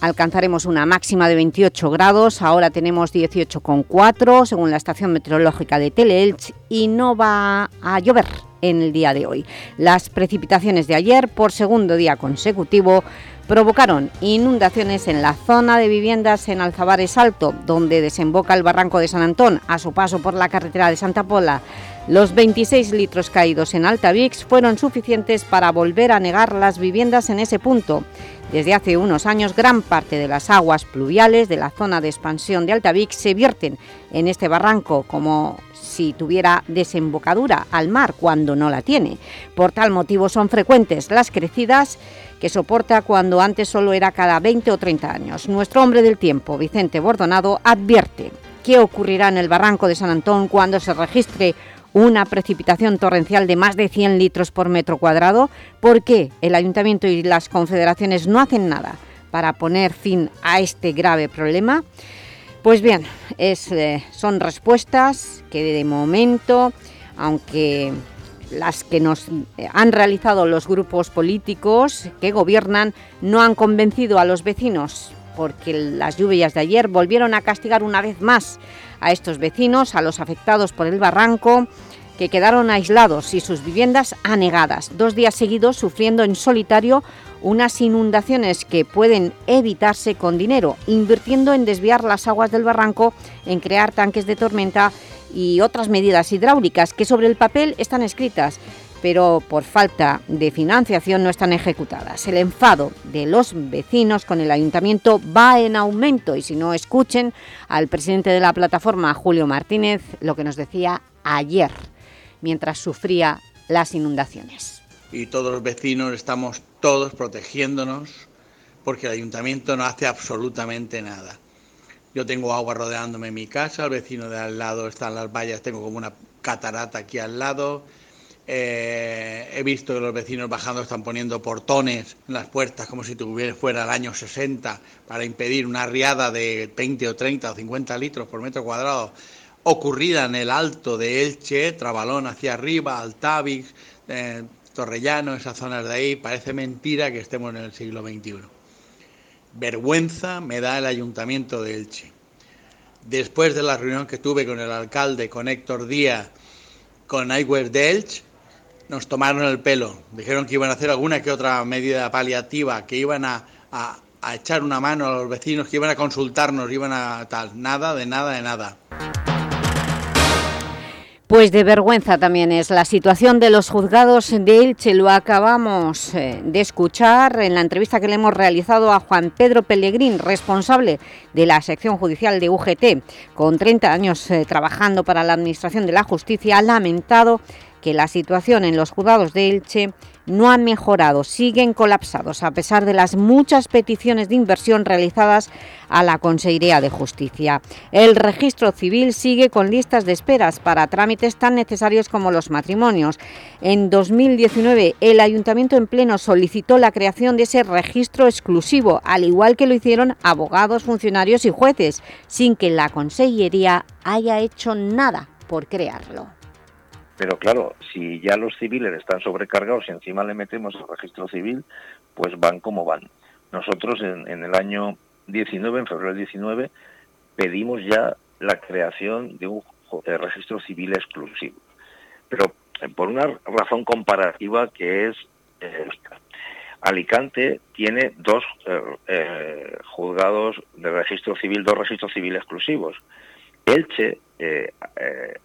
alcanzaremos una máxima de 28 grados, ahora tenemos 18,4 según la estación meteorológica de Teleelch y no va a llover en el día de hoy. Las precipitaciones de ayer, por segundo día consecutivo, provocaron inundaciones en la zona de viviendas en Alzabares Alto, donde desemboca el barranco de San Antón, a su paso por la carretera de Santa Pola. Los 26 litros caídos en Altavix fueron suficientes para volver a negar las viviendas en ese punto. Desde hace unos años, gran parte de las aguas pluviales de la zona de expansión de Altavix se vierten en este barranco, como si tuviera desembocadura al mar cuando no la tiene. Por tal motivo son frecuentes las crecidas que soporta cuando antes solo era cada 20 o 30 años. Nuestro hombre del tiempo, Vicente Bordonado, advierte qué ocurrirá en el barranco de San Antón cuando se registre una precipitación torrencial de más de 100 litros por metro cuadrado. ¿Por qué el Ayuntamiento y las confederaciones no hacen nada para poner fin a este grave problema? Pues bien, es, eh, son respuestas que de momento, aunque las que nos eh, han realizado los grupos políticos que gobiernan, no han convencido a los vecinos, porque las lluvias de ayer volvieron a castigar una vez más a estos vecinos, a los afectados por el barranco, que quedaron aislados y sus viviendas anegadas, dos días seguidos sufriendo en solitario unas inundaciones que pueden evitarse con dinero, invirtiendo en desviar las aguas del barranco, en crear tanques de tormenta y otras medidas hidráulicas que sobre el papel están escritas, pero por falta de financiación no están ejecutadas. El enfado de los vecinos con el Ayuntamiento va en aumento y si no escuchen al presidente de la plataforma, Julio Martínez, lo que nos decía ayer, mientras sufría las inundaciones. Y todos los vecinos estamos todos protegiéndonos porque el Ayuntamiento no hace absolutamente nada. Yo tengo agua rodeándome en mi casa, el vecino de al lado está en las vallas, tengo como una catarata aquí al lado, eh, he visto que los vecinos bajando están poniendo portones en las puertas como si tuviera fuera el año 60 para impedir una riada de 20 o 30 o 50 litros por metro cuadrado ocurrida en el alto de Elche, Trabalón hacia arriba, Altavix, eh, Torrellano, esas zonas de ahí. Parece mentira que estemos en el siglo XXI. Vergüenza me da el ayuntamiento de Elche. Después de la reunión que tuve con el alcalde, con Héctor Díaz, con Aigües de Elche, nos tomaron el pelo. Dijeron que iban a hacer alguna que otra medida paliativa, que iban a, a echar una mano a los vecinos, que iban a consultarnos, iban a tal. Nada, de nada, de nada. Pues de vergüenza también es la situación de los juzgados de Elche. Lo acabamos eh, de escuchar en la entrevista que le hemos realizado a Juan Pedro Pellegrín, responsable de la sección judicial de UGT. Con 30 años eh, trabajando para la Administración de la Justicia, ha lamentado que la situación en los juzgados de Elche no han mejorado, siguen colapsados a pesar de las muchas peticiones de inversión realizadas a la Consejería de Justicia. El registro civil sigue con listas de esperas para trámites tan necesarios como los matrimonios. En 2019 el Ayuntamiento en pleno solicitó la creación de ese registro exclusivo, al igual que lo hicieron abogados, funcionarios y jueces, sin que la Consellería haya hecho nada por crearlo. Pero claro, si ya los civiles están sobrecargados y encima le metemos el registro civil, pues van como van. Nosotros en, el año 19, en febrero del 19, pedimos ya la creación de un registro civil exclusivo. Pero eh, por una razón comparativa que es esta. Alicante tiene dos eh, juzgados de registro civil, dos registros civiles exclusivos. Elche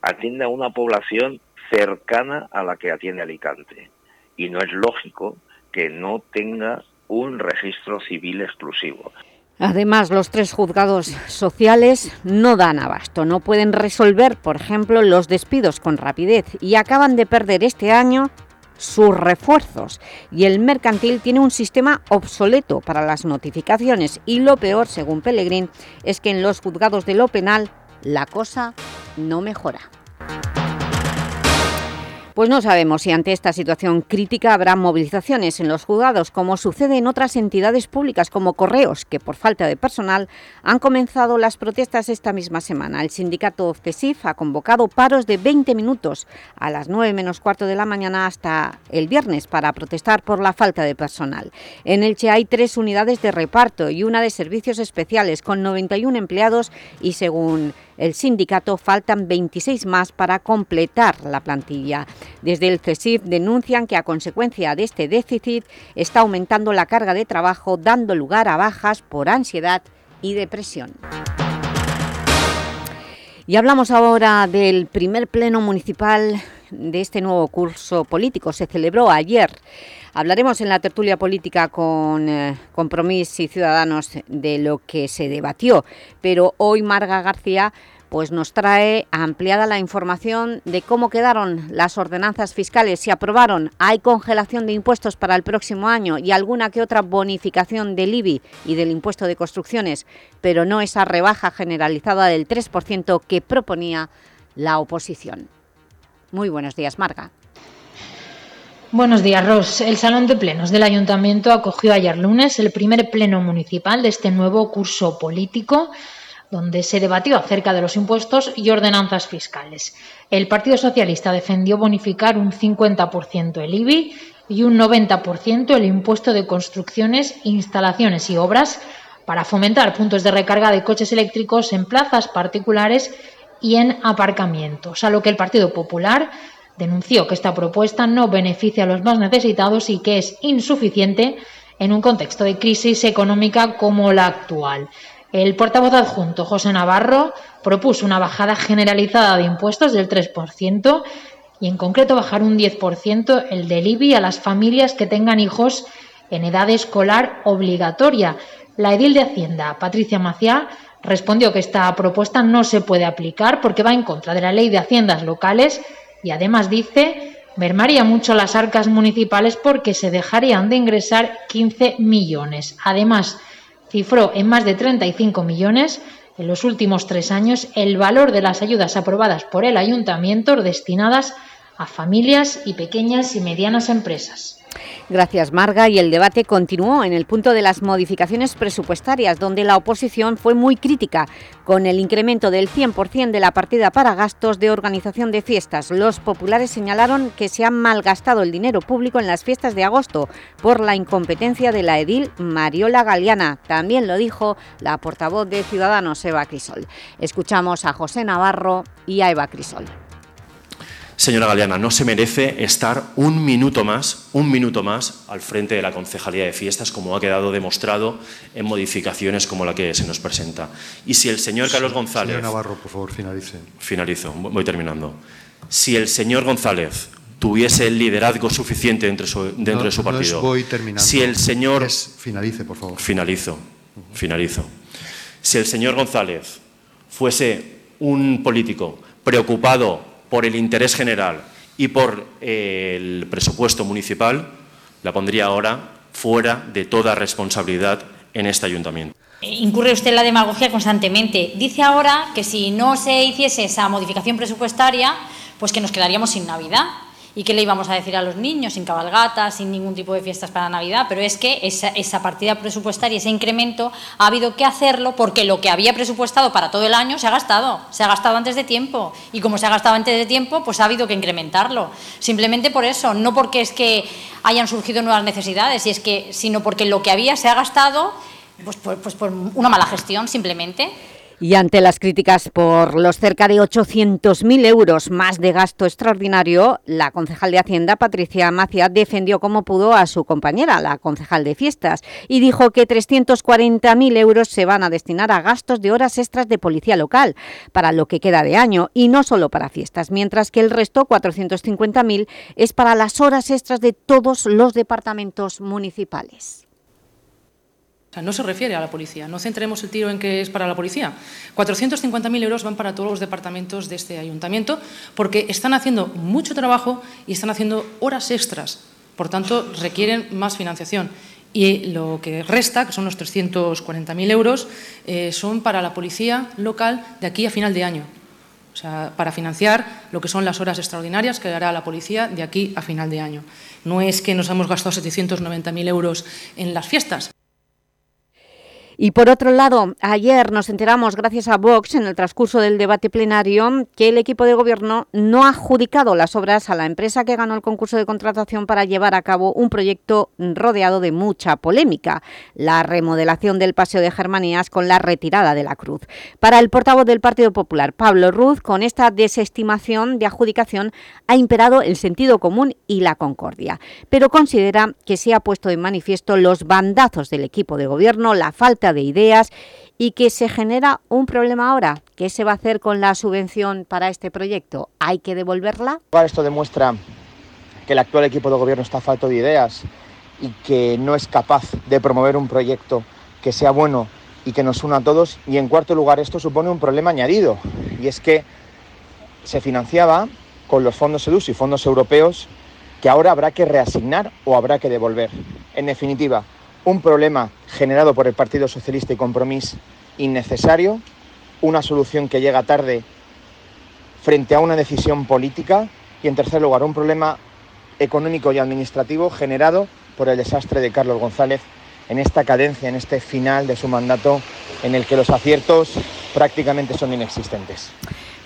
atiende a una población cercana a la que atiende Alicante. Y no es lógico que no tenga un registro civil exclusivo. Además, los tres juzgados sociales no dan abasto, no pueden resolver, por ejemplo, los despidos con rapidez y acaban de perder este año sus refuerzos y el mercantil tiene un sistema obsoleto para las notificaciones y lo peor, según Pellegrín, es que en los juzgados de lo penal la cosa no mejora. Pues no sabemos si ante esta situación crítica habrá movilizaciones en los juzgados, como sucede en otras entidades públicas como Correos, que por falta de personal han comenzado las protestas esta misma semana. El sindicato CESIF ha convocado paros de 20 minutos a las 9 menos cuarto de la mañana hasta el viernes para protestar por la falta de personal. En Elche hay tres unidades de reparto y una de servicios especiales con 91 empleados y según el sindicato faltan 26 más para completar la plantilla. Desde el CESIF denuncian que a consecuencia de este déficit está aumentando la carga de trabajo dando lugar a bajas por ansiedad y depresión. Y hablamos ahora del primer pleno municipal de este nuevo curso político. Se celebró ayer. Hablaremos en la tertulia política con eh, Compromís y Ciudadanos de lo que se debatió, pero hoy Marga García pues nos trae ampliada la información de cómo quedaron las ordenanzas fiscales, si aprobaron, hay congelación de impuestos para el próximo año y alguna que otra bonificación del IBI y del impuesto de construcciones, pero no esa rebaja generalizada del 3% que proponía la oposición. Muy buenos días, Marga. Buenos días, Ros. El Salón de Plenos del Ayuntamiento acogió ayer lunes el primer pleno municipal de este nuevo curso político donde se debatió acerca de los impuestos y ordenanzas fiscales. El Partido Socialista defendió bonificar un 50% el IBI y un 90% el impuesto de construcciones, instalaciones y obras para fomentar puntos de recarga de coches eléctricos en plazas particulares y en aparcamientos, a lo que el Partido Popular denunció que esta propuesta no beneficia a los más necesitados y que es insuficiente en un contexto de crisis económica como la actual. El portavoz adjunto José Navarro propuso una bajada generalizada de impuestos del 3% y en concreto bajar un 10% el del IBI a las familias que tengan hijos en edad escolar obligatoria. La edil de Hacienda, Patricia Maciá, respondió que esta propuesta no se puede aplicar porque va en contra de la ley de haciendas locales y además dice mermaría mucho las arcas municipales porque se dejarían de ingresar 15 millones. Además, cifró en más de 35 millones en los últimos tres años el valor de las ayudas aprobadas por el ayuntamiento destinadas a familias y pequeñas y medianas empresas. Gracias, Marga. Y el debate continuó en el punto de las modificaciones presupuestarias, donde la oposición fue muy crítica con el incremento del 100% de la partida para gastos de organización de fiestas. Los populares señalaron que se ha malgastado el dinero público en las fiestas de agosto por la incompetencia de la edil Mariola Galeana. También lo dijo la portavoz de Ciudadanos, Eva Crisol. Escuchamos a José Navarro y a Eva Crisol. Señora Galeana, no se merece estar un minuto más, un minuto más al frente de la Concejalía de Fiestas, como ha quedado demostrado en modificaciones como la que se nos presenta. Y si el señor Carlos González... Señor Navarro, por favor, finalice. Finalizo, voy terminando. Si el señor González tuviese el liderazgo suficiente dentro, su, dentro no, de su partido... No voy terminando. Si el señor... Es, finalice, por favor. Finalizo, finalizo. Si el señor González fuese un político preocupado por el interés general y por eh, el presupuesto municipal, la pondría ahora fuera de toda responsabilidad en este ayuntamiento. Incurre usted en la demagogia constantemente. Dice ahora que si no se hiciese esa modificación presupuestaria, pues que nos quedaríamos sin Navidad y qué le íbamos a decir a los niños, sin cabalgatas, sin ningún tipo de fiestas para Navidad, pero es que esa, esa, partida presupuestaria, ese incremento, ha habido que hacerlo porque lo que había presupuestado para todo el año se ha gastado, se ha gastado antes de tiempo, y como se ha gastado antes de tiempo, pues ha habido que incrementarlo. Simplemente por eso, no porque es que hayan surgido nuevas necesidades, y es que, sino porque lo que había se ha gastado pues, pues, pues por una mala gestión, simplemente. Y ante las críticas por los cerca de 800.000 euros más de gasto extraordinario, la concejal de Hacienda, Patricia Macia, defendió como pudo a su compañera, la concejal de Fiestas, y dijo que 340.000 euros se van a destinar a gastos de horas extras de policía local para lo que queda de año, y no solo para fiestas, mientras que el resto, 450.000, es para las horas extras de todos los departamentos municipales. No se refiere a la policía, no centremos el tiro en que es para la policía. 450.000 euros van para todos los departamentos de este ayuntamiento porque están haciendo mucho trabajo y están haciendo horas extras. Por tanto, requieren más financiación. Y lo que resta, que son los 340.000 euros, eh, son para la policía local de aquí a final de año. O sea, para financiar lo que son las horas extraordinarias que dará la policía de aquí a final de año. No es que nos hemos gastado 790.000 euros en las fiestas. Y por otro lado, ayer nos enteramos, gracias a Vox, en el transcurso del debate plenario, que el equipo de gobierno no ha adjudicado las obras a la empresa que ganó el concurso de contratación para llevar a cabo un proyecto rodeado de mucha polémica, la remodelación del Paseo de Germanías con la retirada de la cruz. Para el portavoz del Partido Popular, Pablo Ruz, con esta desestimación de adjudicación ha imperado el sentido común y la concordia, pero considera que se ha puesto en manifiesto los bandazos del equipo de gobierno, la falta de ideas y que se genera un problema ahora. ¿Qué se va a hacer con la subvención para este proyecto? ¿Hay que devolverla? Esto demuestra que el actual equipo de gobierno está falto de ideas y que no es capaz de promover un proyecto que sea bueno y que nos una a todos. Y en cuarto lugar, esto supone un problema añadido, y es que se financiaba con los fondos EDUS y fondos europeos que ahora habrá que reasignar o habrá que devolver. En definitiva, un problema generado por el Partido Socialista y Compromís innecesario, una solución que llega tarde frente a una decisión política y, en tercer lugar, un problema económico y administrativo generado por el desastre de Carlos González en esta cadencia, en este final de su mandato, en el que los aciertos prácticamente son inexistentes.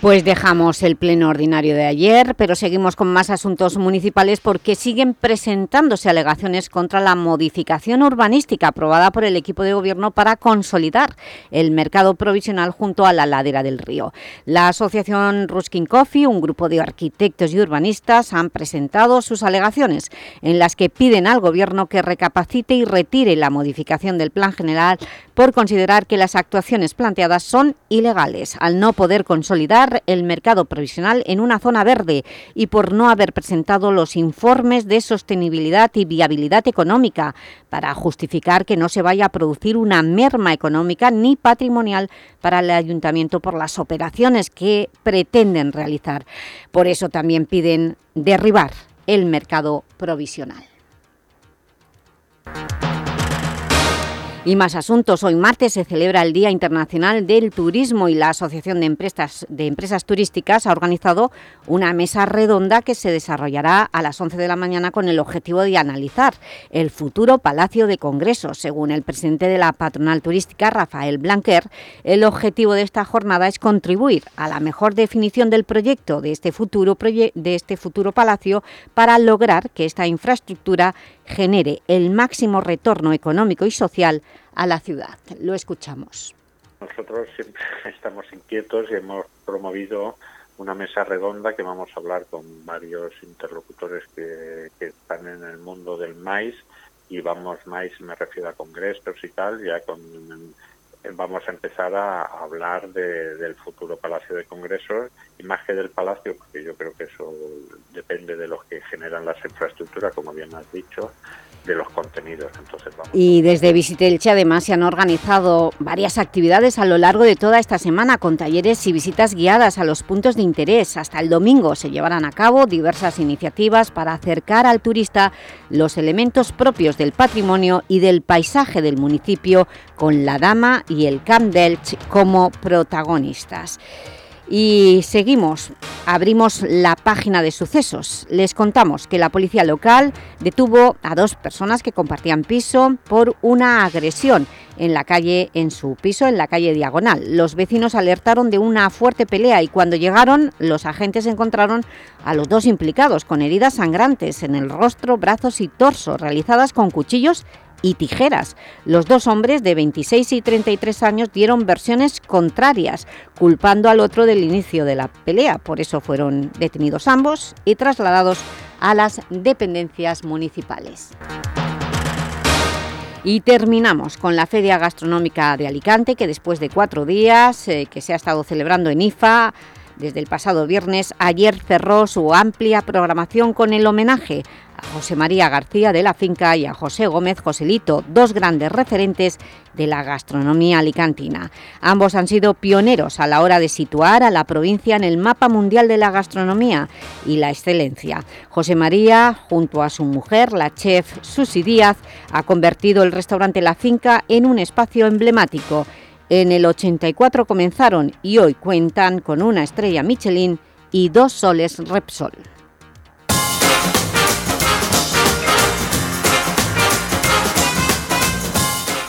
Pues dejamos el pleno ordinario de ayer, pero seguimos con más asuntos municipales porque siguen presentándose alegaciones contra la modificación urbanística aprobada por el equipo de gobierno para consolidar el mercado provisional junto a la ladera del río. La asociación Ruskin Coffee, un grupo de arquitectos y urbanistas, han presentado sus alegaciones en las que piden al gobierno que recapacite y retire la modificación del plan general por considerar que las actuaciones planteadas son ilegales, al no poder consolidar el mercado provisional en una zona verde y por no haber presentado los informes de sostenibilidad y viabilidad económica para justificar que no se vaya a producir una merma económica ni patrimonial para el Ayuntamiento por las operaciones que pretenden realizar. Por eso también piden derribar el mercado provisional. Y más asuntos. Hoy martes se celebra el Día Internacional del Turismo y la Asociación de Empresas, de Empresas Turísticas ha organizado una mesa redonda que se desarrollará a las 11 de la mañana con el objetivo de analizar el futuro Palacio de Congresos. Según el presidente de la patronal turística, Rafael Blanquer, el objetivo de esta jornada es contribuir a la mejor definición del proyecto de este futuro, de este futuro palacio para lograr que esta infraestructura genere el máximo retorno económico y social a la ciudad. Lo escuchamos. Nosotros siempre estamos inquietos y hemos promovido una mesa redonda que vamos a hablar con varios interlocutores que, están en el mundo del maíz y vamos maíz, me refiero a congresos y tal, ya con vamos a empezar a hablar de, del futuro Palacio de Congresos y más que del Palacio, porque yo creo que eso depende de los que generan las infraestructuras, como bien has dicho, de los contenidos. Y desde Visitelche además se han organizado varias actividades a lo largo de toda esta semana con talleres y visitas guiadas a los puntos de interés. Hasta el domingo se llevarán a cabo diversas iniciativas para acercar al turista los elementos propios del patrimonio y del paisaje del municipio con la Dama y el Camp d'Elch como protagonistas. Y seguimos, abrimos la página de sucesos. Les contamos que la policía local detuvo a dos personas que compartían piso por una agresión en la calle, en su piso, en la calle Diagonal. Los vecinos alertaron de una fuerte pelea y cuando llegaron, los agentes encontraron a los dos implicados con heridas sangrantes en el rostro, brazos y torso, realizadas con cuchillos y tijeras. Los dos hombres de 26 y 33 años dieron versiones contrarias, culpando al otro del inicio de la pelea. Por eso fueron detenidos ambos y trasladados a las dependencias municipales. Y terminamos con la Feria Gastronómica de Alicante, que después de cuatro días eh, que se ha estado celebrando en IFA, desde el pasado viernes, ayer cerró su amplia programación con el homenaje José María García de la Finca y a José Gómez Joselito, dos grandes referentes de la gastronomía alicantina. Ambos han sido pioneros a la hora de situar a la provincia en el mapa mundial de la gastronomía y la excelencia. José María, junto a su mujer, la chef Susi Díaz, ha convertido el restaurante La Finca en un espacio emblemático. En el 84 comenzaron y hoy cuentan con una estrella Michelin y dos soles Repsol.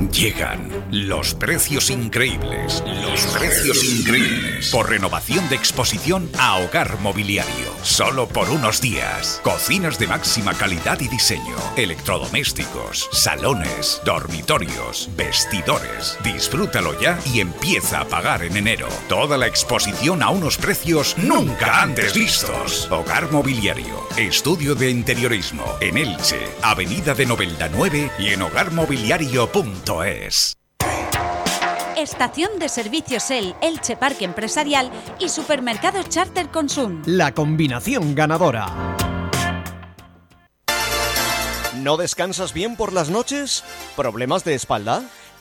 Llegan los precios increíbles. Los precios increíbles. Por renovación de exposición a hogar mobiliario. Solo por unos días. Cocinas de máxima calidad y diseño. Electrodomésticos. Salones. Dormitorios. Vestidores. Disfrútalo ya y empieza a pagar en enero. Toda la exposición a unos precios nunca antes vistos. Hogar mobiliario. Estudio de interiorismo. En Elche. Avenida de Novelda 9 y en hogarmobiliario.es. Estación de servicios El, Elche Parque Empresarial y Supermercado Charter Consum. La combinación ganadora. ¿No descansas bien por las noches? ¿Problemas de espalda?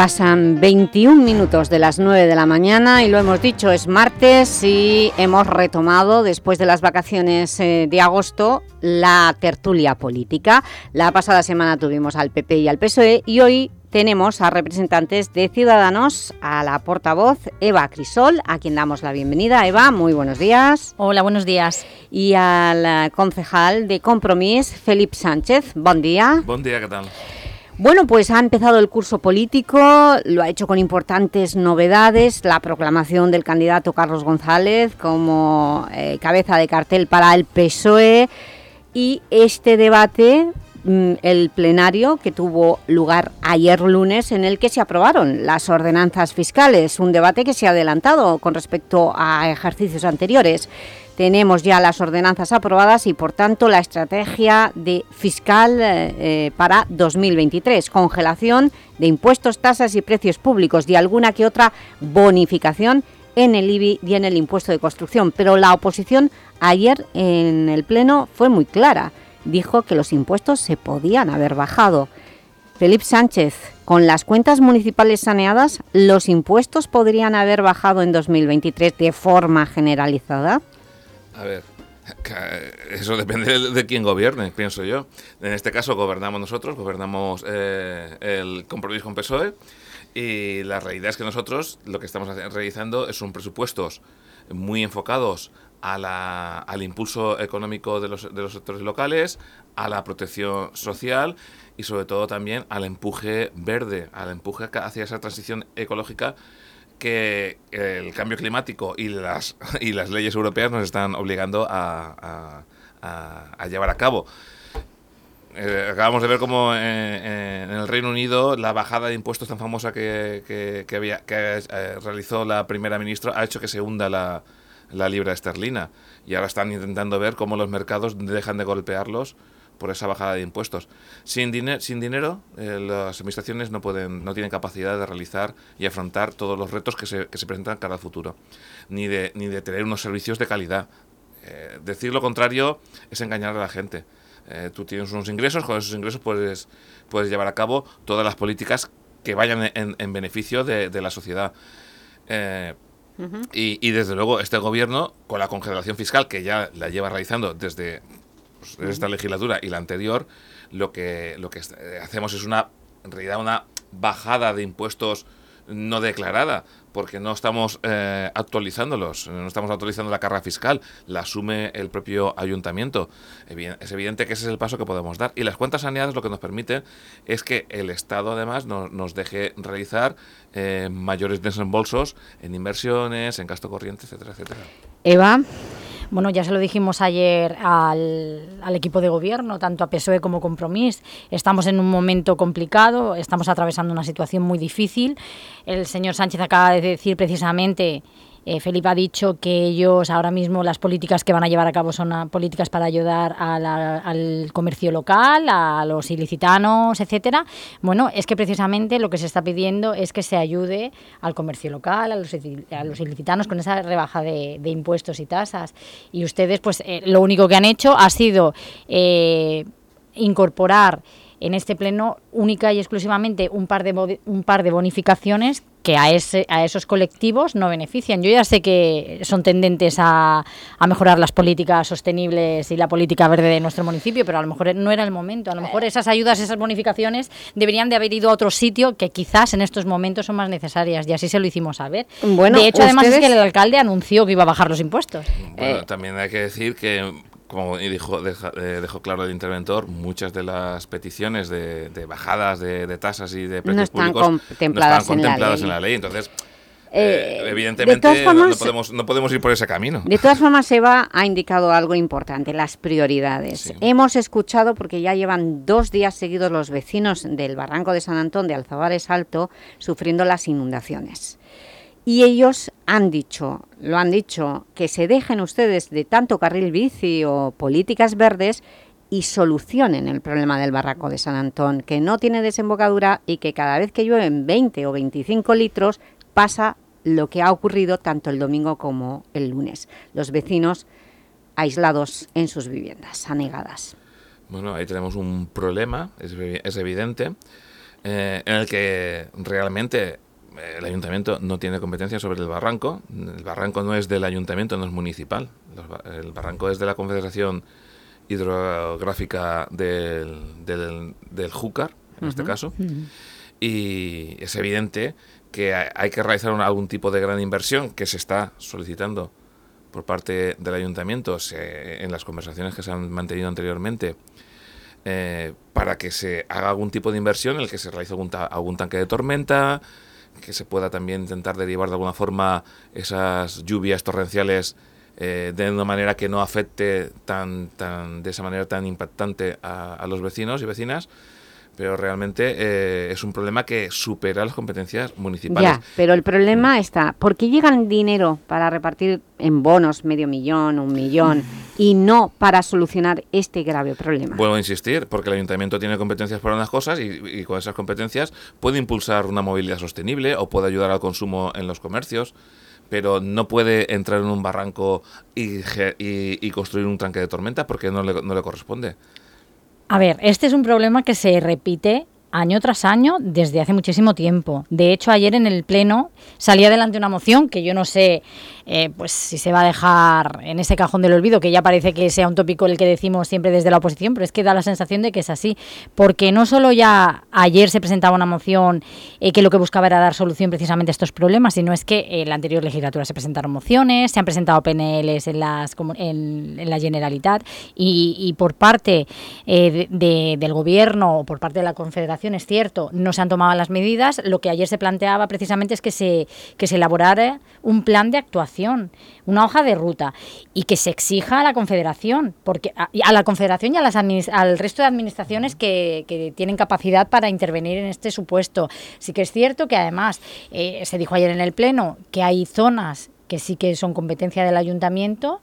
Pasan 21 minutos de las 9 de la mañana y lo hemos dicho, es martes y hemos retomado después de las vacaciones eh, de agosto la tertulia política. La pasada semana tuvimos al PP y al PSOE y hoy tenemos a representantes de Ciudadanos, a la portavoz Eva Crisol, a quien damos la bienvenida. Eva, muy buenos días. Hola, buenos días. Y al concejal de Compromís, Felipe Sánchez. Buen día. Buen día, ¿qué tal? Bueno, pues ha empezado el curso político, lo ha hecho con importantes novedades, la proclamación del candidato Carlos González como eh, cabeza de cartel para el PSOE y este debate, mm, el plenario que tuvo lugar ayer lunes en el que se aprobaron las ordenanzas fiscales, un debate que se ha adelantado con respecto a ejercicios anteriores. Tenemos ya las ordenanzas aprobadas y, por tanto, la estrategia de fiscal eh, eh, para 2023. Congelación de impuestos, tasas y precios públicos y alguna que otra bonificación en el IBI y en el impuesto de construcción. Pero la oposición ayer en el Pleno fue muy clara. Dijo que los impuestos se podían haber bajado. Felipe Sánchez, con las cuentas municipales saneadas, ¿los impuestos podrían haber bajado en 2023 de forma generalizada? A ver, eso depende de, quién gobierne, pienso yo. En este caso gobernamos nosotros, gobernamos eh, el compromiso con PSOE y la realidad es que nosotros lo que estamos realizando son presupuestos muy enfocados a la- al impulso económico de los, de los sectores locales, a la protección social y sobre todo también al empuje verde, al empuje hacia esa transición ecológica que el cambio climático y las, y las leyes europeas nos están obligando a, a- llevar a cabo. Eh, acabamos de ver cómo eh, en el Reino Unido la bajada de impuestos tan famosa que, que- que había, que eh, realizó la primera ministra ha hecho que se hunda la, la libra esterlina y ahora están intentando ver cómo los mercados dejan de golpearlos por esa bajada de impuestos. Sin, dine- sin dinero, eh, las administraciones no pueden, no tienen capacidad de realizar y afrontar todos los retos que se, que se presentan cara al futuro, ni de, ni de tener unos servicios de calidad. Eh, decir lo contrario es engañar a la gente. Eh, tú tienes unos ingresos, con esos ingresos puedes, puedes llevar a cabo todas las políticas que vayan en, en beneficio de, de la sociedad. Eh, y, y desde luego este gobierno, con la congelación fiscal que ya la lleva realizando desde pues, esta legislatura y la anterior, lo que, lo que eh, hacemos es una, en realidad, una bajada de impuestos no declarada, porque no estamos eh, actualizándolos, no estamos actualizando la carga fiscal, la asume el propio ayuntamiento. Es evidente que ese es el paso que podemos dar. Y las cuentas saneadas lo que nos permiten es que el Estado además no- nos deje realizar eh, mayores desembolsos en inversiones, en gasto corriente, etcétera, etcétera. Eva. Bueno, ya se lo dijimos ayer al, al equipo de gobierno, tanto a PSOE como Compromís. Estamos en un momento complicado, estamos atravesando una situación muy difícil. El señor Sánchez acaba de decir precisamente, eh, Felipe ha dicho que ellos ahora mismo las políticas que van a llevar a cabo son ah, políticas para ayudar al comercio local, a los ilicitanos, etcétera. Bueno, es que precisamente lo que se está pidiendo es que se ayude al comercio local, a los, ilicitanos con esa rebaja de, de impuestos y tasas. Y ustedes, pues, eh, lo único que han hecho ha sido eh, incorporar en este pleno única y exclusivamente un par de, un par de bonificaciones que a, ese, a esos colectivos no benefician. Yo ya sé que son tendentes a, a mejorar las políticas sostenibles y la política verde de nuestro municipio, pero a lo mejor no era el momento. A lo mejor esas ayudas, esas bonificaciones deberían de haber ido a otro sitio que quizás en estos momentos son más necesarias y así se lo hicimos saber. Bueno, de hecho, además es que el alcalde anunció que iba a bajar los impuestos. Bueno, también hay que decir que, como dijo, deja- eh, dejó claro el interventor, muchas de las peticiones de, de bajadas de, de tasas y de precios están públicos contempladas no en están la contempladas ley. en la ley. Entonces, Eh, eh, de evidentemente, no- podemos, no podemos ir por ese camino. De todas formas, Eva ha indicado algo importante, las prioridades. Hemos escuchado, porque ya llevan dos días seguidos los vecinos del Barranco de San Antón de Alzabares Alto sufriendo las inundaciones. Y ellos han dicho, lo han dicho, que se dejen ustedes de tanto carril bici o políticas verdes y solucionen el problema del Barranco de San Antón, que no tiene desembocadura y que cada vez que llueven 20 o 25 litros pasa lo que ha ocurrido tanto el domingo como el lunes. Los vecinos aislados en sus viviendas, anegadas. Bueno, ahí tenemos un problema, es, evi- es evidente. eh, en el que realmente el ayuntamiento no tiene competencia sobre el barranco. El barranco no es del ayuntamiento, no es municipal. El barranco es de la Confederación Hidrográfica del, del, del Júcar, en este caso. Y es evidente que hay hay que realizar un- algún tipo de gran inversión que se está solicitando por parte del ayuntamiento se- en las conversaciones que se han mantenido anteriormente eh, para que se haga algún tipo de inversión en el que se realice algún, ta- algún tanque de tormenta, que se pueda también intentar derivar de alguna forma esas lluvias torrenciales eh, de una manera que no afecte tan, tan, de esa manera tan impactante a, a los vecinos y vecinas. Pero realmente eh, es un problema que supera las competencias municipales. Ya, pero el problema está, ¿por qué llegan dinero para repartir en bonos medio millón, un millón, y no para solucionar este grave problema? Vuelvo a insistir, porque el ayuntamiento tiene competencias para unas cosas y, y con esas competencias puede impulsar una movilidad sostenible o puede ayudar al consumo en los comercios, pero no puede entrar en un barranco y, ge- y- y construir un tranque de tormenta porque no le, no le corresponde. A ver, este es un problema que se repite año tras año desde hace muchísimo tiempo. De hecho, ayer en el Pleno salía adelante una moción que yo no sé eh, pues si se va a dejar en ese cajón del olvido, que ya parece que sea un tópico el que decimos siempre desde la oposición, pero es que da la sensación de que es así. Porque no solo ya ayer se presentaba una moción eh, que lo que buscaba era dar solución precisamente a estos problemas, sino es que en la anterior legislatura se presentaron mociones, se han presentado PNLs en, las, en, en la Generalitat y, por parte eh, de- del gobierno o por parte de la Confederación, es cierto, no se han tomado las medidas. Lo que ayer se planteaba precisamente es que se, que se elaborara un plan de actuación, una hoja de ruta y que se exija a la Confederación, porque a, la Confederación y a las al resto de administraciones que, que tienen capacidad para intervenir en este supuesto. Sí que es cierto que además eh, se dijo ayer en el Pleno que hay zonas que sí que son competencia del ayuntamiento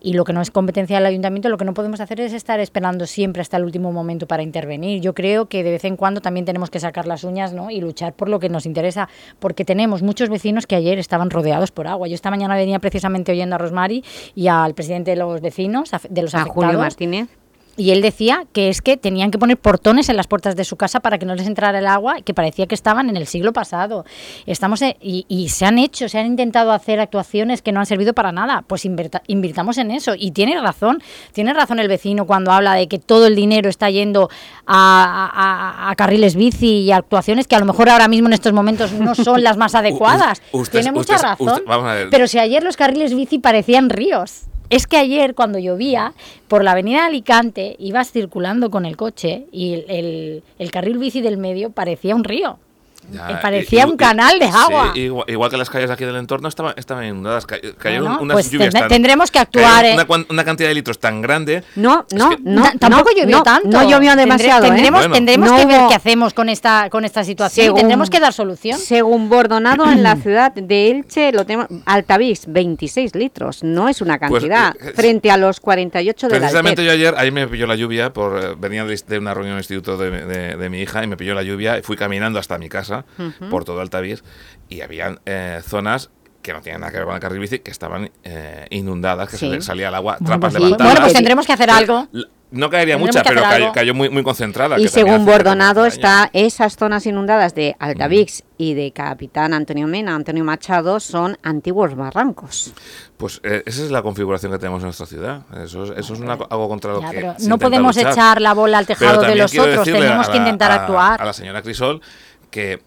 y lo que no es competencia del ayuntamiento, lo que no podemos hacer es estar esperando siempre hasta el último momento para intervenir. Yo creo que de vez en cuando también tenemos que sacar las uñas ¿no? y luchar por lo que nos interesa, porque tenemos muchos vecinos que ayer estaban rodeados por agua. Yo esta mañana venía precisamente oyendo a Rosmari y al presidente de los vecinos, de los A afectados. Julio Martínez. Y él decía que es que tenían que poner portones en las puertas de su casa para que no les entrara el agua, que parecía que estaban en el siglo pasado. Estamos en- y, y se han hecho, se han intentado hacer actuaciones que no han servido para nada. Pues inverta- invirtamos en eso. Y tiene razón, tiene razón el vecino cuando habla de que todo el dinero está yendo a, a- a carriles bici y a actuaciones que a lo mejor ahora mismo en estos momentos no son las más adecuadas. usted- tiene mucha usted- razón. usted- vamos a ver. Pero si ayer los carriles bici parecían ríos. Es que ayer cuando llovía, por la avenida de Alicante, ibas circulando con el coche y el, el- el carril bici del medio parecía un río. Ya, Eh, parecía i- un canal de sí, agua. igual, igual que las calles aquí del entorno estaban, estaban inundadas. ca- Cayeron Bueno, unas pues lluvias tendré- tan- tendremos que actuar, eh. Una, cantidad de litros tan grande. No, no, no, Ta- tampoco no, llovió no, tanto. No llovió Tendré- demasiado, ¿eh? Tendremos, Bueno. tendremos No que ver qué hacemos con esta, con esta situación. Según- tendremos que dar solución. Según Bordonado, en la ciudad de Elche, lo tenemos Altavix, 26 litros. No es una Pues, cantidad, eh, frente a los 48 de la Precisamente yo ayer, ahí me pilló la lluvia, por eh, venía de, de una reunión en el instituto de, de- de mi hija y me pilló la lluvia y fui caminando hasta mi casa Por todo Altavís y habían eh, zonas que no tienen nada que ver con el carril bici que estaban eh, inundadas, que Sí. salía el agua, Bueno, trampas pues sí. levantadas. Bueno, pues tendremos que hacer algo. No caería Tendremos mucha, pero cayó, muy, muy concentrada. Y que según Bordonado, está esas zonas inundadas de Altavix y de Capitán Antonio Mena, Antonio Machado, son antiguos barrancos. Pues eh, esa es la configuración que tenemos en nuestra ciudad. Eso es, eso es una- algo contra lo Ya, que no podemos luchar. echar la bola al tejado de los otros, tenemos a que la- intentar a- actuar. A la señora Crisol que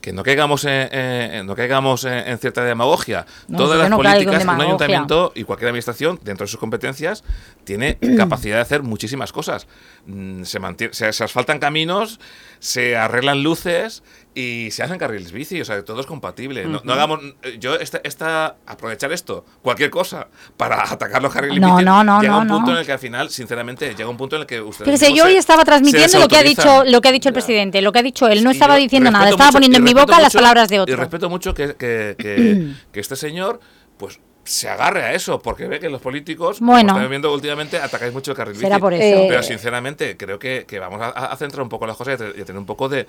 que no caigamos en, no caigamos en, en cierta demagogia. No, Todas las no políticas, un ayuntamiento y cualquier administración, dentro de sus competencias, tiene capacidad de hacer muchísimas cosas. Mm, Se, mantiene, se, se asfaltan caminos, se arreglan luces y se hacen carriles bici. O sea, todo es compatible. No, no hagamos. eh, Yo, esta, esta, aprovechar esto, cualquier cosa, para atacar los carriles No, bici, no, no, llega no, un punto en el que al final, sinceramente, llega un punto en el que usted. Fíjese, yo hoy estaba transmitiendo lo que ha dicho lo que ha dicho el presidente, lo que ha dicho él. No estaba diciendo nada, estaba poniendo en mi boca las palabras de Y otro. respeto mucho que, que, que- que este señor, pues se agarre a eso, porque ve que los políticos, Bueno. como viendo últimamente, atacáis mucho el carril Será bici. por eso. Pero Eh, sinceramente, creo que, que vamos a, a centrar un poco las cosas y y a tener un poco de,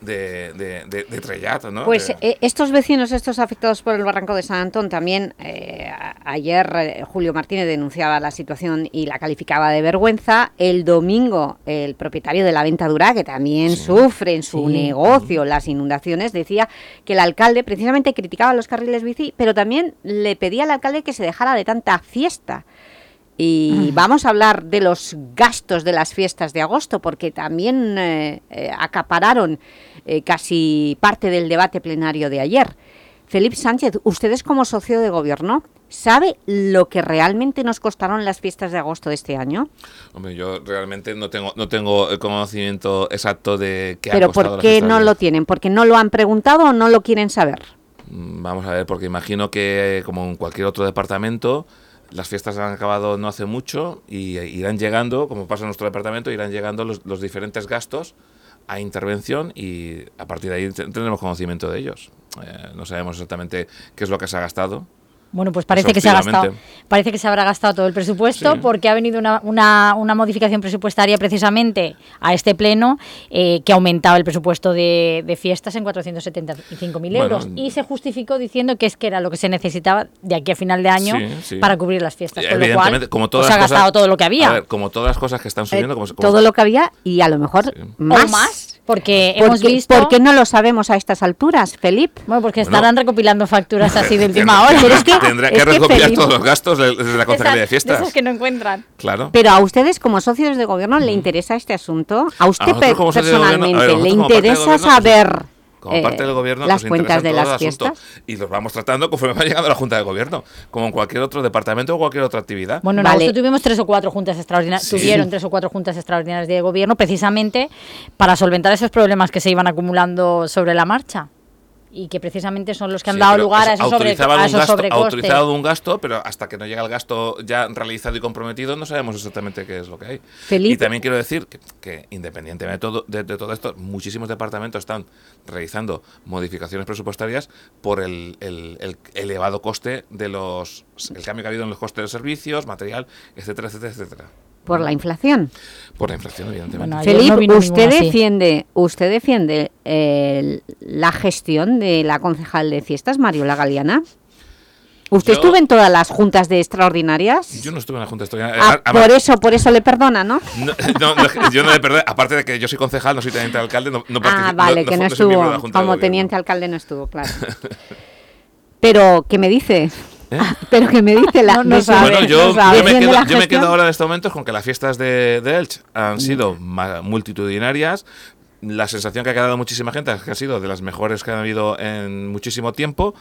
de, de, de- de trellato, ¿no? Pues eh, estos vecinos, estos afectados por el barranco de San Antón, también eh, ayer eh, Julio Martínez denunciaba la situación y la calificaba de vergüenza. El domingo el propietario de la ventadura, que también sufre en su Sí. negocio las inundaciones, decía que el alcalde precisamente criticaba los carriles bici, pero también le pedía al alcalde que se dejara de tanta fiesta. Y vamos a hablar de los gastos de las fiestas de agosto, porque también eh, eh, acapararon eh, casi parte del debate plenario de ayer. Felipe Sánchez, ustedes como socio de gobierno, ¿sabe lo que realmente nos costaron las fiestas de agosto de este año? Hombre, yo realmente no tengo no tengo el conocimiento exacto de qué ha Pero costado ¿por qué no lo tienen? ¿Porque no lo han preguntado o no lo quieren saber? Mm, Vamos a ver, porque imagino que como en cualquier otro departamento, las fiestas han acabado no hace mucho y eh, irán llegando, como pasa en nuestro departamento, irán llegando los, diferentes gastos a intervención y a partir de ahí te- tendremos conocimiento de ellos. Eh, no sabemos exactamente qué es lo que se ha gastado. Bueno, pues parece que se ha gastado, parece que se habrá gastado todo el presupuesto Sí. porque ha venido una, una, una modificación presupuestaria precisamente a este pleno eh, que ha aumentado el presupuesto de, de fiestas en 475.000 Bueno, euros y se justificó diciendo que es que era lo que se necesitaba de aquí a final de año Sí, sí. para cubrir las fiestas. Con lo Evidentemente, cual, como todas pues, ha las gastado cosas- todo lo que había. A ver, como todas las cosas que están subiendo, como, como- Eh, Todo lo que había y a lo mejor más. O más, porque ¿Por hemos qué- visto... ¿Por qué no lo sabemos a estas alturas, Felipe? Bueno, porque Bueno. estarán recopilando facturas así de última hora. Pero es que, tendrá que recopilar todos los gastos de, de la Concejalía de Fiestas. esas que no encuentran. Claro. Pero a ustedes como socios de gobierno le interesa este asunto. A usted gobierno- a ver, personalmente le interesa gobierno, saber Como eh, parte del gobierno las nos cuentas de las asunto fiestas. y los vamos tratando conforme va llegando a la Junta de Gobierno, como en cualquier otro departamento o cualquier otra actividad. Bueno, en agosto tuvimos tres o cuatro juntas extraordinarias, Sí. tuvieron tres o cuatro juntas extraordinarias de gobierno precisamente para solventar esos problemas que se iban acumulando sobre la marcha y que precisamente son los que han Sí, dado lugar a es- esos, sobre, a esos gasto- autorizado un gasto, pero hasta que no llega el gasto ya realizado y comprometido, no sabemos exactamente qué es lo que hay. Felipe. Y también quiero decir que, que independientemente de todo, de, de todo esto, muchísimos departamentos están realizando modificaciones presupuestarias por el, el- el elevado coste de los. el cambio que ha habido en los costes de servicios, material, etcétera, etcétera, etcétera. Por la inflación. Por la inflación, evidentemente. Felipe, no usted defiende, usted defiende eh, la gestión de la concejal de fiestas, Mariola Galeana. ¿Usted Yo- estuvo en todas las juntas de extraordinarias? Yo no estuve en la Junta Extraordinaria. Ah, Además- por eso, por eso le perdona, ¿no? No, no, no, yo no le perdí, aparte de que yo soy concejal, no soy teniente de alcalde, no, no Ah, vale, que no, estuvo, como teniente alcalde no estuvo, claro. Pero, ¿qué me dice? ¿Eh? Pero, ¿qué me dice? La, No, no de- sabe. Bueno, yo, no sabe. yo me ¿Defiende quedo, la yo me gestión? quedo ahora en estos momentos con que las fiestas de, de Elche han sido ma- multitudinarias. La sensación que ha quedado muchísima gente es que ha sido de las mejores que han habido en muchísimo tiempo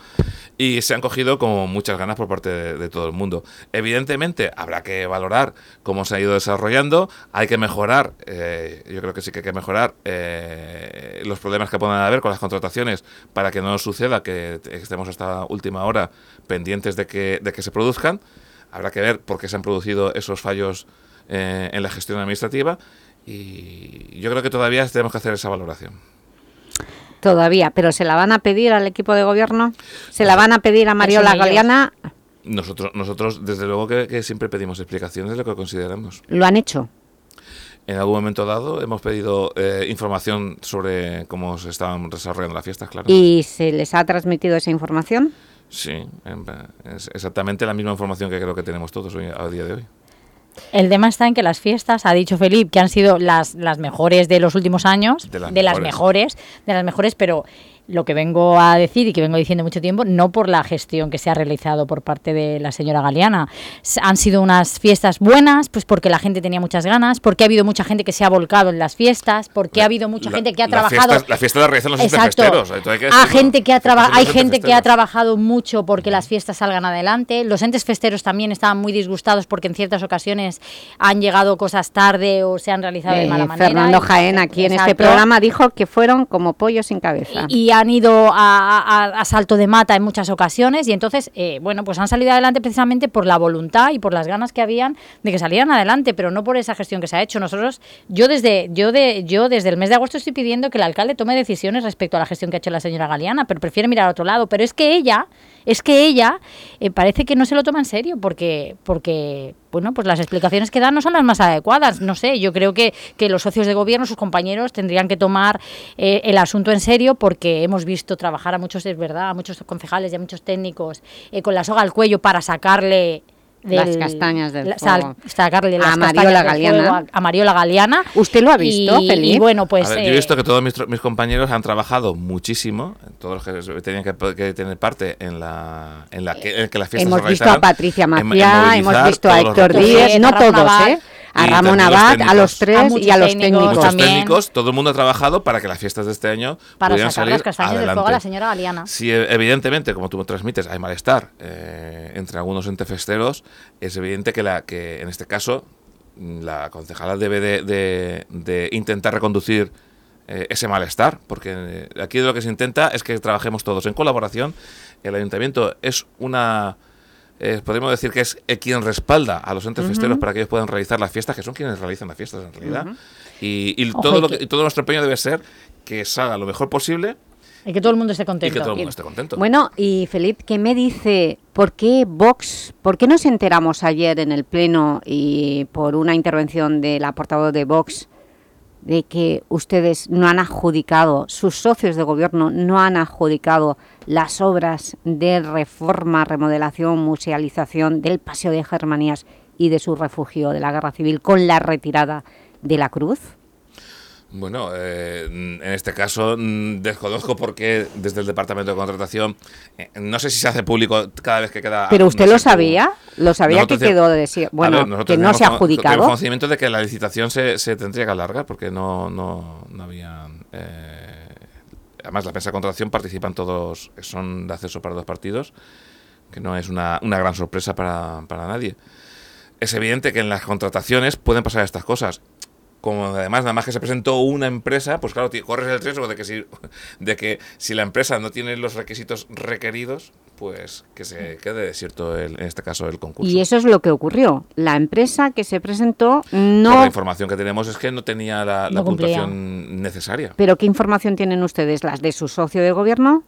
y se han cogido con muchas ganas por parte de, todo el mundo. Evidentemente, habrá que valorar cómo se ha ido desarrollando, hay que mejorar, eh, yo creo que sí que hay que mejorar eh, los problemas que puedan haber con las contrataciones para que no suceda que estemos hasta última hora pendientes de que, de que se produzcan. Habrá que ver por qué se han producido esos fallos eh, en la gestión administrativa y yo creo que todavía tenemos que hacer esa valoración. Todavía, pero ¿se la van a pedir al equipo de gobierno? ¿Se la van a pedir a Mariola. Galeana? Nosotros, nosotros desde luego que, que siempre pedimos explicaciones de lo que consideramos. ¿Lo han hecho? En algún momento dado hemos pedido eh, información sobre cómo se estaban desarrollando las fiestas, claro. ¿Y se les ha transmitido esa información? Sí, es exactamente la misma información que creo que tenemos todos hoy, a día de hoy. El tema está en que las fiestas, ha dicho Felipe, que han sido las, las mejores de los últimos años, De las las mejores. mejores, de las mejores, pero lo que vengo a decir y que vengo diciendo mucho tiempo, no por la gestión que se ha realizado por parte de la señora Galeana. Han sido unas fiestas buenas, pues porque la gente tenía muchas ganas, porque ha habido mucha gente que se ha volcado en las fiestas, porque ha habido mucha La- gente que ha la trabajado... fiesta- la fiesta la realizan los entes Exacto. festeros, hay que decirlo. gente que ha traba- hay gente que ha trabajado mucho porque las fiestas salgan adelante. Los entes festeros también estaban muy disgustados porque en ciertas ocasiones han llegado cosas tarde o se han realizado de Eh, mala manera. Fernando Y- Jaén aquí en este Exacto. programa dijo que fueron como pollos sin cabeza. y han ido a, a- a salto de mata en muchas ocasiones y entonces, eh, bueno, pues han salido adelante precisamente por la voluntad y por las ganas que habían de que salieran adelante, pero no por esa gestión que se ha hecho. Nosotros, yo desde, yo de, yo desde el mes de agosto estoy pidiendo que el alcalde tome decisiones respecto a la gestión que ha hecho la señora Galeana, pero prefiere mirar a otro lado. Pero es que ella es que ella eh, parece que no se lo toma en serio porque, porque bueno, pues las explicaciones que da no son las más adecuadas. No sé, yo creo que, que los socios de gobierno, sus compañeros, tendrían que tomar eh, el asunto en serio porque hemos visto trabajar a muchos, es verdad, a muchos concejales y a muchos técnicos eh, con la soga al cuello para sacarle Las castañas del la- sal- fuego. sacarle A las Mariola castañas del Galeana. fuego a, a Mariola Galeana. ¿Usted lo ha visto, y, Felipe? y bueno, pues A yo he eh, visto que todos mis, tro- mis compañeros han trabajado muchísimo, todos los que tenían que, que tener parte en la en la que, en que las fiestas Hemos se visto a Patricia Maciá, hemos visto a Héctor. Díez, no a todos. ¿eh? A Y Ramón los Abad, a los tres A y a los técnicos técnicos. Muchos también. técnicos, todo el mundo ha trabajado para que las fiestas de este año para pudieran sacar salir las castañas del fuego a la adelante. señora Galeana. Si e- evidentemente, como tú transmites, hay malestar eh, entre algunos entes festeros, es evidente que, la, que en este caso mm, la concejala debe de, de- de intentar reconducir eh, ese malestar, porque eh, aquí de lo que se intenta es que trabajemos todos en colaboración. El ayuntamiento es una... eh, podríamos decir que es eh, quien respalda a los entes Ujú. festeros para que ellos puedan realizar las fiestas, que son quienes realizan las fiestas en realidad. Y, y Ojo, todo, y lo que- y todo nuestro empeño debe ser que salga lo mejor posible Y que todo el mundo esté y contento. que todo el mundo esté contento. Bueno, y Felipe, ¿qué me dice? ¿Por qué Vox, por qué nos enteramos ayer en el Pleno y por una intervención de la portavoz de Vox de que ustedes no han adjudicado, sus socios de gobierno no han adjudicado las obras de reforma, remodelación, musealización del Paseo de Germanías y de su refugio de la Guerra Civil con la retirada de la cruz? Bueno, eh, en este caso mm, desconozco por qué desde el Departamento de Contratación, eh, no sé si se hace público cada vez que queda... ¿Pero usted no lo sabía? ¿Lo sabía que Nosotros quedó de A Bueno, ver, que no se ha adjudicado? Tenemos conocimiento de que la licitación se, se tendría que alargar porque no, no, no había... eh, además, la prensa de contratación participan todos, son de acceso para dos partidos, que no es una, una gran sorpresa para, para nadie. Es evidente que en las contrataciones pueden pasar estas cosas. Como además nada más que se presentó una empresa, pues claro, corres el riesgo de que si, de que si la empresa no tiene los requisitos requeridos, pues que se quede desierto el- en este caso el concurso. Y eso es lo que ocurrió. La empresa que se presentó Por no... la información que tenemos es que no tenía la, la No puntuación necesaria. ¿Pero qué información tienen ustedes? ¿Las de su socio de gobierno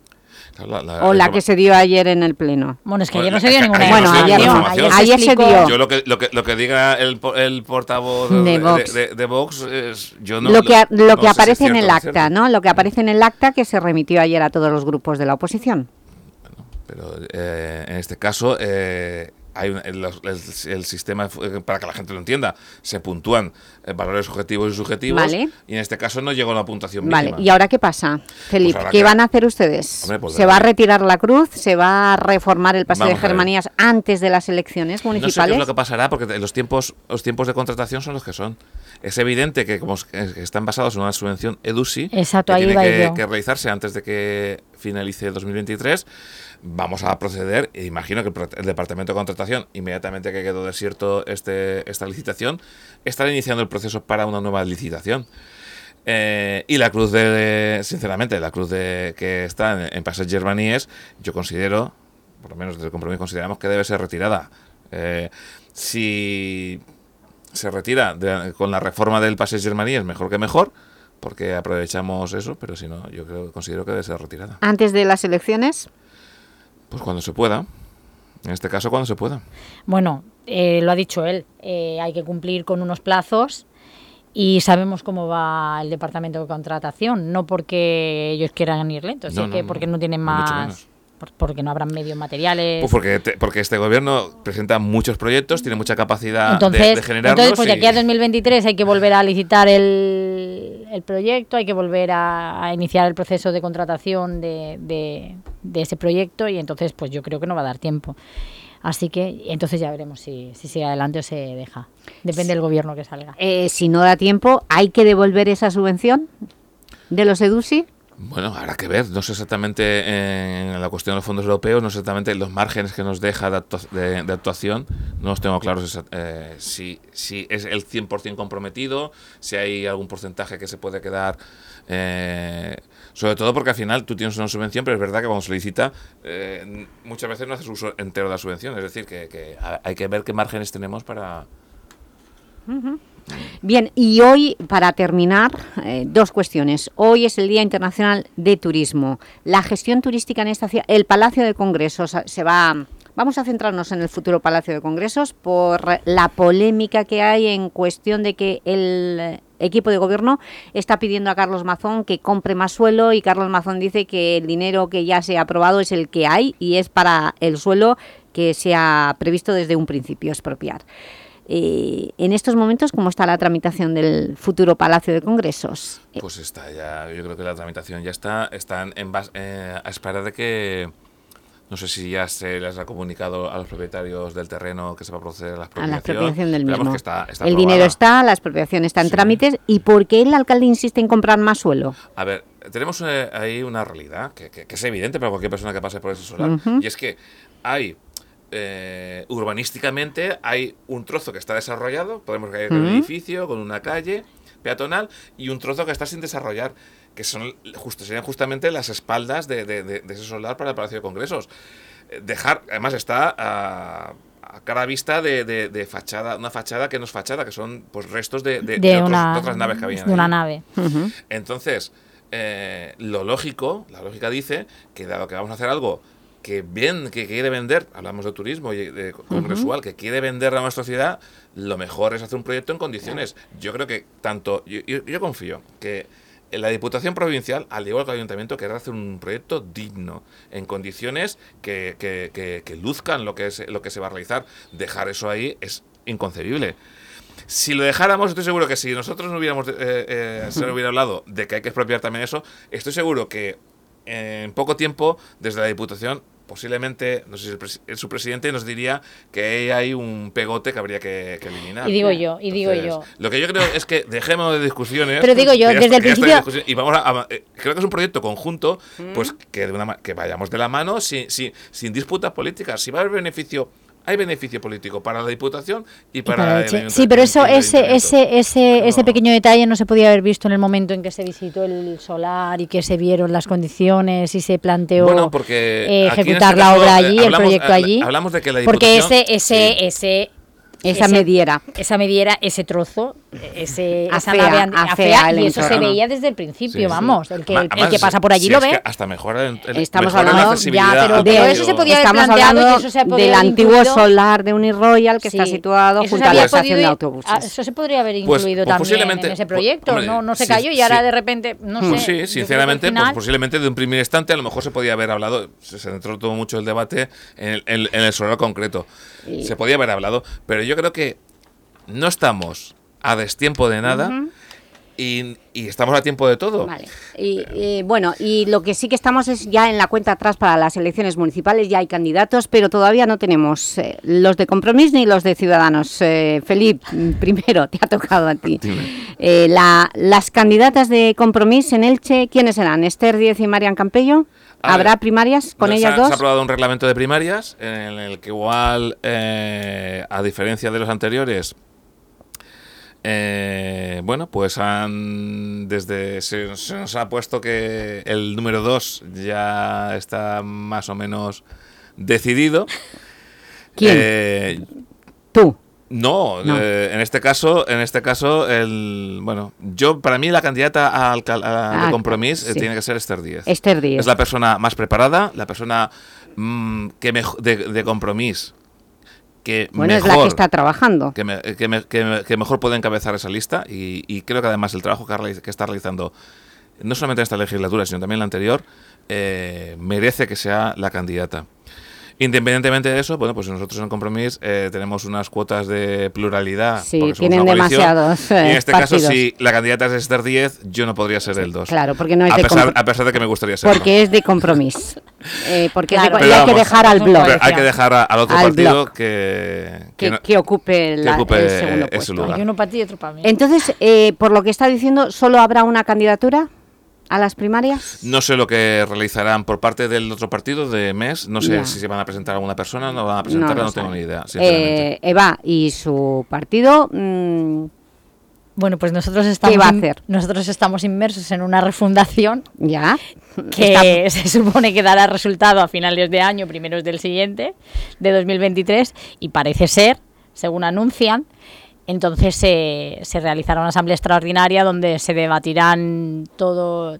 la- la- o la que se dio ayer en el Pleno? Bueno, es que Bueno, ayer no se dio ninguna ayer no Bueno, ayer no. información. Ayer se dio. Yo lo que, lo que, lo que diga el, el portavoz De de, Vox. de- de Vox es... Yo no, lo que, lo no que sé si aparece en el acta. ¿no? Lo que aparece en el acta que se remitió ayer a todos los grupos de la oposición. Pero eh, en este caso, eh, hay un- el, el- el sistema, eh, para que la gente lo entienda, se puntúan eh, valores objetivos y subjetivos. Vale. Y en este caso no llegó a una puntuación Vale, mínima. ¿y ahora qué pasa? Felipe, ahora ¿qué que- van a hacer ustedes? Hombre, pues ¿Se va a retirar la cruz? ¿Se va a reformar el paseo de Vamos. Germanías antes de las elecciones No sé qué municipales? es lo que pasará porque los tiempos, los tiempos de contratación son los que son. Es evidente que como están basados en una subvención EDUSI Exacto, que ahí tiene que, que realizarse antes de que finalice el 2023, vamos a proceder. E imagino que el, Departamento de Contratación, inmediatamente que quedó desierto este, esta licitación, estará iniciando el proceso para una nueva licitación. Eh, y la cruz de, sinceramente, la cruz de que está en, en Passeig Germanies, yo considero, por lo menos desde el compromiso consideramos que debe ser retirada. Eh, si se retira con la reforma del Passeig Germanies, mejor que mejor, porque aprovechamos eso, pero si no, yo creo, considero que debe ser retirada. ¿Antes de las elecciones? Pues cuando se pueda. En este caso, cuando se pueda. Bueno, eh, lo ha dicho él, eh, hay que cumplir con unos plazos y sabemos cómo va el departamento de contratación, no porque ellos quieran ir lentos, No, que porque no tienen más, porque no habrán medios materiales. Pues porque, te- porque este gobierno presenta muchos proyectos, tiene mucha capacidad de- entonces, de, generarlos. entonces pues de aquí a 2023 hay que volver a licitar el, el proyecto, hay que volver a, a iniciar el proceso de contratación de, de- de ese proyecto y entonces pues yo creo que no va a dar tiempo. Así que entonces ya veremos si, si sigue adelante o se deja. Depende del gobierno que salga. Eh, si no da tiempo, ¿hay que devolver esa subvención de los EDUSI? Bueno, habrá que ver. No sé exactamente en la cuestión de los fondos europeos, no sé exactamente los márgenes que nos deja de, de- de actuación. No los tengo claros eh, si, si es el 100% comprometido, si hay algún porcentaje que se puede quedar. eh, sobre todo porque al final tú tienes una subvención, pero es verdad que cuando se licita, eh, muchas veces no haces uso entero de la subvención. Es decir, que, que ha- hay que ver qué márgenes tenemos para. Bien, y hoy, para terminar, eh, dos cuestiones. Hoy es el Día Internacional de Turismo. La gestión turística en esta ciudad, el Palacio de Congresos se va... Vamos a centrarnos en el futuro Palacio de Congresos por la polémica que hay en cuestión de que el equipo de gobierno está pidiendo a Carlos Mazón que compre más suelo y Carlos Mazón dice que el dinero que ya se ha aprobado es el que hay y es para el suelo que se ha previsto desde un principio expropiar. Eh, en estos momentos, ¿cómo está la tramitación del futuro Palacio de Congresos? Pues está ya, yo creo que la tramitación ya está, están en bas- eh, a espera de que, no sé si ya se les ha comunicado a los propietarios del terreno que se va a proceder a la A la expropiación. expropiación del mismo. que está- está el aprobada. dinero está, la expropiación está en trámites. ¿Y por qué el alcalde insiste en comprar más suelo? A ver, tenemos eh, ahí una realidad que, que- que es evidente para cualquier persona que pase por ese solar. Y es que hay, eh, urbanísticamente, hay un trozo que está desarrollado, podemos caer con un Ujú. edificio, con una calle peatonal, y un trozo que está sin desarrollar, que son justo, serían justamente las espaldas de, de- de- de ese solar para el Palacio de Congresos. Eh, Dejar, además está a, a cara vista de, fachada, una fachada que no es fachada, que son pues restos de, otros- una, otras naves que habían de una ahí. nave. Entonces, eh, lo lógico, la lógica dice que dado que vamos a hacer algo que bien, que quiere vender, hablamos de turismo y de congresual, que quiere vender a nuestra ciudad, lo mejor es hacer un proyecto en condiciones. Yo creo que tanto, yo, yo- yo confío que la Diputación Provincial, al igual que el Ayuntamiento, querrá hacer un proyecto digno, en condiciones que, que- que- que luzcan lo que, es, lo que se va a realizar. Dejar eso ahí es inconcebible. Si lo dejáramos, estoy seguro que si nosotros no hubiéramos, eh, eh, se hubiera hablado de que hay que expropiar también eso, estoy seguro que en poco tiempo, desde la Diputación, posiblemente, no sé si el el- su presidente nos diría que hay un pegote que habría que, que eliminar. Y digo yo, y digo yo. Lo que yo creo es que dejemos de discusiones. Pero digo yo, que ya desde está- el principio- Y vamos a, a- eh, creo que es un proyecto conjunto, pues que, de una, que vayamos de la mano sin, sin, sin disputas políticas. Si va a haber beneficio, hay beneficio político para la Diputación y Y para, para el Elche. ayuntamiento- Sí, pero eso, y ese, ese, ese, ese pequeño detalle no se podía haber visto en el momento en que se visitó el solar y que se vieron las condiciones y se planteó Bueno, porque eh, en ejecutar este la obra allí, el proyecto eh, allí. hablamos de que la porque ese, Diputación- ese, sí. ese Esa ese- mediera. esa mediera, ese trozo, ese, esa nave afea afea, y eso se veía desde el principio, Sí, sí. vamos, el que, el, que pasa por allí si lo es que ve. hasta mejora el, el- Estamos mejora hablando ya, pero- pero eso se podía haber Estamos hablando eso se podía del antiguo incluido. solar de Uniroyal que está situado Eso junto a la estación de autobuses. ah, Eso se podría haber Pues- incluido pues también posiblemente- en ese pues, proyecto. hombre, no, no se sí, cayó y ahora sí. de repente, no Pues sé. sí, sinceramente, pues posiblemente de un primer instante a lo mejor se podía haber hablado, se centró todo mucho el debate en el, en- en el solar concreto. Se podía haber hablado, pero yo creo que no estamos a destiempo de nada y, y estamos a tiempo de todo. Vale. Y, eh, bueno, y lo que sí que estamos es ya en la cuenta atrás para las elecciones municipales, ya hay candidatos, pero todavía no tenemos eh, los de Compromís ni los de Ciudadanos. Eh, Felip, mm, primero, te ha tocado a ti. Eh, la- las candidatas de Compromís en Elche, ¿quiénes serán? ¿Esther Díez y Marian Campello? ¿Habrá primarias con No, ellas se ha, Se ha dos? aprobado un reglamento de primarias en el que igual, eh, a diferencia de los anteriores, eh, bueno, pues han desde se, se nos ha puesto que el número 2 ya está más o menos decidido. ¿Quién? Eh, Tú. No, No. eh, en este caso, en este caso, el bueno, yo para mí la candidata a, alcal- a- Ah, de compromiso eh, sí. tiene que ser Esther Díez. Esther Díez. Es la persona más preparada, la persona mm, que mejo- de, de compromiso que Bueno, mejor es la que está trabajando. que, me- que me- que me- que mejor puede encabezar esa lista y, y creo que además el trabajo que, ha realiz- que está realizando no solamente en esta legislatura sino también en la anterior eh, merece que sea la candidata. Independientemente de eso, bueno, pues nosotros en Compromís eh, tenemos unas cuotas de pluralidad. Sí, tienen demasiados, Y en eh, este caso, si la candidata es Esther 10, yo no podría ser el 2. claro, porque no es a de pesar, a pesar de que me gustaría serlo. Porque es de Compromís. Eh, porque es de Claro. co- y hay que dejar al blog. Hay que dejar a- al otro Al partido que, que, no- que ocupe, la- ocupe el segundo ese puesto. lugar. Hay uno para ti y otro para mí. Entonces, eh, por lo que está diciendo, ¿solo habrá una candidatura a las primarias? No sé lo que realizarán por parte del otro partido de MES. No sé Ya. si se van a presentar alguna persona, no van a presentarla, lo no, tengo ni idea. Eh, Eva y su partido, mm, Bueno, pues nosotros estamos, va a hacer? nosotros estamos inmersos en una refundación ya, que se supone que dará resultado a finales de año, primeros del siguiente, de 2023, y parece ser, según anuncian, Entonces se, se realizará una asamblea extraordinaria donde se debatirán todo,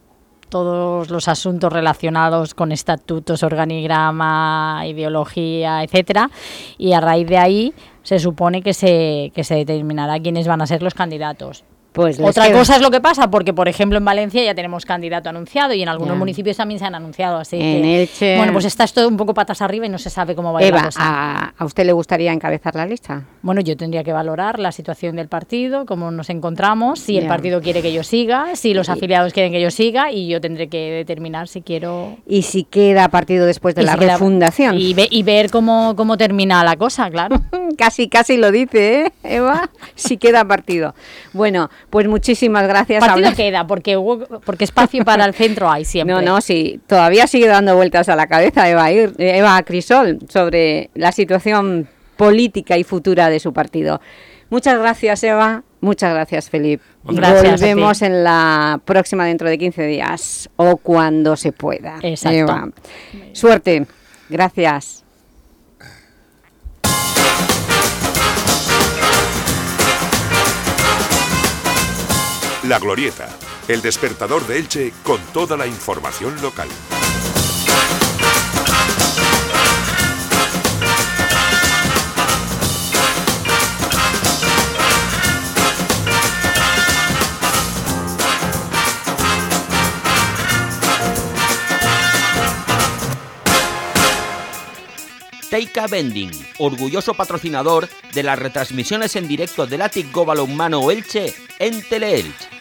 todos los asuntos relacionados con estatutos, organigrama, ideología, etcétera, y a raíz de ahí se supone que se, que se determinará quiénes van a ser los candidatos. Pues Otra queda- cosa es lo que pasa, porque por ejemplo en Valencia ya tenemos candidato anunciado y en algunos Ya. municipios también se han anunciado, así En que Elche- bueno, pues está esto un poco patas arriba y no se sabe cómo va a ir la Eva, cosa. ¿a, a usted le gustaría encabezar la lista? Bueno, yo tendría que valorar la situación del partido, cómo nos encontramos, si el partido quiere que yo siga, si los Y- afiliados quieren que yo siga y yo tendré que determinar si quiero... Y si queda partido después de y la si queda- refundación. Y, ve- y ver cómo, cómo termina la cosa, claro. casi, casi lo dice, ¿eh, Eva? si queda partido. Bueno, pues muchísimas gracias. Partido queda, porque, porque espacio para el centro hay siempre. No, no, sí, todavía sigue dando vueltas a la cabeza Eva, Ir- Eva Crisol sobre la situación política y futura de su partido. Muchas gracias, Eva. Muchas gracias, Felipe. Gracias. Volvemos en la próxima dentro de 15 días o cuando se pueda. Exacto. Eva. Suerte. Gracias. La Glorieta, el despertador de Elche con toda la información local. Teika Bending, orgulloso patrocinador de las retransmisiones en directo del Atic Balonmano Elche en Teleelch.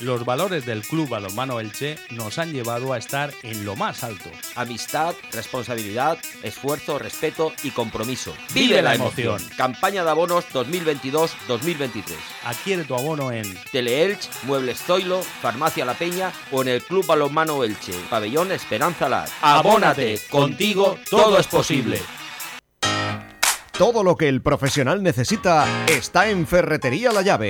Los valores del Club Balonmano Elche nos han llevado a estar en lo más alto. Amistad, responsabilidad, esfuerzo, respeto y compromiso. Vive la emoción. Campaña de abonos 2022-2023. Adquiere tu abono en Teleelch, Muebles Zoilo, Farmacia La Peña o en el Club Balonmano Elche, Pabellón Esperanza Lar. Abónate, contigo todo es posible. Todo lo que el profesional necesita está en Ferretería La Llave.